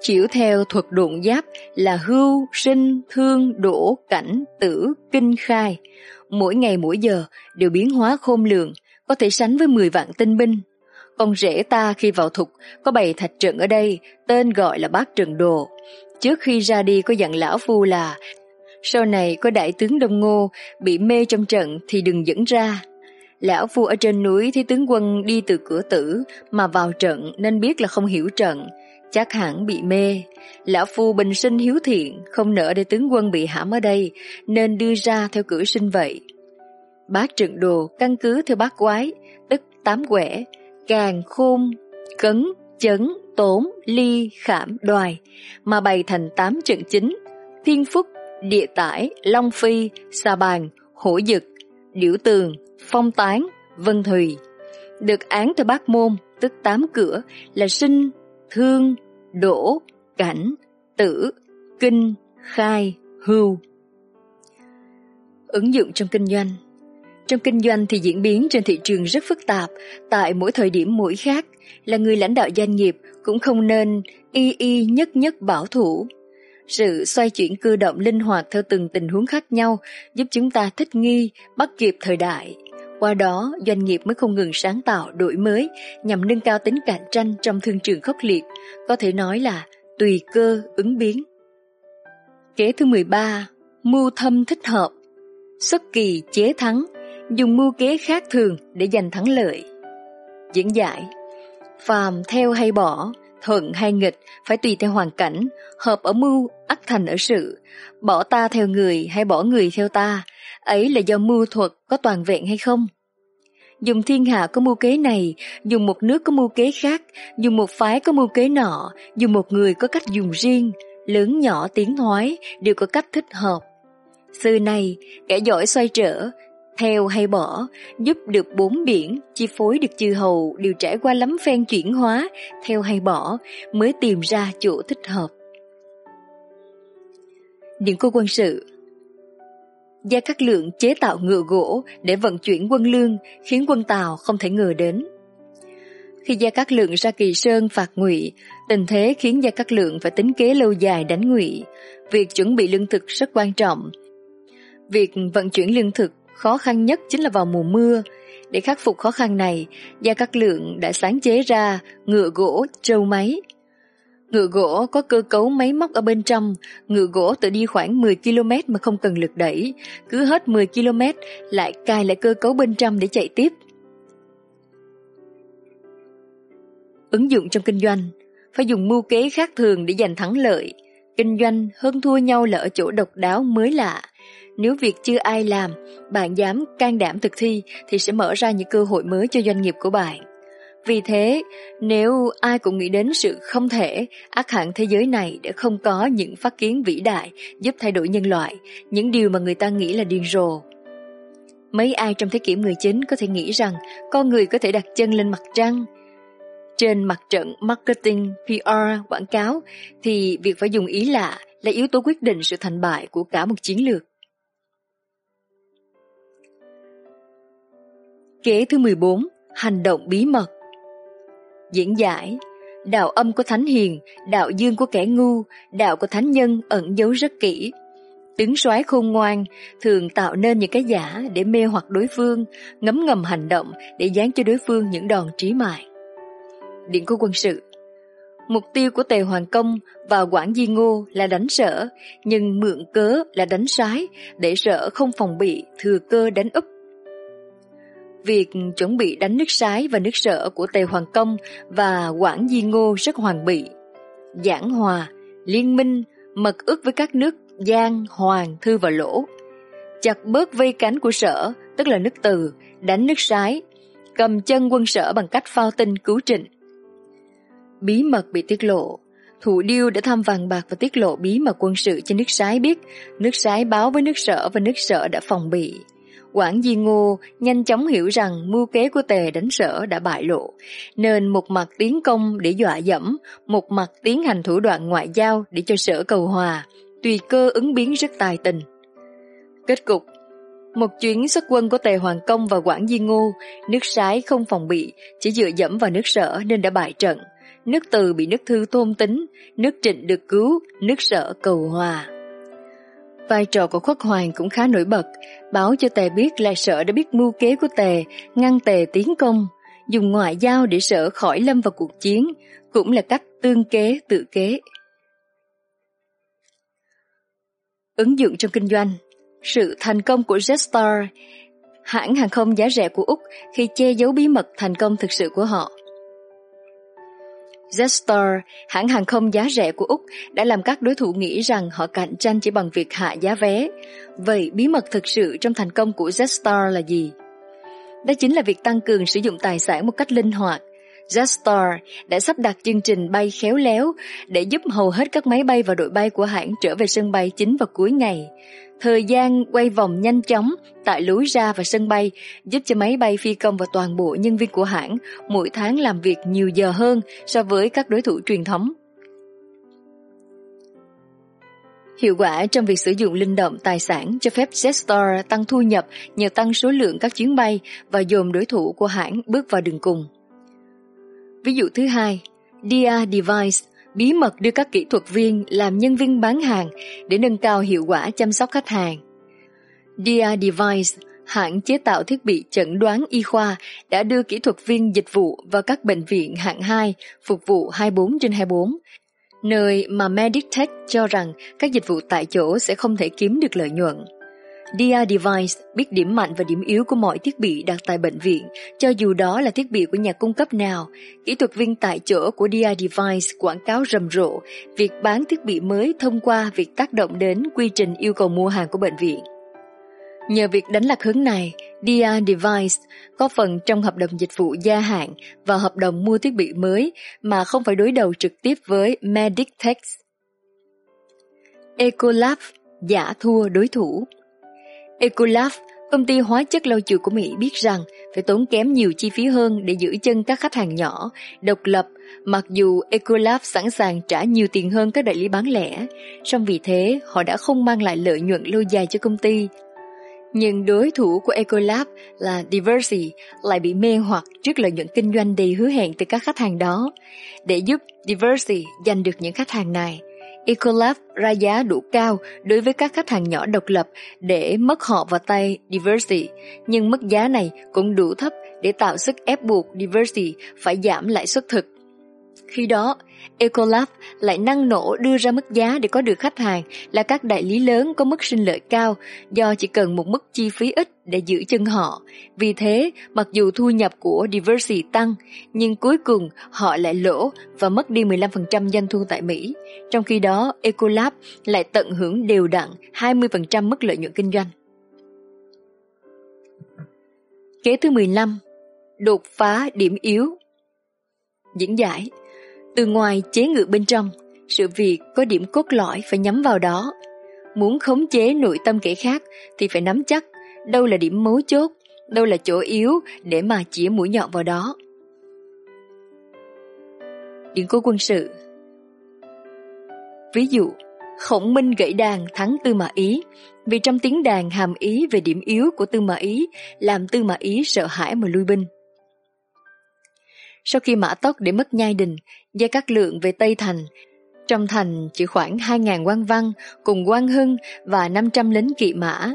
chiếu theo thuật độn giáp là hưu, sinh, thương, đổ, cảnh, tử, kinh khai. Mỗi ngày mỗi giờ đều biến hóa khôn lường, có thể sánh với 10 vạn tinh binh. Con rể ta khi vào thục có bày thạch trận ở đây, tên gọi là bát trận đồ. Trước khi ra đi có dặn lão phu là sau này có đại tướng Đông Ngô bị mê trong trận thì đừng dẫn ra. Lão phu ở trên núi thấy tướng quân đi từ cửa tử mà vào trận nên biết là không hiểu trận, chắc hẳn bị mê. Lão phu bình sinh hiếu thiện, không nỡ để tướng quân bị hãm ở đây, nên đưa ra theo cửa sinh vậy. bác trận đồ căn cứ theo bác quái, tức tám quẻ, càng khôn, cấn, chấn, tốn, ly, khảm, đoài, mà bày thành tám trận chính, thiên phúc, địa tải, long phi, sa bàn, hổ dực, điểu tường, phong tán, vân thùy. Được án theo bác môn, tức tám cửa, là sinh, thương, đổ, cảnh, tử, kinh, khai, hưu. Ứng dụng trong kinh doanh Trong kinh doanh thì diễn biến trên thị trường rất phức tạp, tại mỗi thời điểm mỗi khác, là người lãnh đạo doanh nghiệp cũng không nên y y nhất nhất bảo thủ. Sự xoay chuyển cơ động linh hoạt theo từng tình huống khác nhau giúp chúng ta thích nghi, bắt kịp thời đại. Qua đó, doanh nghiệp mới không ngừng sáng tạo, đổi mới nhằm nâng cao tính cạnh tranh trong thương trường khốc liệt, có thể nói là tùy cơ ứng biến. Kế thứ 13, mưu thâm thích hợp. Xuất kỳ chế thắng, dùng mưu kế khác thường để giành thắng lợi. Diễn giải Phàm theo hay bỏ, thuận hay nghịch phải tùy theo hoàn cảnh, hợp ở mưu, ắt thành ở sự. Bỏ ta theo người hay bỏ người theo ta, ấy là do mưu thuật có toàn vẹn hay không? Dùng thiên hạ có mưu kế này, dùng một nước có mưu kế khác, dùng một phái có mưu kế nọ, dùng một người có cách dùng riêng, lớn nhỏ tiếng thoái đều có cách thích hợp. Xưa này, kẻ giỏi xoay trở, theo hay bỏ, giúp được bốn biển, chi phối được chư hầu đều trải qua lắm phen chuyển hóa, theo hay bỏ, mới tìm ra chỗ thích hợp. Điện cô quân sự Gia Cát Lượng chế tạo ngựa gỗ để vận chuyển quân lương khiến quân Tàu không thể ngờ đến. Khi Gia Cát Lượng ra Kỳ Sơn phạt Ngụy, tình thế khiến Gia Cát Lượng phải tính kế lâu dài đánh Ngụy. Việc chuẩn bị lương thực rất quan trọng. Việc vận chuyển lương thực khó khăn nhất chính là vào mùa mưa. Để khắc phục khó khăn này, Gia Cát Lượng đã sáng chế ra ngựa gỗ trâu máy Ngựa gỗ có cơ cấu máy móc ở bên trong, ngựa gỗ tự đi khoảng 10 km mà không cần lực đẩy, cứ hết 10 km lại cài lại cơ cấu bên trong để chạy tiếp. Ứng dụng trong kinh doanh, phải dùng mưu kế khác thường để giành thắng lợi. Kinh doanh hơn thua nhau là ở chỗ độc đáo mới lạ, Nếu việc chưa ai làm, bạn dám can đảm thực thi thì sẽ mở ra những cơ hội mới cho doanh nghiệp của bạn. Vì thế, nếu ai cũng nghĩ đến sự không thể, ác hẳn thế giới này để không có những phát kiến vĩ đại giúp thay đổi nhân loại, những điều mà người ta nghĩ là điên rồ. Mấy ai trong thế kỷ 19 có thể nghĩ rằng con người có thể đặt chân lên mặt trăng? Trên mặt trận marketing, PR, quảng cáo thì việc phải dùng ý lạ là yếu tố quyết định sự thành bại của cả một chiến lược. Kế thứ 14. Hành động bí mật Diễn giải Đạo âm của thánh hiền, đạo dương của kẻ ngu, đạo của thánh nhân ẩn giấu rất kỹ. Tướng soái khôn ngoan thường tạo nên những cái giả để mê hoặc đối phương, ngấm ngầm hành động để dán cho đối phương những đòn trí mạng. Điện của quân sự Mục tiêu của Tề Hoàng Công và Quảng Di Ngô là đánh sở, nhưng mượn cớ là đánh sái, để sở không phòng bị, thừa cơ đánh úp Việc chuẩn bị đánh nước sái và nước sở của Tề Hoàng Công và Quảng Di Ngô rất hoàn bị. Giảng hòa, liên minh, mật ước với các nước Giang, Hoàng, Thư và Lỗ. Chặt bớt vây cánh của sở, tức là nước từ, đánh nước sái, cầm chân quân sở bằng cách phao tinh cứu trịnh. Bí mật bị tiết lộ, Thủ Điêu đã thăm vàng bạc và tiết lộ bí mật quân sự cho nước sái biết, nước sái báo với nước sở và nước sở đã phòng bị. Quảng Di Ngô nhanh chóng hiểu rằng mưu kế của Tề đánh sở đã bại lộ, nên một mặt tiến công để dọa dẫm, một mặt tiến hành thủ đoạn ngoại giao để cho sở cầu hòa, tùy cơ ứng biến rất tài tình. Kết cục một chuyến xuất quân của Tề Hoàng Công và Quảng Di Ngô, nước sái không phòng bị, chỉ dựa dẫm vào nước sở nên đã bại trận. Nước từ bị nước thư thôn tính, nước trịnh được cứu, nước sở cầu hòa. Vai trò của Khuất Hoàng cũng khá nổi bật, báo cho Tề biết là Sở đã biết mưu kế của Tề, ngăn Tề tiến công, dùng ngoại giao để Sở khỏi lâm vào cuộc chiến, cũng là cách tương kế tự kế. Ứng dụng trong kinh doanh Sự thành công của Jetstar, hãng hàng không giá rẻ của Úc khi che giấu bí mật thành công thực sự của họ. Jetstar, hãng hàng không giá rẻ của Úc, đã làm các đối thủ nghĩ rằng họ cạnh tranh chỉ bằng việc hạ giá vé. Vậy bí mật thực sự trong thành công của Jetstar là gì? Đó chính là việc tăng cường sử dụng tài sản một cách linh hoạt. Jetstar đã sắp đặt chương trình bay khéo léo để giúp hầu hết các máy bay và đội bay của hãng trở về sân bay chính vào cuối ngày. Thời gian quay vòng nhanh chóng tại lối ra và sân bay giúp cho máy bay phi công và toàn bộ nhân viên của hãng mỗi tháng làm việc nhiều giờ hơn so với các đối thủ truyền thống. Hiệu quả trong việc sử dụng linh động tài sản cho phép Jetstar tăng thu nhập nhờ tăng số lượng các chuyến bay và dồn đối thủ của hãng bước vào đường cùng. Ví dụ thứ hai, Dia Device bí mật đưa các kỹ thuật viên làm nhân viên bán hàng để nâng cao hiệu quả chăm sóc khách hàng. Dia Device, hãng chế tạo thiết bị chẩn đoán y khoa, đã đưa kỹ thuật viên dịch vụ vào các bệnh viện hạng 2 phục vụ 24 trên 24, nơi mà Meditech cho rằng các dịch vụ tại chỗ sẽ không thể kiếm được lợi nhuận. Dia Device biết điểm mạnh và điểm yếu của mọi thiết bị đặt tại bệnh viện, cho dù đó là thiết bị của nhà cung cấp nào. Kỹ thuật viên tại chỗ của Dia Device quảng cáo rầm rộ việc bán thiết bị mới thông qua việc tác động đến quy trình yêu cầu mua hàng của bệnh viện. Nhờ việc đánh lạc hướng này, Dia Device có phần trong hợp đồng dịch vụ gia hạn và hợp đồng mua thiết bị mới mà không phải đối đầu trực tiếp với Meditech. Ecolab giả thua đối thủ Ecolab, công ty hóa chất lau chùi của Mỹ biết rằng phải tốn kém nhiều chi phí hơn để giữ chân các khách hàng nhỏ, độc lập, mặc dù Ecolab sẵn sàng trả nhiều tiền hơn các đại lý bán lẻ, song vì thế họ đã không mang lại lợi nhuận lâu dài cho công ty. Nhưng đối thủ của Ecolab là Diversey lại bị mê hoặc trước lợi nhuận kinh doanh đầy hứa hẹn từ các khách hàng đó. Để giúp Diversey giành được những khách hàng này, Ecolab ra giá đủ cao đối với các khách hàng nhỏ độc lập để mất họ vào tay Diversity, nhưng mức giá này cũng đủ thấp để tạo sức ép buộc Diversity phải giảm lãi suất thực. Khi đó, Ecolab lại năng nổ đưa ra mức giá để có được khách hàng là các đại lý lớn có mức sinh lợi cao do chỉ cần một mức chi phí ít để giữ chân họ. Vì thế, mặc dù thu nhập của Diversity tăng, nhưng cuối cùng họ lại lỗ và mất đi 15% doanh thu tại Mỹ. Trong khi đó, Ecolab lại tận hưởng đều đặn 20% mức lợi nhuận kinh doanh. Kế thứ 15 Đột phá điểm yếu Diễn giải Từ ngoài chế ngự bên trong Sự việc có điểm cốt lõi phải nhắm vào đó Muốn khống chế nội tâm kẻ khác Thì phải nắm chắc Đâu là điểm mấu chốt Đâu là chỗ yếu để mà chỉ mũi nhọn vào đó Điện cố quân sự Ví dụ Khổng Minh gãy đàn thắng Tư Mã Ý vì trong tiếng đàn hàm ý về điểm yếu của Tư Mã Ý làm Tư Mã Ý sợ hãi mà lui binh. Sau khi mã tốc để mất nhai đình, gia các lượng về Tây Thành, trong thành chỉ khoảng 2.000 quan văn cùng quan hưng và 500 lính kỵ mã.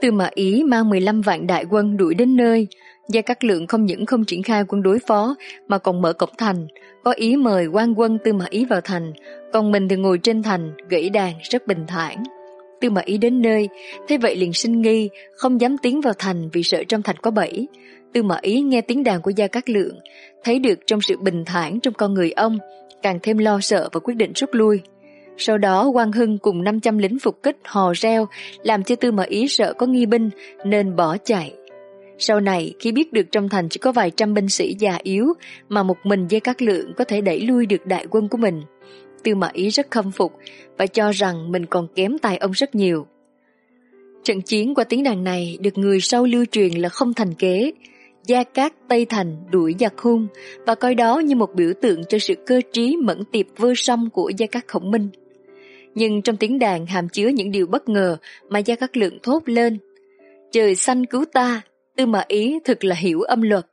Tư Mã Ý mang 15 vạn đại quân đuổi đến nơi, Gia Cát Lượng không những không triển khai quân đối phó mà còn mở cổng thành, có ý mời quan quân Tư Mã Ý vào thành, còn mình thì ngồi trên thành, gãy đàn rất bình thản. Tư Mã Ý đến nơi, thế vậy liền sinh nghi, không dám tiến vào thành vì sợ trong thành có bẫy. Tư Mã Ý nghe tiếng đàn của Gia Cát Lượng, thấy được trong sự bình thản trong con người ông, càng thêm lo sợ và quyết định rút lui. Sau đó Quang Hưng cùng 500 lính phục kích hò reo, làm cho Tư Mã Ý sợ có nghi binh nên bỏ chạy. Sau này, khi biết được trong thành chỉ có vài trăm binh sĩ già yếu mà một mình Gia Cát Lượng có thể đẩy lui được đại quân của mình, Tư Mã Ý rất khâm phục và cho rằng mình còn kém tài ông rất nhiều. Trận chiến qua tiếng đàn này được người sau lưu truyền là không thành kế, Gia Cát Tây Thành đuổi giặc hung và coi đó như một biểu tượng cho sự cơ trí mẫn tiệp vơ song của Gia Cát Khổng Minh. Nhưng trong tiếng đàn hàm chứa những điều bất ngờ mà Gia Cát Lượng thốt lên. Trời xanh cứu ta, Tư mà Ý thực là hiểu âm luật.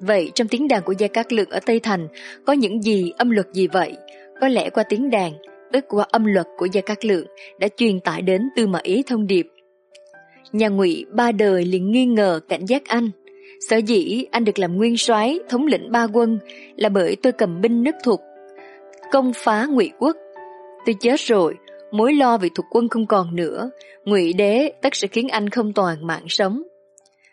Vậy trong tiếng đàn của Gia Cát Lượng ở Tây Thành có những gì âm luật gì vậy? Có lẽ qua tiếng đàn, tức qua âm luật của Gia Cát Lượng đã truyền tải đến Tư mà Ý thông điệp. Nhà Ngụy ba đời liền nghi ngờ cảnh giác anh. Sở dĩ anh được làm nguyên soái thống lĩnh ba quân là bởi tôi cầm binh nước thục, công phá Ngụy quốc. Tôi chết rồi, mối lo vì thuộc quân không còn nữa, Ngụy đế tất sẽ khiến anh không toàn mạng sống.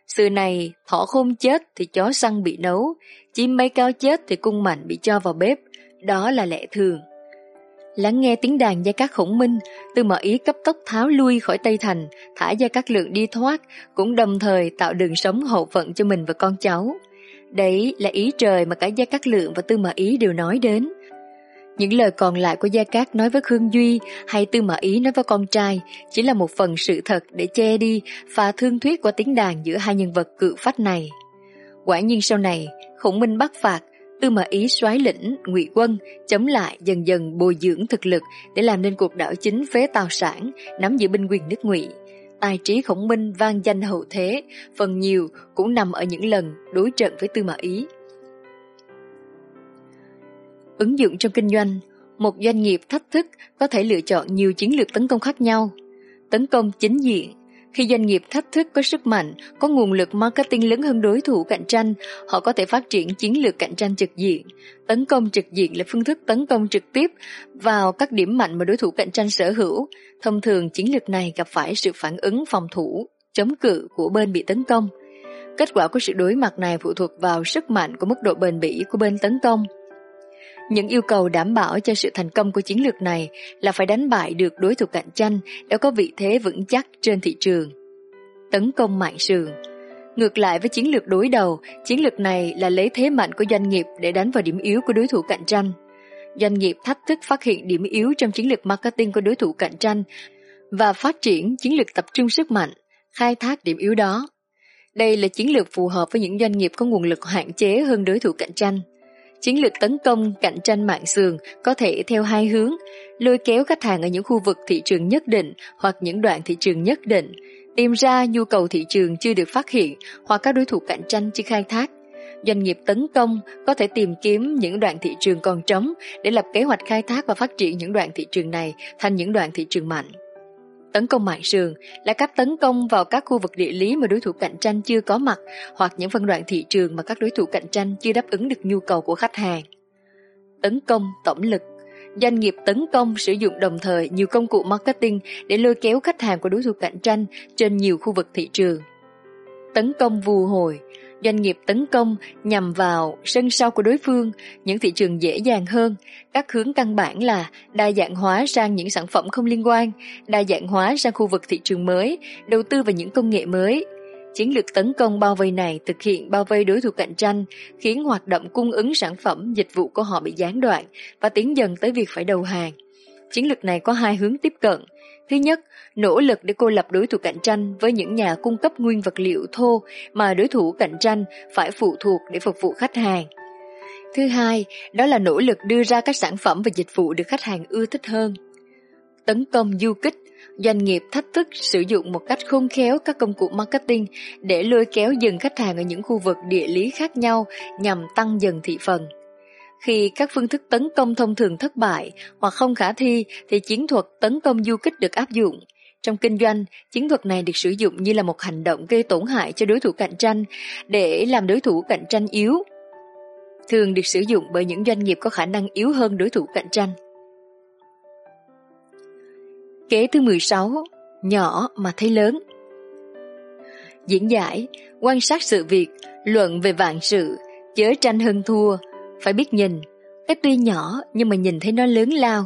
Sự này, thỏ khôn chết thì chó săn bị nấu, chim bay cao chết thì cung mạnh bị cho vào bếp, đó là lẽ thường. Lắng nghe tiếng đàn Gia Cát Khổng Minh, Tư mở Ý cấp tốc tháo lui khỏi Tây Thành, thả Gia Cát Lượng đi thoát, cũng đồng thời tạo đường sống hậu phận cho mình và con cháu. Đấy là ý trời mà cả Gia Cát Lượng và Tư mở Ý đều nói đến. Những lời còn lại của Gia Cát nói với Khương Duy hay Tư Mã Ý nói với con trai chỉ là một phần sự thật để che đi và thương thuyết qua tiếng đàn giữa hai nhân vật cự phách này. Quả nhiên sau này, Khổng Minh bắt phạt, Tư Mã Ý soái lĩnh ngụy quân chống lại dần dần bồi dưỡng thực lực để làm nên cuộc đảo chính phế tào sản, nắm giữ binh quyền nước ngụy. Tài trí khổng minh vang danh hậu thế, phần nhiều cũng nằm ở những lần đối trận với Tư Mã Ý. Ứng dụng trong kinh doanh, một doanh nghiệp thách thức có thể lựa chọn nhiều chiến lược tấn công khác nhau. Tấn công chính diện, khi doanh nghiệp thách thức có sức mạnh, có nguồn lực marketing lớn hơn đối thủ cạnh tranh, họ có thể phát triển chiến lược cạnh tranh trực diện. Tấn công trực diện là phương thức tấn công trực tiếp vào các điểm mạnh mà đối thủ cạnh tranh sở hữu. Thông thường chiến lược này gặp phải sự phản ứng phòng thủ, chống cự của bên bị tấn công. Kết quả của sự đối mặt này phụ thuộc vào sức mạnh của mức độ bền bỉ của bên tấn công. Những yêu cầu đảm bảo cho sự thành công của chiến lược này là phải đánh bại được đối thủ cạnh tranh đã có vị thế vững chắc trên thị trường. Tấn công mạng sườn Ngược lại với chiến lược đối đầu, chiến lược này là lấy thế mạnh của doanh nghiệp để đánh vào điểm yếu của đối thủ cạnh tranh. Doanh nghiệp thách thức phát hiện điểm yếu trong chiến lược marketing của đối thủ cạnh tranh và phát triển chiến lược tập trung sức mạnh, khai thác điểm yếu đó. Đây là chiến lược phù hợp với những doanh nghiệp có nguồn lực hạn chế hơn đối thủ cạnh tranh. Chiến lược tấn công cạnh tranh mạng sườn có thể theo hai hướng, lôi kéo khách hàng ở những khu vực thị trường nhất định hoặc những đoạn thị trường nhất định, tìm ra nhu cầu thị trường chưa được phát hiện hoặc các đối thủ cạnh tranh chưa khai thác. Doanh nghiệp tấn công có thể tìm kiếm những đoạn thị trường còn trống để lập kế hoạch khai thác và phát triển những đoạn thị trường này thành những đoạn thị trường mạnh. Tấn công mạng sườn là cách tấn công vào các khu vực địa lý mà đối thủ cạnh tranh chưa có mặt hoặc những phân đoạn thị trường mà các đối thủ cạnh tranh chưa đáp ứng được nhu cầu của khách hàng. Tấn công tổng lực doanh nghiệp tấn công sử dụng đồng thời nhiều công cụ marketing để lôi kéo khách hàng của đối thủ cạnh tranh trên nhiều khu vực thị trường. Tấn công vù hồi, doanh nghiệp tấn công nhằm vào sân sau của đối phương, những thị trường dễ dàng hơn. Các hướng căn bản là đa dạng hóa sang những sản phẩm không liên quan, đa dạng hóa sang khu vực thị trường mới, đầu tư vào những công nghệ mới, Chiến lược tấn công bao vây này thực hiện bao vây đối thủ cạnh tranh, khiến hoạt động cung ứng sản phẩm, dịch vụ của họ bị gián đoạn và tiến dần tới việc phải đầu hàng. Chiến lược này có hai hướng tiếp cận. Thứ nhất, nỗ lực để cô lập đối thủ cạnh tranh với những nhà cung cấp nguyên vật liệu thô mà đối thủ cạnh tranh phải phụ thuộc để phục vụ khách hàng. Thứ hai, đó là nỗ lực đưa ra các sản phẩm và dịch vụ được khách hàng ưa thích hơn. Tấn công du kích Doanh nghiệp thách thức sử dụng một cách khôn khéo các công cụ marketing để lôi kéo dần khách hàng ở những khu vực địa lý khác nhau nhằm tăng dần thị phần. Khi các phương thức tấn công thông thường thất bại hoặc không khả thi thì chiến thuật tấn công du kích được áp dụng. Trong kinh doanh, chiến thuật này được sử dụng như là một hành động gây tổn hại cho đối thủ cạnh tranh để làm đối thủ cạnh tranh yếu. Thường được sử dụng bởi những doanh nghiệp có khả năng yếu hơn đối thủ cạnh tranh. Kế thứ 16 Nhỏ mà thấy lớn Diễn giải Quan sát sự việc Luận về vạn sự Chớ tranh hơn thua phải biết nhìn Cái tuy nhỏ nhưng mà nhìn thấy nó lớn lao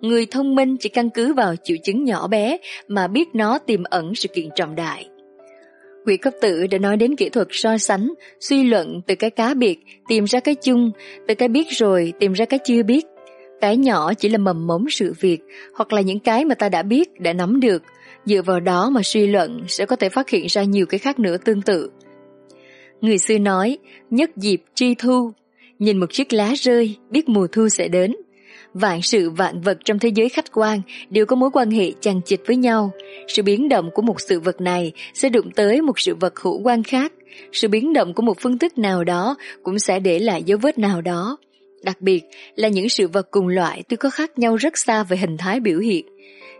Người thông minh chỉ căn cứ vào triệu chứng nhỏ bé Mà biết nó tiềm ẩn sự kiện trọng đại Nguyễn Cấp Tử đã nói đến kỹ thuật so sánh, suy luận từ cái cá biệt, tìm ra cái chung, từ cái biết rồi tìm ra cái chưa biết. Cái nhỏ chỉ là mầm mống sự việc hoặc là những cái mà ta đã biết, đã nắm được. Dựa vào đó mà suy luận sẽ có thể phát hiện ra nhiều cái khác nữa tương tự. Người xưa nói, nhất dịp tri thu, nhìn một chiếc lá rơi, biết mùa thu sẽ đến. Vạn sự vạn vật trong thế giới khách quan đều có mối quan hệ chằng chịt với nhau. Sự biến động của một sự vật này sẽ đụng tới một sự vật hữu quan khác. Sự biến động của một phương thức nào đó cũng sẽ để lại dấu vết nào đó. Đặc biệt là những sự vật cùng loại tuy có khác nhau rất xa về hình thái biểu hiện,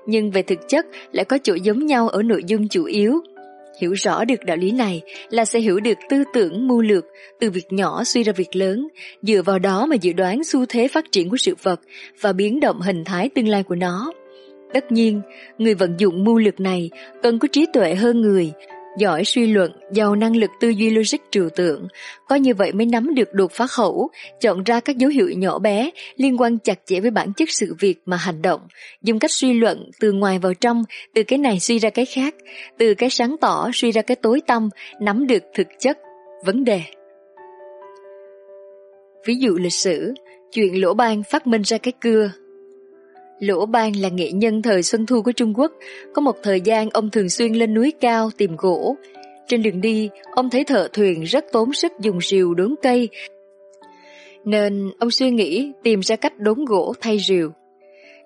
nhưng về thực chất lại có chỗ giống nhau ở nội dung chủ yếu. Hiểu rõ được đạo lý này là sẽ hiểu được tư tưởng mưu lược từ việc nhỏ suy ra việc lớn, dựa vào đó mà dự đoán xu thế phát triển của sự vật và biến động hình thái tương lai của nó. Tất nhiên, người vận dụng mưu lược này cần có trí tuệ hơn người, giỏi suy luận, giàu năng lực tư duy logic trừu tượng, có như vậy mới nắm được đột phá khẩu, chọn ra các dấu hiệu nhỏ bé liên quan chặt chẽ với bản chất sự việc mà hành động, dùng cách suy luận từ ngoài vào trong, từ cái này suy ra cái khác, từ cái sáng tỏ suy ra cái tối tăm, nắm được thực chất vấn đề. Ví dụ lịch sử, chuyện lỗ ban phát minh ra cái cưa. Lỗ Ban là nghệ nhân thời Xuân Thu của Trung Quốc. Có một thời gian ông thường xuyên lên núi cao tìm gỗ. Trên đường đi, ông thấy thợ thuyền rất tốn sức dùng rìu đốn cây. Nên ông suy nghĩ tìm ra cách đốn gỗ thay rìu.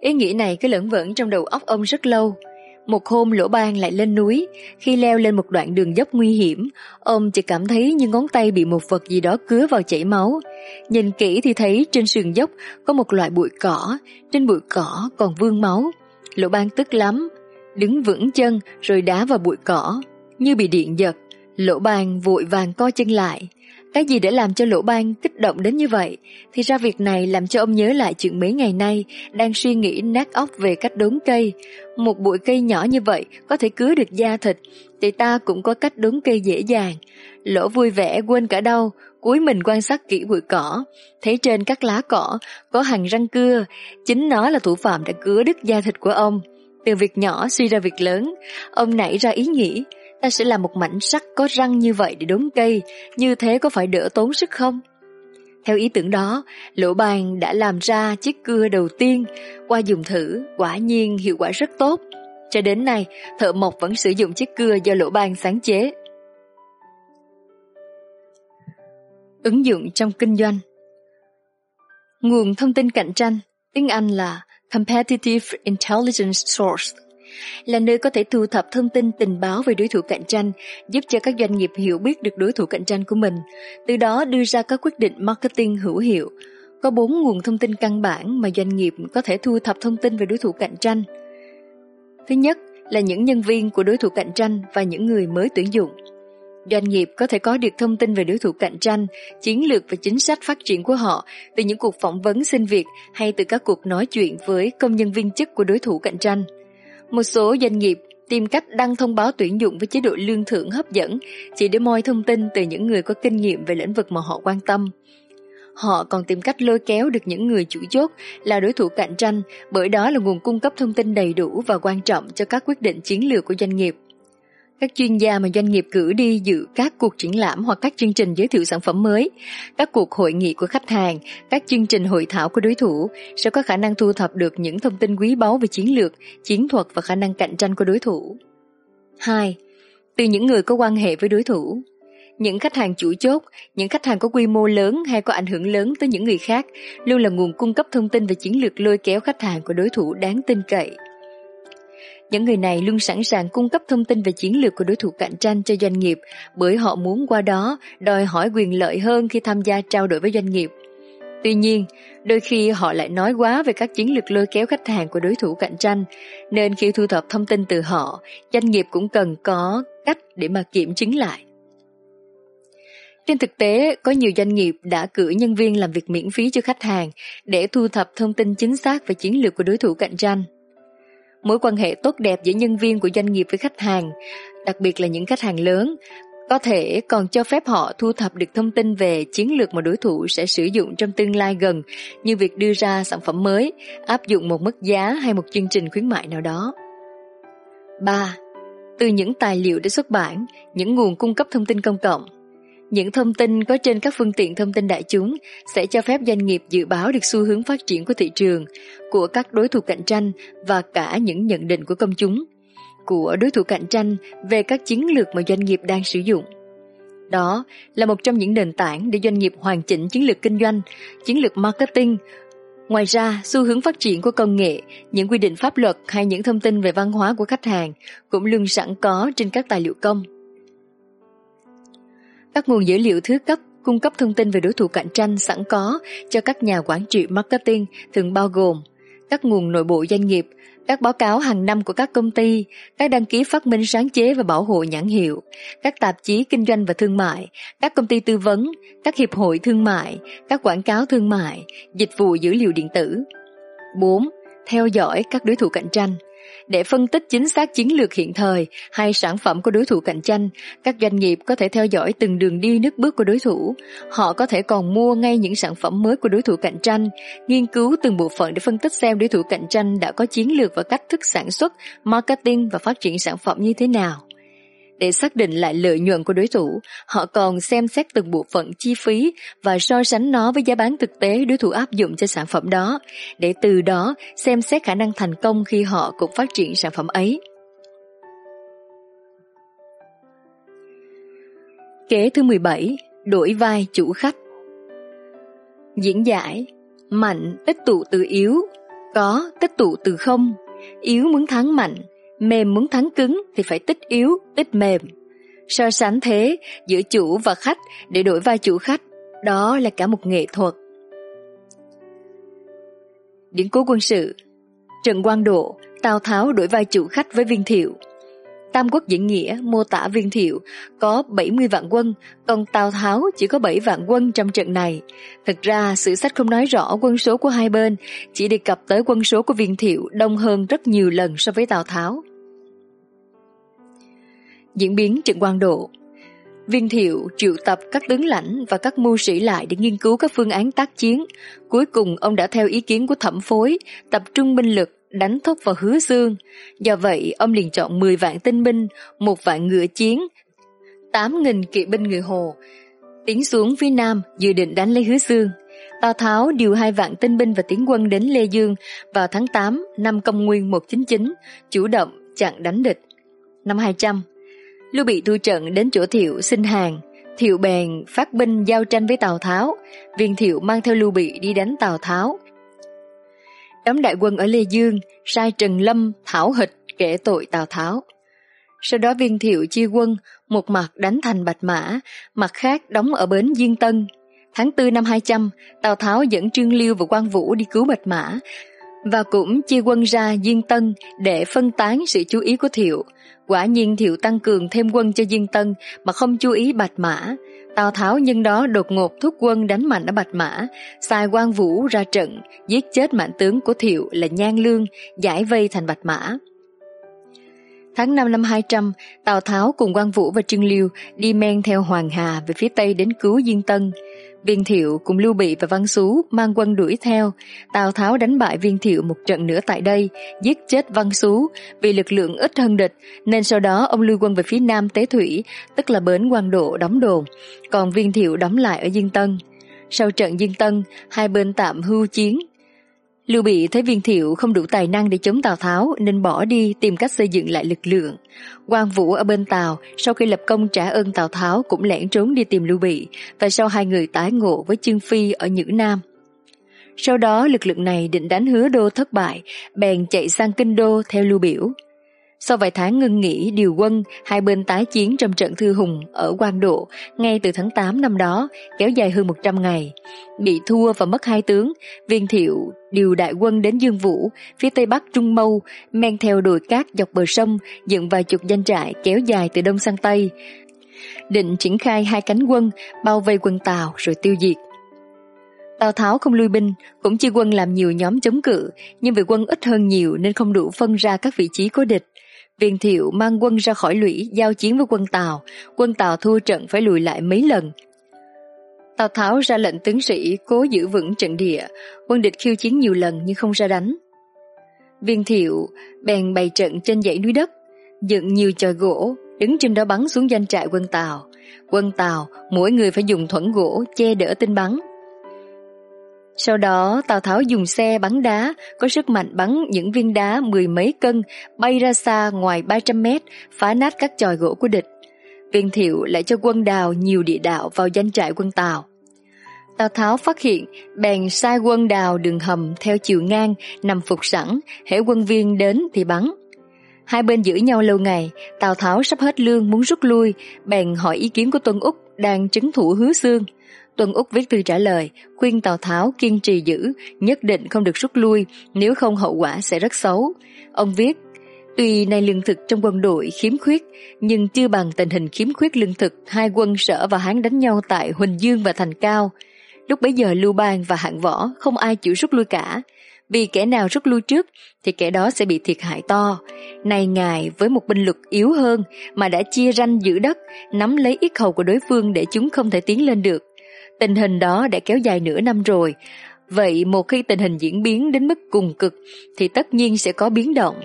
Ý nghĩ này cứ lẫn vẩn trong đầu óc ông rất lâu. Một hôm lỗ ban lại lên núi, khi leo lên một đoạn đường dốc nguy hiểm, ông chỉ cảm thấy như ngón tay bị một vật gì đó cứa vào chảy máu. Nhìn kỹ thì thấy trên sườn dốc có một loại bụi cỏ, trên bụi cỏ còn vương máu. Lỗ ban tức lắm, đứng vững chân rồi đá vào bụi cỏ, như bị điện giật. Lỗ ban vội vàng co chân lại, cái gì để làm cho lỗ ban kích động đến như vậy? Thì ra việc này làm cho ông nhớ lại chuyện mấy ngày nay đang suy nghĩ nát óc về cách đốn cây. Một bụi cây nhỏ như vậy có thể cứa được da thịt, thì ta cũng có cách đốn cây dễ dàng. Lỗ vui vẻ quên cả đau, cúi mình quan sát kỹ bụi cỏ, thấy trên các lá cỏ có hàng răng cưa, chính nó là thủ phạm đã cứa đứt da thịt của ông. Từ việc nhỏ suy ra việc lớn, ông nảy ra ý nghĩ, ta sẽ làm một mảnh sắt có răng như vậy để đốn cây, như thế có phải đỡ tốn sức không? Theo ý tưởng đó, Lỗ Bàn đã làm ra chiếc cưa đầu tiên, qua dùng thử, quả nhiên hiệu quả rất tốt. Cho đến nay, thợ mộc vẫn sử dụng chiếc cưa do Lỗ Bàn sáng chế. Ứng dụng trong kinh doanh Nguồn thông tin cạnh tranh, tiếng Anh là Competitive Intelligence Source là nơi có thể thu thập thông tin tình báo về đối thủ cạnh tranh, giúp cho các doanh nghiệp hiểu biết được đối thủ cạnh tranh của mình, từ đó đưa ra các quyết định marketing hữu hiệu. Có bốn nguồn thông tin căn bản mà doanh nghiệp có thể thu thập thông tin về đối thủ cạnh tranh. Thứ nhất là những nhân viên của đối thủ cạnh tranh và những người mới tuyển dụng. Doanh nghiệp có thể có được thông tin về đối thủ cạnh tranh, chiến lược và chính sách phát triển của họ từ những cuộc phỏng vấn xin việc hay từ các cuộc nói chuyện với công nhân viên chức của đối thủ cạnh tranh. Một số doanh nghiệp tìm cách đăng thông báo tuyển dụng với chế độ lương thưởng hấp dẫn chỉ để moi thông tin từ những người có kinh nghiệm về lĩnh vực mà họ quan tâm. Họ còn tìm cách lôi kéo được những người chủ chốt là đối thủ cạnh tranh, bởi đó là nguồn cung cấp thông tin đầy đủ và quan trọng cho các quyết định chiến lược của doanh nghiệp. Các chuyên gia mà doanh nghiệp cử đi dự các cuộc triển lãm hoặc các chương trình giới thiệu sản phẩm mới, các cuộc hội nghị của khách hàng, các chương trình hội thảo của đối thủ sẽ có khả năng thu thập được những thông tin quý báu về chiến lược, chiến thuật và khả năng cạnh tranh của đối thủ. 2. Từ những người có quan hệ với đối thủ những khách hàng chủ chốt, những khách hàng có quy mô lớn hay có ảnh hưởng lớn tới những người khác luôn là nguồn cung cấp thông tin về chiến lược lôi kéo khách hàng của đối thủ đáng tin cậy. Những người này luôn sẵn sàng cung cấp thông tin về chiến lược của đối thủ cạnh tranh cho doanh nghiệp bởi họ muốn qua đó đòi hỏi quyền lợi hơn khi tham gia trao đổi với doanh nghiệp. Tuy nhiên, đôi khi họ lại nói quá về các chiến lược lôi kéo khách hàng của đối thủ cạnh tranh, nên khi thu thập thông tin từ họ, doanh nghiệp cũng cần có cách để mà kiểm chứng lại. Trên thực tế, có nhiều doanh nghiệp đã cử nhân viên làm việc miễn phí cho khách hàng để thu thập thông tin chính xác về chiến lược của đối thủ cạnh tranh. Mối quan hệ tốt đẹp giữa nhân viên của doanh nghiệp với khách hàng, đặc biệt là những khách hàng lớn, có thể còn cho phép họ thu thập được thông tin về chiến lược mà đối thủ sẽ sử dụng trong tương lai gần như việc đưa ra sản phẩm mới, áp dụng một mức giá hay một chương trình khuyến mại nào đó. 3. Từ những tài liệu đã xuất bản, những nguồn cung cấp thông tin công cộng những thông tin có trên các phương tiện thông tin đại chúng sẽ cho phép doanh nghiệp dự báo được xu hướng phát triển của thị trường, của các đối thủ cạnh tranh và cả những nhận định của công chúng, của đối thủ cạnh tranh về các chiến lược mà doanh nghiệp đang sử dụng. Đó là một trong những nền tảng để doanh nghiệp hoàn chỉnh chiến lược kinh doanh, chiến lược marketing. Ngoài ra, xu hướng phát triển của công nghệ, những quy định pháp luật hay những thông tin về văn hóa của khách hàng cũng luôn sẵn có trên các tài liệu công. Các nguồn dữ liệu thứ cấp cung cấp thông tin về đối thủ cạnh tranh sẵn có cho các nhà quản trị marketing thường bao gồm các nguồn nội bộ doanh nghiệp, các báo cáo hàng năm của các công ty, các đăng ký phát minh sáng chế và bảo hộ nhãn hiệu, các tạp chí kinh doanh và thương mại, các công ty tư vấn, các hiệp hội thương mại, các quảng cáo thương mại, dịch vụ dữ liệu điện tử. 4. Theo dõi các đối thủ cạnh tranh để phân tích chính xác chiến lược hiện thời hay sản phẩm của đối thủ cạnh tranh, các doanh nghiệp có thể theo dõi từng đường đi nước bước của đối thủ. Họ có thể còn mua ngay những sản phẩm mới của đối thủ cạnh tranh, nghiên cứu từng bộ phận để phân tích xem đối thủ cạnh tranh đã có chiến lược và cách thức sản xuất, marketing và phát triển sản phẩm như thế nào. Để xác định lại lợi nhuận của đối thủ, họ còn xem xét từng bộ phận chi phí và so sánh nó với giá bán thực tế đối thủ áp dụng cho sản phẩm đó, để từ đó xem xét khả năng thành công khi họ cũng phát triển sản phẩm ấy. Kế thứ 17, đổi vai chủ khách. Diễn giải, mạnh tích tụ từ yếu, có tích tụ từ không, yếu muốn thắng mạnh, mềm muốn thắng cứng thì phải tích yếu, tích mềm. So sánh thế giữa chủ và khách để đổi vai chủ khách, đó là cả một nghệ thuật. Điển cố quân sự Trần Quang Độ, Tào Tháo đổi vai chủ khách với viên thiệu. Tam quốc diễn nghĩa mô tả viên thiệu có 70 vạn quân, còn Tào Tháo chỉ có 7 vạn quân trong trận này. Thực ra, sử sách không nói rõ quân số của hai bên, chỉ đề cập tới quân số của viên thiệu đông hơn rất nhiều lần so với Tào Tháo diễn biến trận quan độ. Viên thiệu triệu tập các tướng lãnh và các mưu sĩ lại để nghiên cứu các phương án tác chiến. Cuối cùng ông đã theo ý kiến của thẩm phối, tập trung binh lực đánh thốc vào hứa xương. Do vậy, ông liền chọn 10 vạn tinh binh, một vạn ngựa chiến, 8.000 kỵ binh người Hồ, tiến xuống phía nam dự định đánh lấy hứa xương. Tào Tháo điều hai vạn tinh binh và tiến quân đến Lê Dương vào tháng 8 năm công nguyên 199, chủ động chặn đánh địch. Năm 200, Lưu Bị thu trận đến chỗ Thiệu xin hàng, Thiệu bèn phát binh giao tranh với Tào Tháo, viên Thiệu mang theo Lưu Bị đi đánh Tào Tháo. Đóng đại quân ở Lê Dương, sai Trần Lâm thảo hịch kể tội Tào Tháo. Sau đó viên thiệu chia quân, một mặt đánh thành Bạch Mã, mặt khác đóng ở bến Diên Tân. Tháng 4 năm 200, Tào Tháo dẫn Trương Liêu và Quan Vũ đi cứu Bạch Mã, và cũng chia quân ra Diên Tân để phân tán sự chú ý của Thiệu, Quả nhiên Thiệu tăng cường thêm quân cho diên Tân mà không chú ý Bạch Mã. Tào Tháo nhân đó đột ngột thúc quân đánh mạnh ở Bạch Mã, sai quan Vũ ra trận, giết chết mạnh tướng của Thiệu là Nhan Lương, giải vây thành Bạch Mã. Tháng 5 năm 200, Tào Tháo cùng quan Vũ và Trương Liêu đi men theo Hoàng Hà về phía Tây đến cứu Diên Tân. Viên Thiệu cùng Lưu Bị và Văn Xú mang quân đuổi theo. Tào Tháo đánh bại Viên Thiệu một trận nữa tại đây, giết chết Văn Xú vì lực lượng ít hơn địch, nên sau đó ông lưu quân về phía Nam Tế Thủy, tức là bến quan độ đóng đồn, còn Viên Thiệu đóng lại ở Diên Tân. Sau trận Diên Tân, hai bên tạm hưu chiến, Lưu Bị thấy viên thiệu không đủ tài năng để chống Tào Tháo nên bỏ đi tìm cách xây dựng lại lực lượng. Quan Vũ ở bên Tào sau khi lập công trả ơn Tào Tháo cũng lẻn trốn đi tìm Lưu Bị và sau hai người tái ngộ với Chương Phi ở Nhữ Nam. Sau đó lực lượng này định đánh hứa đô thất bại, bèn chạy sang kinh đô theo Lưu Biểu. Sau vài tháng ngưng nghỉ điều quân, hai bên tái chiến trong trận Thư Hùng ở Quan Độ ngay từ tháng 8 năm đó, kéo dài hơn 100 ngày. Bị thua và mất hai tướng, viên thiệu điều đại quân đến Dương Vũ, phía tây bắc Trung Mâu, men theo đồi cát dọc bờ sông, dựng vài chục danh trại kéo dài từ đông sang tây. Định triển khai hai cánh quân, bao vây quân Tàu rồi tiêu diệt. Tào Tháo không lui binh, cũng chia quân làm nhiều nhóm chống cự, nhưng vì quân ít hơn nhiều nên không đủ phân ra các vị trí cố địch. Viên thiệu mang quân ra khỏi lũy giao chiến với quân Tào, quân Tào thua trận phải lùi lại mấy lần. Tào Tháo ra lệnh tướng sĩ cố giữ vững trận địa, quân địch khiêu chiến nhiều lần nhưng không ra đánh. Viên thiệu bèn bày trận trên dãy núi đất, dựng nhiều chòi gỗ, đứng trên đó bắn xuống doanh trại quân Tào. Quân Tào mỗi người phải dùng thuẫn gỗ che đỡ tên bắn. Sau đó Tào Tháo dùng xe bắn đá có sức mạnh bắn những viên đá mười mấy cân bay ra xa ngoài 300 mét phá nát các chòi gỗ của địch. Viên thiệu lại cho quân đào nhiều địa đạo vào danh trại quân Tào. Tào Tháo phát hiện, bèn sai quân đào đường hầm theo chiều ngang, nằm phục sẵn, hễ quân viên đến thì bắn. Hai bên giữ nhau lâu ngày, Tào Tháo sắp hết lương muốn rút lui, bèn hỏi ý kiến của Tuân Úc đang trấn thủ hứa xương. Tuân Úc viết thư trả lời, khuyên Tào Tháo kiên trì giữ, nhất định không được rút lui, nếu không hậu quả sẽ rất xấu. Ông viết, Tuy nay lương thực trong quân đội khiếm khuyết, nhưng chưa bằng tình hình khiếm khuyết lương thực hai quân sở và Hán đánh nhau tại Huỳnh Dương và Thành Cao. Lúc bấy giờ Lưu Bang và Hạng Võ không ai chịu rút lui cả, vì kẻ nào rút lui trước thì kẻ đó sẽ bị thiệt hại to. Nay ngài với một binh lực yếu hơn mà đã chia ranh giữ đất, nắm lấy ít hầu của đối phương để chúng không thể tiến lên được. Tình hình đó đã kéo dài nửa năm rồi. Vậy một khi tình hình diễn biến đến mức cùng cực thì tất nhiên sẽ có biến động.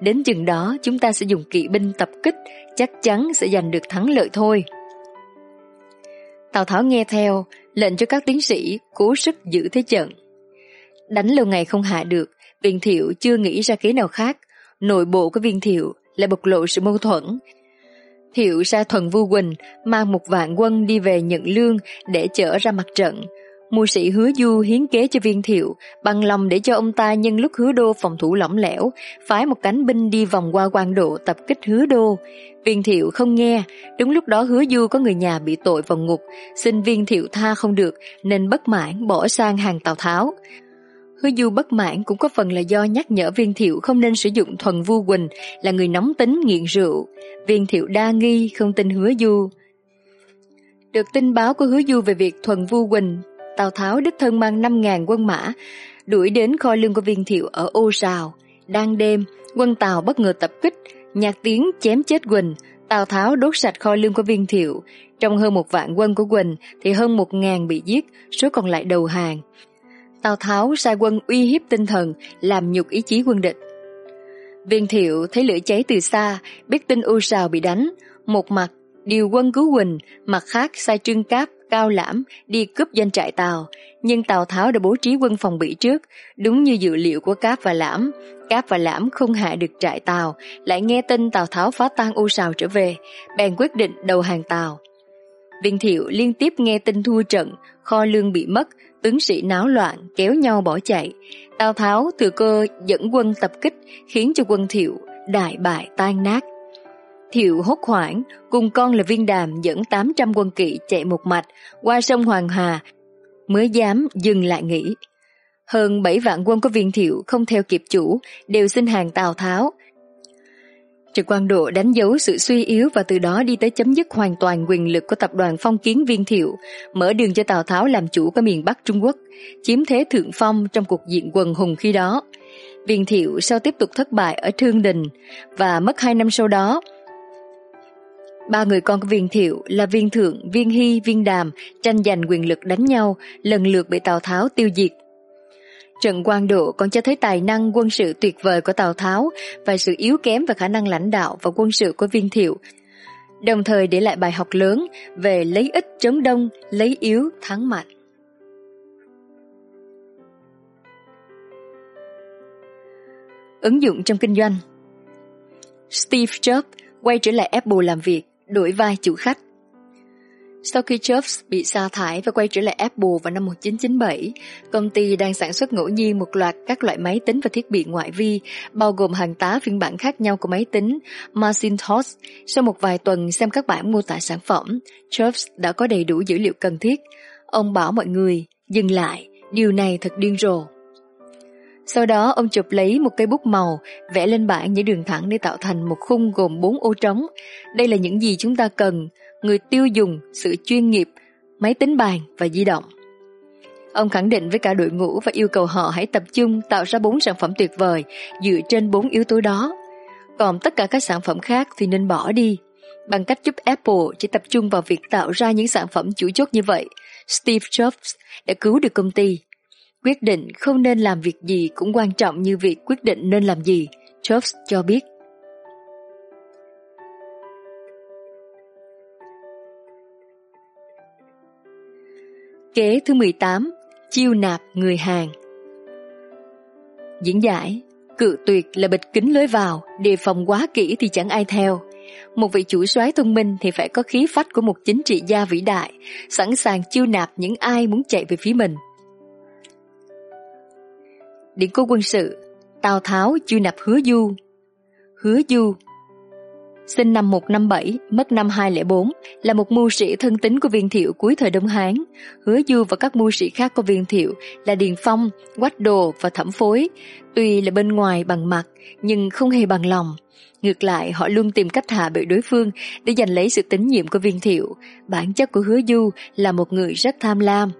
Đến chừng đó chúng ta sẽ dùng kỵ binh tập kích, chắc chắn sẽ giành được thắng lợi thôi. Tào Tháo nghe theo, lệnh cho các tiến sĩ cố sức giữ thế trận. Đánh lâu ngày không hạ được, viên thiệu chưa nghĩ ra kế nào khác. Nội bộ của viên thiệu lại bộc lộ sự mâu thuẫn. Thiệu ra thuần vu quỳnh mang một vạn quân đi về nhận lương để chở ra mặt trận. Mưu sĩ hứa du hiến kế cho viên thiệu, bằng lòng để cho ông ta nhân lúc hứa đô phòng thủ lỏng lẻo, phái một cánh binh đi vòng qua quan độ tập kích hứa đô. Viên thiệu không nghe, đúng lúc đó hứa du có người nhà bị tội vào ngục, xin viên thiệu tha không được, nên bất mãn bỏ sang hàng Tào Tháo. Hứa du bất mãn cũng có phần là do nhắc nhở viên thiệu không nên sử dụng thuần vu quỳnh là người nóng tính nghiện rượu. Viên thiệu đa nghi không tin hứa du. Được tin báo của hứa du về việc thuần vu quỳnh, Tào Tháo đích thân mang 5.000 quân mã, đuổi đến kho lương của viên thiệu ở ô sào. Đang đêm, quân Tào bất ngờ tập kích, nhạc tiếng chém chết Quỳnh, Tào Tháo đốt sạch kho lương của viên thiệu. Trong hơn một vạn quân của Quỳnh thì hơn một ngàn bị giết, số còn lại đầu hàng. Tào Tháo sai quân uy hiếp tinh thần, làm nhục ý chí quân địch. Viên thiệu thấy lửa cháy từ xa, biết tin U Sào bị đánh, một mặt điều quân cứu Quỳnh, mặt khác sai Trương Cáp, Cao Lãm đi cướp danh trại Tào, nhưng Tào Tháo đã bố trí quân phòng bị trước, đúng như dự liệu của Cáp và Lãm. Cáp và Lãm không hạ được trại Tào, lại nghe tin Tào Tháo phá tan U Sào trở về, bèn quyết định đầu hàng Tào. Viên thiệu liên tiếp nghe tin thua trận, kho lương bị mất, tướng sĩ náo loạn, kéo nhau bỏ chạy. Tào Tháo thừa cơ dẫn quân tập kích, khiến cho quân thiệu đại bại tan nát. Thiệu hốt hoảng, cùng con là viên đàm dẫn 800 quân kỵ chạy một mạch qua sông Hoàng Hà, mới dám dừng lại nghỉ. Hơn 7 vạn quân của viên thiệu không theo kịp chủ, đều xin hàng Tào Tháo trực Quang Độ đánh dấu sự suy yếu và từ đó đi tới chấm dứt hoàn toàn quyền lực của tập đoàn phong kiến viên thiệu, mở đường cho Tào Tháo làm chủ của miền Bắc Trung Quốc, chiếm thế thượng phong trong cuộc diện quần hùng khi đó. Viên thiệu sau tiếp tục thất bại ở Thương Đình và mất hai năm sau đó, Ba người con của viên thiệu là viên thượng, viên hy, viên đàm tranh giành quyền lực đánh nhau, lần lượt bị Tào Tháo tiêu diệt. Trận Quang Độ còn cho thấy tài năng quân sự tuyệt vời của Tào Tháo và sự yếu kém về khả năng lãnh đạo và quân sự của viên thiệu, đồng thời để lại bài học lớn về lấy ít chống đông, lấy yếu thắng mạnh. Ứng dụng trong kinh doanh Steve Jobs quay trở lại Apple làm việc đổi vai chủ khách. Sau khi Jobs bị sa thải và quay trở lại Apple vào năm 1997, công ty đang sản xuất ngẫu nhiên một loạt các loại máy tính và thiết bị ngoại vi, bao gồm hàng tá phiên bản khác nhau của máy tính Macintosh. Sau một vài tuần xem các bản mô tả sản phẩm, Jobs đã có đầy đủ dữ liệu cần thiết. Ông bảo mọi người, dừng lại, điều này thật điên rồ. Sau đó ông chụp lấy một cây bút màu, vẽ lên bảng những đường thẳng để tạo thành một khung gồm bốn ô trống. Đây là những gì chúng ta cần, người tiêu dùng, sự chuyên nghiệp, máy tính bàn và di động. Ông khẳng định với cả đội ngũ và yêu cầu họ hãy tập trung tạo ra bốn sản phẩm tuyệt vời dựa trên bốn yếu tố đó. Còn tất cả các sản phẩm khác thì nên bỏ đi. Bằng cách giúp Apple chỉ tập trung vào việc tạo ra những sản phẩm chủ chốt như vậy, Steve Jobs đã cứu được công ty Quyết định không nên làm việc gì cũng quan trọng như việc quyết định nên làm gì, Jobs cho biết. Kế thứ 18 Chiêu nạp người hàng. Diễn giải, Cự tuyệt là bịch kính lối vào, Đề phòng quá kỹ thì chẳng ai theo. Một vị chủ soái thông minh thì phải có khí phách của một chính trị gia vĩ đại, Sẵn sàng chiêu nạp những ai muốn chạy về phía mình. Điện cố quân sự, Tào Tháo chiêu nạp hứa du. Hứa du Sinh năm 157, mất năm 204, là một mưu sĩ thân tín của viên thiệu cuối thời Đông Hán. Hứa Du và các mưu sĩ khác của viên thiệu là Điền Phong, Quách Đồ và Thẩm Phối. Tuy là bên ngoài bằng mặt, nhưng không hề bằng lòng. Ngược lại, họ luôn tìm cách hạ bệ đối phương để giành lấy sự tín nhiệm của viên thiệu. Bản chất của Hứa Du là một người rất tham lam,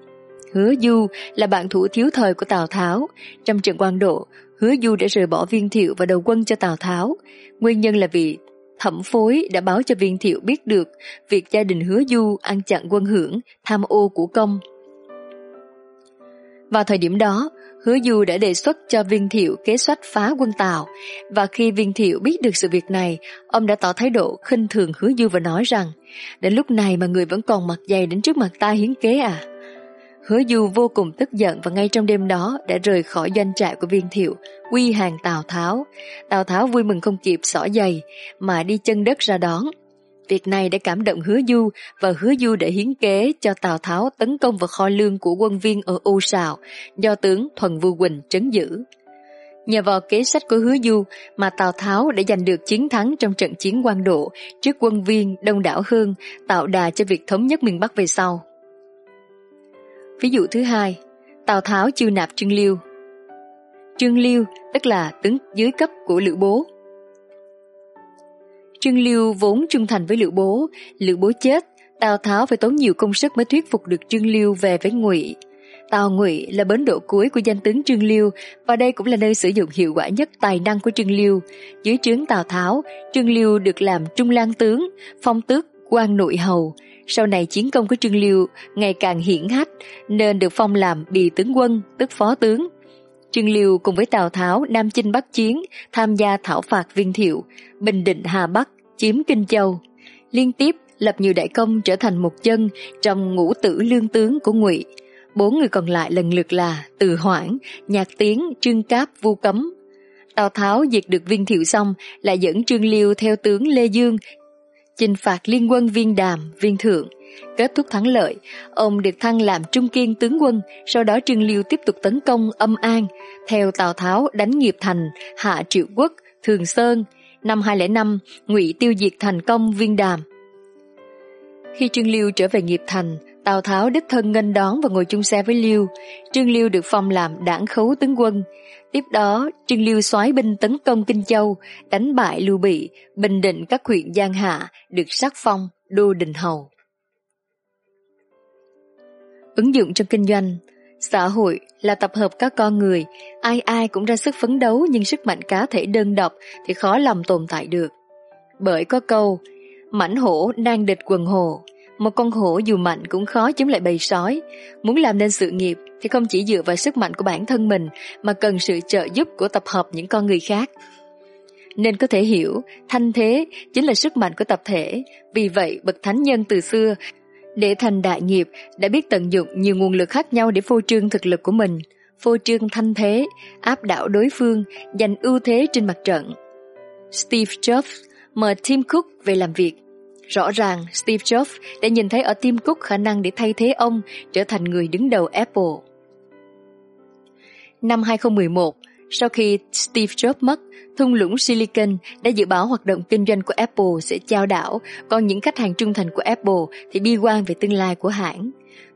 Hứa Du là bạn thủ thiếu thời của Tào Tháo. Trong trận quan độ, Hứa Du đã rời bỏ viên thiệu và đầu quân cho Tào Tháo. Nguyên nhân là vì thẩm phối đã báo cho viên thiệu biết được việc gia đình Hứa Du ăn chặn quân hưởng, tham ô của công. Vào thời điểm đó, Hứa Du đã đề xuất cho viên thiệu kế sách phá quân Tào và khi viên thiệu biết được sự việc này, ông đã tỏ thái độ khinh thường Hứa Du và nói rằng đến lúc này mà người vẫn còn mặt dày đến trước mặt ta hiến kế à? Hứa Du vô cùng tức giận và ngay trong đêm đó đã rời khỏi doanh trại của viên thiệu, quy hàng Tào Tháo. Tào Tháo vui mừng không kịp xỏ giày, mà đi chân đất ra đón. Việc này đã cảm động Hứa Du và Hứa Du đã hiến kế cho Tào Tháo tấn công vào kho lương của quân viên ở U Sào do tướng Thuần Vu Quỳnh trấn giữ. Nhờ vào kế sách của Hứa Du mà Tào Tháo đã giành được chiến thắng trong trận chiến quan độ trước quân viên đông đảo hơn, tạo đà cho việc thống nhất miền Bắc về sau. Ví dụ thứ hai, Tào Tháo chiêu nạp Trương Liêu. Trương Liêu tức là tướng dưới cấp của Lữ Bố. Trương Liêu vốn trung thành với Lữ Bố, Lữ Bố chết, Tào Tháo phải tốn nhiều công sức mới thuyết phục được Trương Liêu về với Ngụy. Tào Ngụy là bến đỗ cuối của danh tướng Trương Liêu và đây cũng là nơi sử dụng hiệu quả nhất tài năng của Trương Liêu. Dưới trướng Tào Tháo, Trương Liêu được làm trung lang tướng, phong tước quan nội hầu, sau này chiến công của Trương Liêu ngày càng hiển hách nên được phong làm bì tướng quân, tức phó tướng. Trương Liêu cùng với Tào Tháo Nam Chinh Bắc Chiến tham gia thảo phạt Viên Thiệu, Bình Định Hà Bắc, chiếm Kinh Châu. Liên tiếp lập nhiều đại công trở thành một chân trong ngũ tử lương tướng của Ngụy. Bốn người còn lại lần lượt là Từ Hoảng, Nhạc Tiến, Trương Cáp, Vu Cấm. Tào Tháo diệt được Viên Thiệu xong lại dẫn Trương Liêu theo tướng Lê Dương chinh phạt liên quân viên đàm, viên thượng. Kết thúc thắng lợi, ông được thăng làm trung kiên tướng quân, sau đó Trương Liêu tiếp tục tấn công âm an, theo Tào Tháo đánh nghiệp thành, hạ triệu quốc, thường sơn. Năm 205, ngụy tiêu diệt thành công viên đàm. Khi Trương Liêu trở về nghiệp thành, Tào Tháo đích thân nghênh đón và ngồi chung xe với Liêu. Trương Liêu được phong làm đảng khấu tướng quân. Tiếp đó, Trương Liêu soái binh tấn công Kinh Châu, đánh bại Lưu Bị, bình định các huyện Giang Hạ, được sắc phong đô đình hầu. Ứng dụng trong kinh doanh Xã hội là tập hợp các con người, ai ai cũng ra sức phấn đấu nhưng sức mạnh cá thể đơn độc thì khó lòng tồn tại được. Bởi có câu, mảnh hổ đang địch quần hồ, một con hổ dù mạnh cũng khó chống lại bầy sói. Muốn làm nên sự nghiệp thì không chỉ dựa vào sức mạnh của bản thân mình mà cần sự trợ giúp của tập hợp những con người khác. Nên có thể hiểu, thanh thế chính là sức mạnh của tập thể. Vì vậy, bậc thánh nhân từ xưa để thành đại nghiệp đã biết tận dụng nhiều nguồn lực khác nhau để phô trương thực lực của mình, phô trương thanh thế, áp đảo đối phương, giành ưu thế trên mặt trận. Steve Jobs mời Tim Cook về làm việc. Rõ ràng Steve Jobs đã nhìn thấy ở Tim Cook khả năng để thay thế ông trở thành người đứng đầu Apple. Năm 2011, sau khi Steve Jobs mất, thung lũng Silicon đã dự báo hoạt động kinh doanh của Apple sẽ trao đảo, còn những khách hàng trung thành của Apple thì bi quan về tương lai của hãng.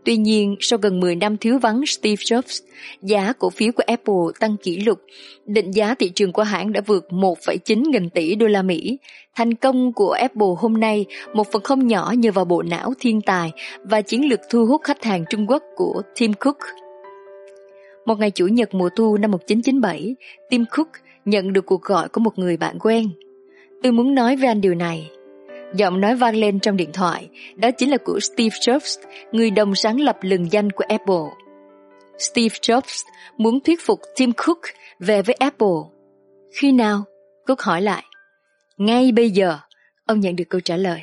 Tuy nhiên, sau gần 10 năm thiếu vắng Steve Jobs, giá cổ phiếu của Apple tăng kỷ lục. Định giá thị trường của hãng đã vượt 1,9 nghìn tỷ đô la Mỹ. Thành công của Apple hôm nay một phần không nhỏ nhờ vào bộ não thiên tài và chiến lược thu hút khách hàng Trung Quốc của Tim Cook. Một ngày Chủ nhật mùa thu năm 1997, Tim Cook nhận được cuộc gọi của một người bạn quen. Tôi muốn nói với anh điều này. Giọng nói vang lên trong điện thoại, đó chính là của Steve Jobs, người đồng sáng lập lừng danh của Apple. Steve Jobs muốn thuyết phục Tim Cook về với Apple. Khi nào? Cook hỏi lại. Ngay bây giờ, ông nhận được câu trả lời.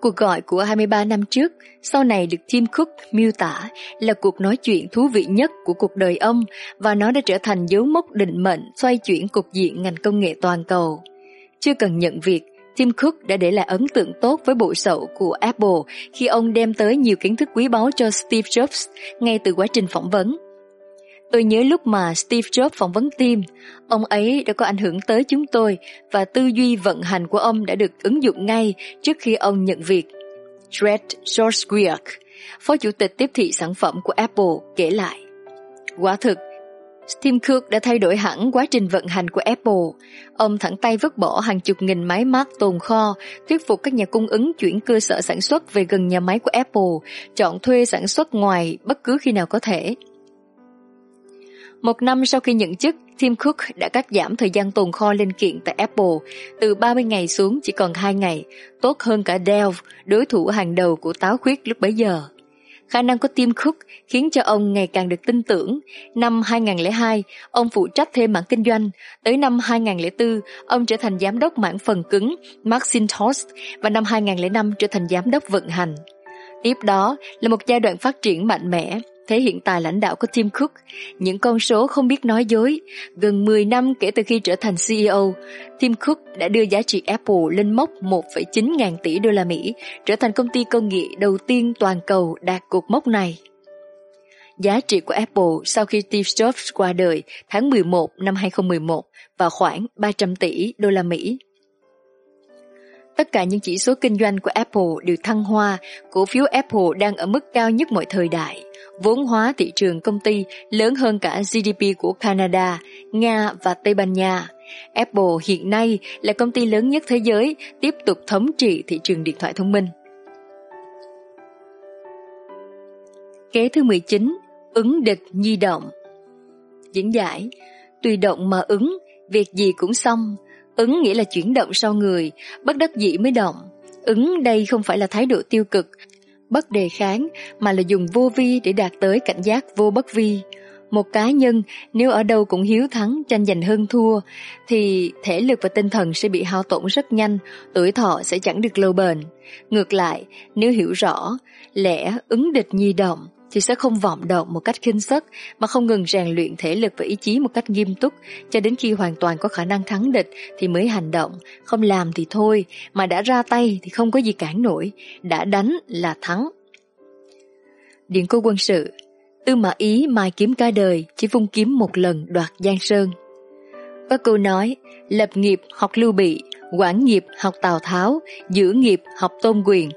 Cuộc gọi của 23 năm trước sau này được Tim Cook miêu tả là cuộc nói chuyện thú vị nhất của cuộc đời ông và nó đã trở thành dấu mốc định mệnh xoay chuyển cục diện ngành công nghệ toàn cầu. Chưa cần nhận việc, Tim Cook đã để lại ấn tượng tốt với bộ sậu của Apple khi ông đem tới nhiều kiến thức quý báu cho Steve Jobs ngay từ quá trình phỏng vấn. Tôi nhớ lúc mà Steve Jobs phỏng vấn Tim, ông ấy đã có ảnh hưởng tới chúng tôi và tư duy vận hành của ông đã được ứng dụng ngay trước khi ông nhận việc. Red George phó chủ tịch tiếp thị sản phẩm của Apple, kể lại. Quả thực, Tim Cook đã thay đổi hẳn quá trình vận hành của Apple. Ông thẳng tay vứt bỏ hàng chục nghìn máy Mac tồn kho, thuyết phục các nhà cung ứng chuyển cơ sở sản xuất về gần nhà máy của Apple, chọn thuê sản xuất ngoài bất cứ khi nào có thể. Một năm sau khi nhận chức, Tim Cook đã cắt giảm thời gian tồn kho linh kiện tại Apple từ 30 ngày xuống chỉ còn 2 ngày, tốt hơn cả Dell, đối thủ hàng đầu của táo khuyết lúc bấy giờ. Khả năng của Tim Cook khiến cho ông ngày càng được tin tưởng. Năm 2002, ông phụ trách thêm mảng kinh doanh. Tới năm 2004, ông trở thành giám đốc mảng phần cứng Maxintosh và năm 2005 trở thành giám đốc vận hành. Tiếp đó là một giai đoạn phát triển mạnh mẽ thế hiện tại lãnh đạo của Tim Cook, những con số không biết nói dối. Gần 10 năm kể từ khi trở thành CEO, Tim Cook đã đưa giá trị Apple lên mốc 1,9 ngàn tỷ đô la Mỹ, trở thành công ty công nghệ đầu tiên toàn cầu đạt cột mốc này. Giá trị của Apple sau khi Steve Jobs qua đời tháng 11 năm 2011 vào khoảng 300 tỷ đô la Mỹ. Tất cả những chỉ số kinh doanh của Apple đều thăng hoa, cổ phiếu Apple đang ở mức cao nhất mọi thời đại. Vốn hóa thị trường công ty lớn hơn cả GDP của Canada, Nga và Tây Ban Nha. Apple hiện nay là công ty lớn nhất thế giới, tiếp tục thống trị thị trường điện thoại thông minh. Kế thứ 19, ứng địch nhi động. Diễn giải, tùy động mà ứng, việc gì cũng xong, Ứng nghĩa là chuyển động sau người, bất đắc dĩ mới động. Ứng đây không phải là thái độ tiêu cực, bất đề kháng, mà là dùng vô vi để đạt tới cảnh giác vô bất vi. Một cá nhân nếu ở đâu cũng hiếu thắng, tranh giành hơn thua, thì thể lực và tinh thần sẽ bị hao tổn rất nhanh, tuổi thọ sẽ chẳng được lâu bền. Ngược lại, nếu hiểu rõ, lẽ ứng địch nhi động, thì sẽ không vọng động một cách khinh suất mà không ngừng rèn luyện thể lực và ý chí một cách nghiêm túc cho đến khi hoàn toàn có khả năng thắng địch thì mới hành động, không làm thì thôi, mà đã ra tay thì không có gì cản nổi, đã đánh là thắng. Điện cô quân sự Tư mã ý mai kiếm cả đời chỉ vung kiếm một lần đoạt Giang Sơn. Có câu nói, lập nghiệp học lưu bị, quản nghiệp học Tào Tháo, giữ nghiệp học Tôn Quyền.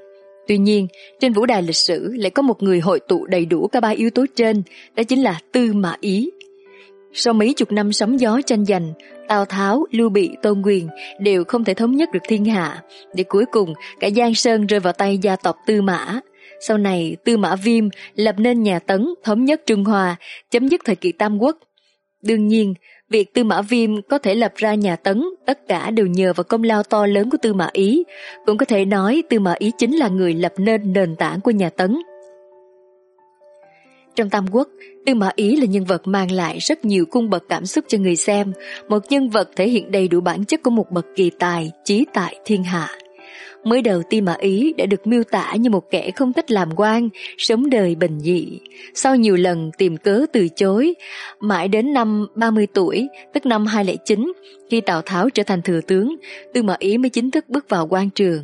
Tuy nhiên, trên vũ đài lịch sử lại có một người hội tụ đầy đủ cả ba yếu tố trên, đó chính là Tư Mã Ý. Sau mấy chục năm sóng gió tranh giành, Tào Tháo, Lưu Bị, Tôn Quyền đều không thể thống nhất được thiên hạ, để cuối cùng cả Giang Sơn rơi vào tay gia tộc Tư Mã. Sau này, Tư Mã Viêm lập nên nhà Tấn thống nhất Trung Hoa, chấm dứt thời kỳ Tam Quốc. Đương nhiên, việc Tư Mã Viêm có thể lập ra nhà Tấn tất cả đều nhờ vào công lao to lớn của Tư Mã Ý. Cũng có thể nói Tư Mã Ý chính là người lập nên nền tảng của nhà Tấn. Trong Tam Quốc, Tư Mã Ý là nhân vật mang lại rất nhiều cung bậc cảm xúc cho người xem, một nhân vật thể hiện đầy đủ bản chất của một bậc kỳ tài, trí tại thiên hạ. Mới đầu Tư Mã Ý đã được miêu tả như một kẻ không thích làm quan, sống đời bình dị. Sau nhiều lần tìm cớ từ chối, mãi đến năm 30 tuổi, tức năm 209, khi Tào Tháo trở thành thừa tướng, Tư Mã Ý mới chính thức bước vào quan trường.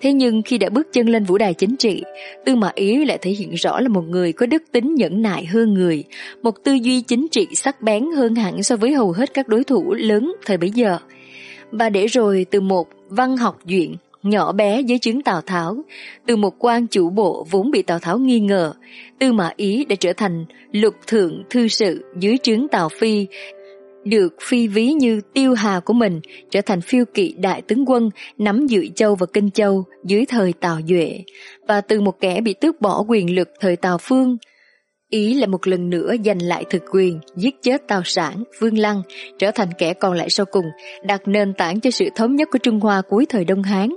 Thế nhưng khi đã bước chân lên vũ đài chính trị, Tư Mã Ý lại thể hiện rõ là một người có đức tính nhẫn nại hơn người, một tư duy chính trị sắc bén hơn hẳn so với hầu hết các đối thủ lớn thời bấy giờ. Và để rồi từ một văn học duyện nhỏ bé dưới chứng Tào Tháo, từ một quan chủ bộ vốn bị Tào Tháo nghi ngờ, Tư Mã Ý đã trở thành lục thượng thư sự dưới trướng Tào Phi, được phi ví như tiêu hà của mình trở thành phiêu kỵ đại tướng quân nắm giữ châu và kinh châu dưới thời Tào Duệ và từ một kẻ bị tước bỏ quyền lực thời Tào Phương Ý là một lần nữa giành lại thực quyền, giết chết Tào Sản, Vương Lăng, trở thành kẻ còn lại sau cùng, đặt nền tảng cho sự thống nhất của Trung Hoa cuối thời Đông Hán.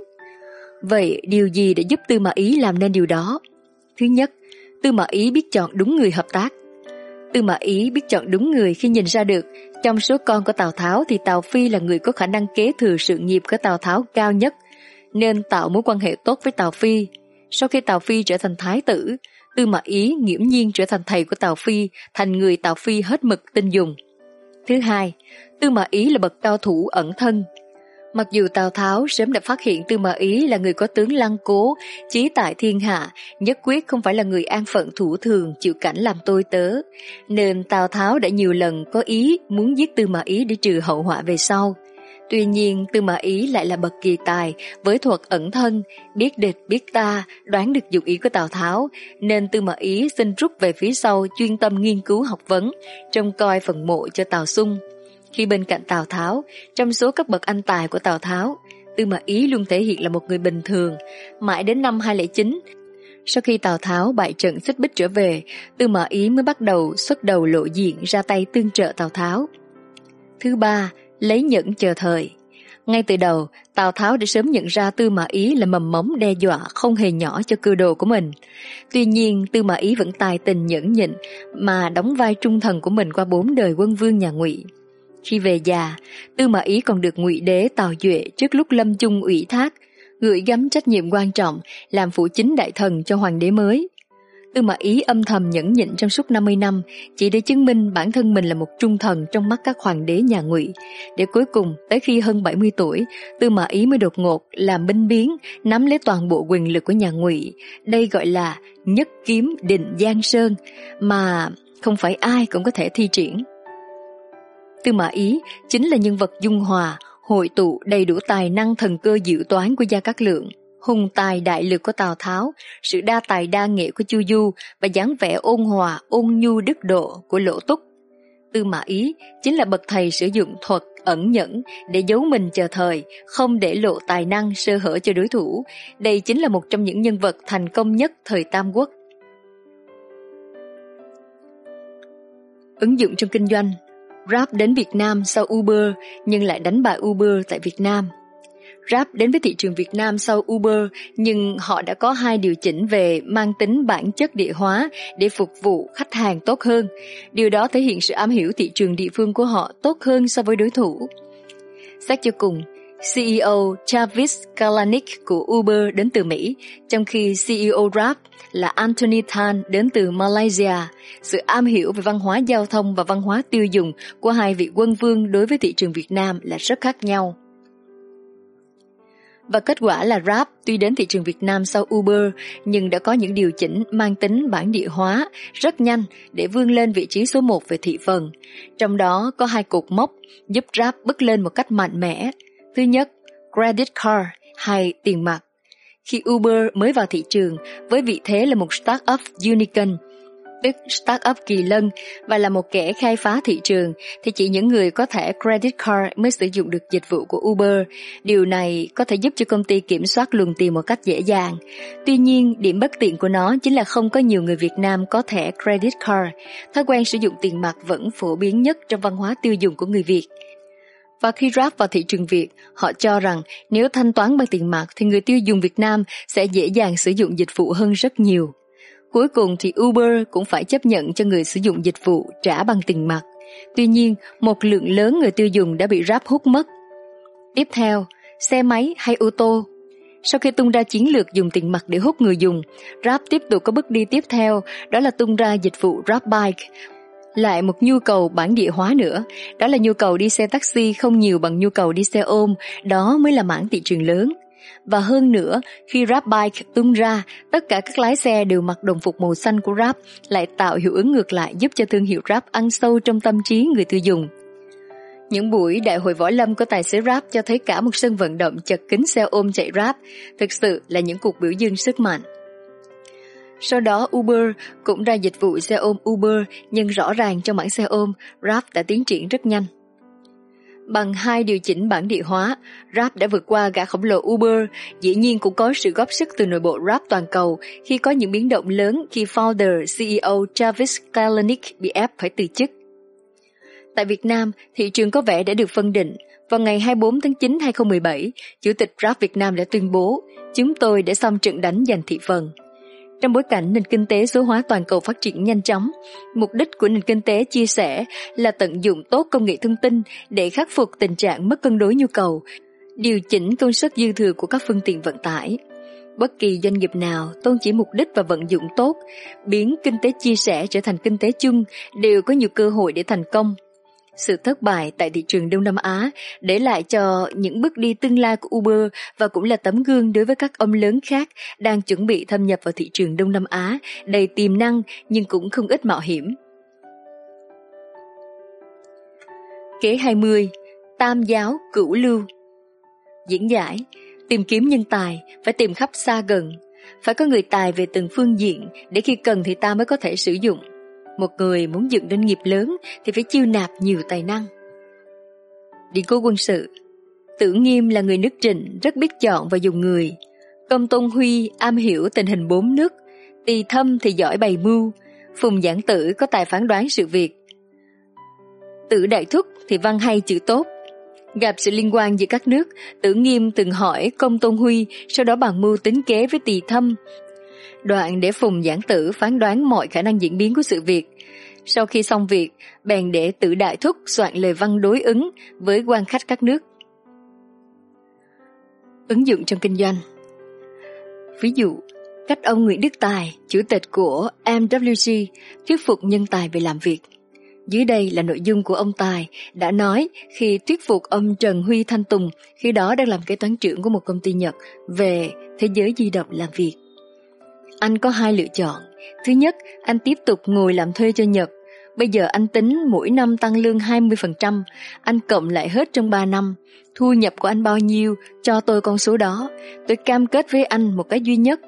Vậy điều gì để giúp Tư Mã Ý làm nên điều đó? Thứ nhất, Tư Mã Ý biết chọn đúng người hợp tác. Tư Mã Ý biết chọn đúng người khi nhìn ra được trong số con của Tào Tháo thì Tào Phi là người có khả năng kế thừa sự nghiệp của Tào Tháo cao nhất, nên tạo mối quan hệ tốt với Tào Phi. Sau khi Tào Phi trở thành thái tử, Tư Mã Ý nghiễm nhiên trở thành thầy của Tào Phi, thành người Tào Phi hết mực tin dùng. Thứ hai, Tư Mã Ý là bậc cao thủ ẩn thân, Mặc dù Tào Tháo sớm đã phát hiện Tư Mã Ý là người có tướng lăng cố, chí tại thiên hạ, nhất quyết không phải là người an phận thủ thường chịu cảnh làm tôi tớ, nên Tào Tháo đã nhiều lần có ý muốn giết Tư Mã Ý để trừ hậu họa về sau. Tuy nhiên Tư Mã Ý lại là bậc kỳ tài, với thuật ẩn thân, biết địch biết ta, đoán được dụng ý của Tào Tháo, nên Tư Mã Ý xin rút về phía sau chuyên tâm nghiên cứu học vấn, trông coi phần mộ cho Tào Sung. Khi bên cạnh Tào Tháo, trong số các bậc anh tài của Tào Tháo, Tư Mã Ý luôn thể hiện là một người bình thường. Mãi đến năm 209, sau khi Tào Tháo bại trận xích bích trở về, Tư Mã Ý mới bắt đầu xuất đầu lộ diện ra tay tương trợ Tào Tháo. Thứ ba, lấy nhẫn chờ thời. Ngay từ đầu, Tào Tháo đã sớm nhận ra Tư Mã Ý là mầm móng đe dọa không hề nhỏ cho cư đồ của mình. Tuy nhiên, Tư Mã Ý vẫn tài tình nhẫn nhịn mà đóng vai trung thần của mình qua bốn đời quân vương nhà Ngụy. Khi về già, Tư Mã Ý còn được ngụy đế Tào Duệ trước lúc lâm chung ủy thác, gửi gắm trách nhiệm quan trọng làm phụ chính đại thần cho hoàng đế mới. Tư Mã Ý âm thầm nhẫn nhịn trong suốt 50 năm chỉ để chứng minh bản thân mình là một trung thần trong mắt các hoàng đế nhà ngụy. Để cuối cùng, tới khi hơn 70 tuổi, Tư Mã Ý mới đột ngột làm binh biến, nắm lấy toàn bộ quyền lực của nhà ngụy. Đây gọi là nhất kiếm định Giang Sơn, mà không phải ai cũng có thể thi triển. Tư Mã Ý chính là nhân vật dung hòa, hội tụ đầy đủ tài năng thần cơ dự toán của Gia Cát Lượng, hùng tài đại lực của Tào Tháo, sự đa tài đa nghệ của Chu Du và dáng vẻ ôn hòa, ôn nhu đức độ của Lỗ Túc. Tư Mã Ý chính là bậc thầy sử dụng thuật ẩn nhẫn để giấu mình chờ thời, không để lộ tài năng sơ hở cho đối thủ. Đây chính là một trong những nhân vật thành công nhất thời Tam Quốc. Ứng dụng trong kinh doanh Grab đến Việt Nam sau Uber nhưng lại đánh bại Uber tại Việt Nam. Grab đến với thị trường Việt Nam sau Uber nhưng họ đã có hai điều chỉnh về mang tính bản chất địa hóa để phục vụ khách hàng tốt hơn. Điều đó thể hiện sự am hiểu thị trường địa phương của họ tốt hơn so với đối thủ. Xét cho cùng, CEO Travis Kalanick của Uber đến từ Mỹ, trong khi CEO Grab là Anthony Tan đến từ Malaysia. Sự am hiểu về văn hóa giao thông và văn hóa tiêu dùng của hai vị quân vương đối với thị trường Việt Nam là rất khác nhau. Và kết quả là Grab tuy đến thị trường Việt Nam sau Uber nhưng đã có những điều chỉnh mang tính bản địa hóa rất nhanh để vươn lên vị trí số 1 về thị phần. Trong đó có hai cột mốc giúp Grab bước lên một cách mạnh mẽ Thứ nhất, credit card hay tiền mặt. khi Uber mới vào thị trường với vị thế là một startup unicorn tức startup kỳ lân và là một kẻ khai phá thị trường thì chỉ những người có thẻ credit card mới sử dụng được dịch vụ của Uber. Điều này có thể giúp cho công ty kiểm soát luồng tiền một cách dễ dàng. Tuy nhiên, điểm bất tiện của nó chính là không có nhiều người Việt Nam có thẻ credit card. Thói quen sử dụng tiền mặt vẫn phổ biến nhất trong văn hóa tiêu dùng của người Việt. Và khi Grab vào thị trường Việt, họ cho rằng nếu thanh toán bằng tiền mặt thì người tiêu dùng Việt Nam sẽ dễ dàng sử dụng dịch vụ hơn rất nhiều. Cuối cùng thì Uber cũng phải chấp nhận cho người sử dụng dịch vụ trả bằng tiền mặt. Tuy nhiên, một lượng lớn người tiêu dùng đã bị Grab hút mất. Tiếp theo, xe máy hay ô tô. Sau khi tung ra chiến lược dùng tiền mặt để hút người dùng, Grab tiếp tục có bước đi tiếp theo, đó là tung ra dịch vụ Grab Bike, lại một nhu cầu bản địa hóa nữa, đó là nhu cầu đi xe taxi không nhiều bằng nhu cầu đi xe ôm, đó mới là mảng thị trường lớn. Và hơn nữa, khi Grab Bike tung ra, tất cả các lái xe đều mặc đồng phục màu xanh của Grab, lại tạo hiệu ứng ngược lại giúp cho thương hiệu Grab ăn sâu trong tâm trí người tiêu dùng. Những buổi đại hội võ lâm của tài xế Grab cho thấy cả một sân vận động chật kín xe ôm chạy Grab, thực sự là những cuộc biểu dương sức mạnh. Sau đó Uber cũng ra dịch vụ xe ôm Uber nhưng rõ ràng trong mảng xe ôm, Grab đã tiến triển rất nhanh. Bằng hai điều chỉnh bản địa hóa, Grab đã vượt qua gã khổng lồ Uber, dĩ nhiên cũng có sự góp sức từ nội bộ Grab toàn cầu khi có những biến động lớn khi founder CEO Travis Kalanick bị ép phải từ chức. Tại Việt Nam, thị trường có vẻ đã được phân định. Vào ngày 24 tháng 9 2017, Chủ tịch Grab Việt Nam đã tuyên bố, chúng tôi đã xong trận đánh giành thị phần. Trong bối cảnh nền kinh tế số hóa toàn cầu phát triển nhanh chóng, mục đích của nền kinh tế chia sẻ là tận dụng tốt công nghệ thông tin để khắc phục tình trạng mất cân đối nhu cầu, điều chỉnh công suất dư thừa của các phương tiện vận tải. Bất kỳ doanh nghiệp nào tôn chỉ mục đích và vận dụng tốt, biến kinh tế chia sẻ trở thành kinh tế chung đều có nhiều cơ hội để thành công sự thất bại tại thị trường Đông Nam Á để lại cho những bước đi tương lai của Uber và cũng là tấm gương đối với các ông lớn khác đang chuẩn bị thâm nhập vào thị trường Đông Nam Á, đầy tiềm năng nhưng cũng không ít mạo hiểm. Kế 20 Tam giáo cửu lưu. Diễn giải, Tìm kiếm nhân tài, phải tìm khắp xa gần. Phải có người tài về từng phương diện để khi cần thì ta mới có thể sử dụng một người muốn dựng nên nghiệp lớn thì phải chiêu nạp nhiều tài năng. Điện cố quân sự Tử Nghiêm là người nước trịnh, rất biết chọn và dùng người. Công Tôn Huy am hiểu tình hình bốn nước, Tỳ Thâm thì giỏi bày mưu, Phùng Giảng Tử có tài phán đoán sự việc. Tử Đại Thúc thì văn hay chữ tốt. Gặp sự liên quan giữa các nước, Tử Nghiêm từng hỏi Công Tôn Huy, sau đó bàn mưu tính kế với Tỳ Thâm, đoạn để Phùng giảng tử phán đoán mọi khả năng diễn biến của sự việc. Sau khi xong việc, bèn để tự đại thúc soạn lời văn đối ứng với quan khách các nước. Ứng dụng trong kinh doanh Ví dụ, cách ông Nguyễn Đức Tài, chủ tịch của mwc thuyết phục nhân tài về làm việc. Dưới đây là nội dung của ông Tài đã nói khi thuyết phục ông Trần Huy Thanh Tùng khi đó đang làm kế toán trưởng của một công ty Nhật về thế giới di động làm việc. Anh có hai lựa chọn. Thứ nhất, anh tiếp tục ngồi làm thuê cho Nhật. Bây giờ anh tính mỗi năm tăng lương 20%, anh cộng lại hết trong 3 năm. Thu nhập của anh bao nhiêu, cho tôi con số đó. Tôi cam kết với anh một cái duy nhất.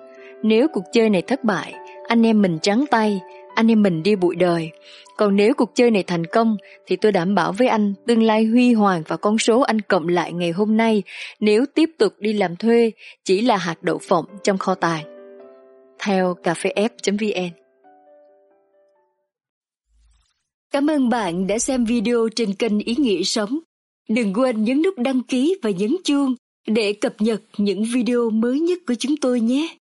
Nếu cuộc chơi này thất bại, anh em mình trắng tay, anh em mình đi bụi đời. Còn nếu cuộc chơi này thành công, thì tôi đảm bảo với anh tương lai huy hoàng và con số anh cộng lại ngày hôm nay nếu tiếp tục đi làm thuê chỉ là hạt đậu phộng trong kho tài theo cafef.vn. Cảm ơn bạn đã xem video trên kênh Ý Nghĩa Sống. Đừng quên nhấn nút đăng ký và nhấn chuông để cập nhật những video mới nhất của chúng tôi nhé.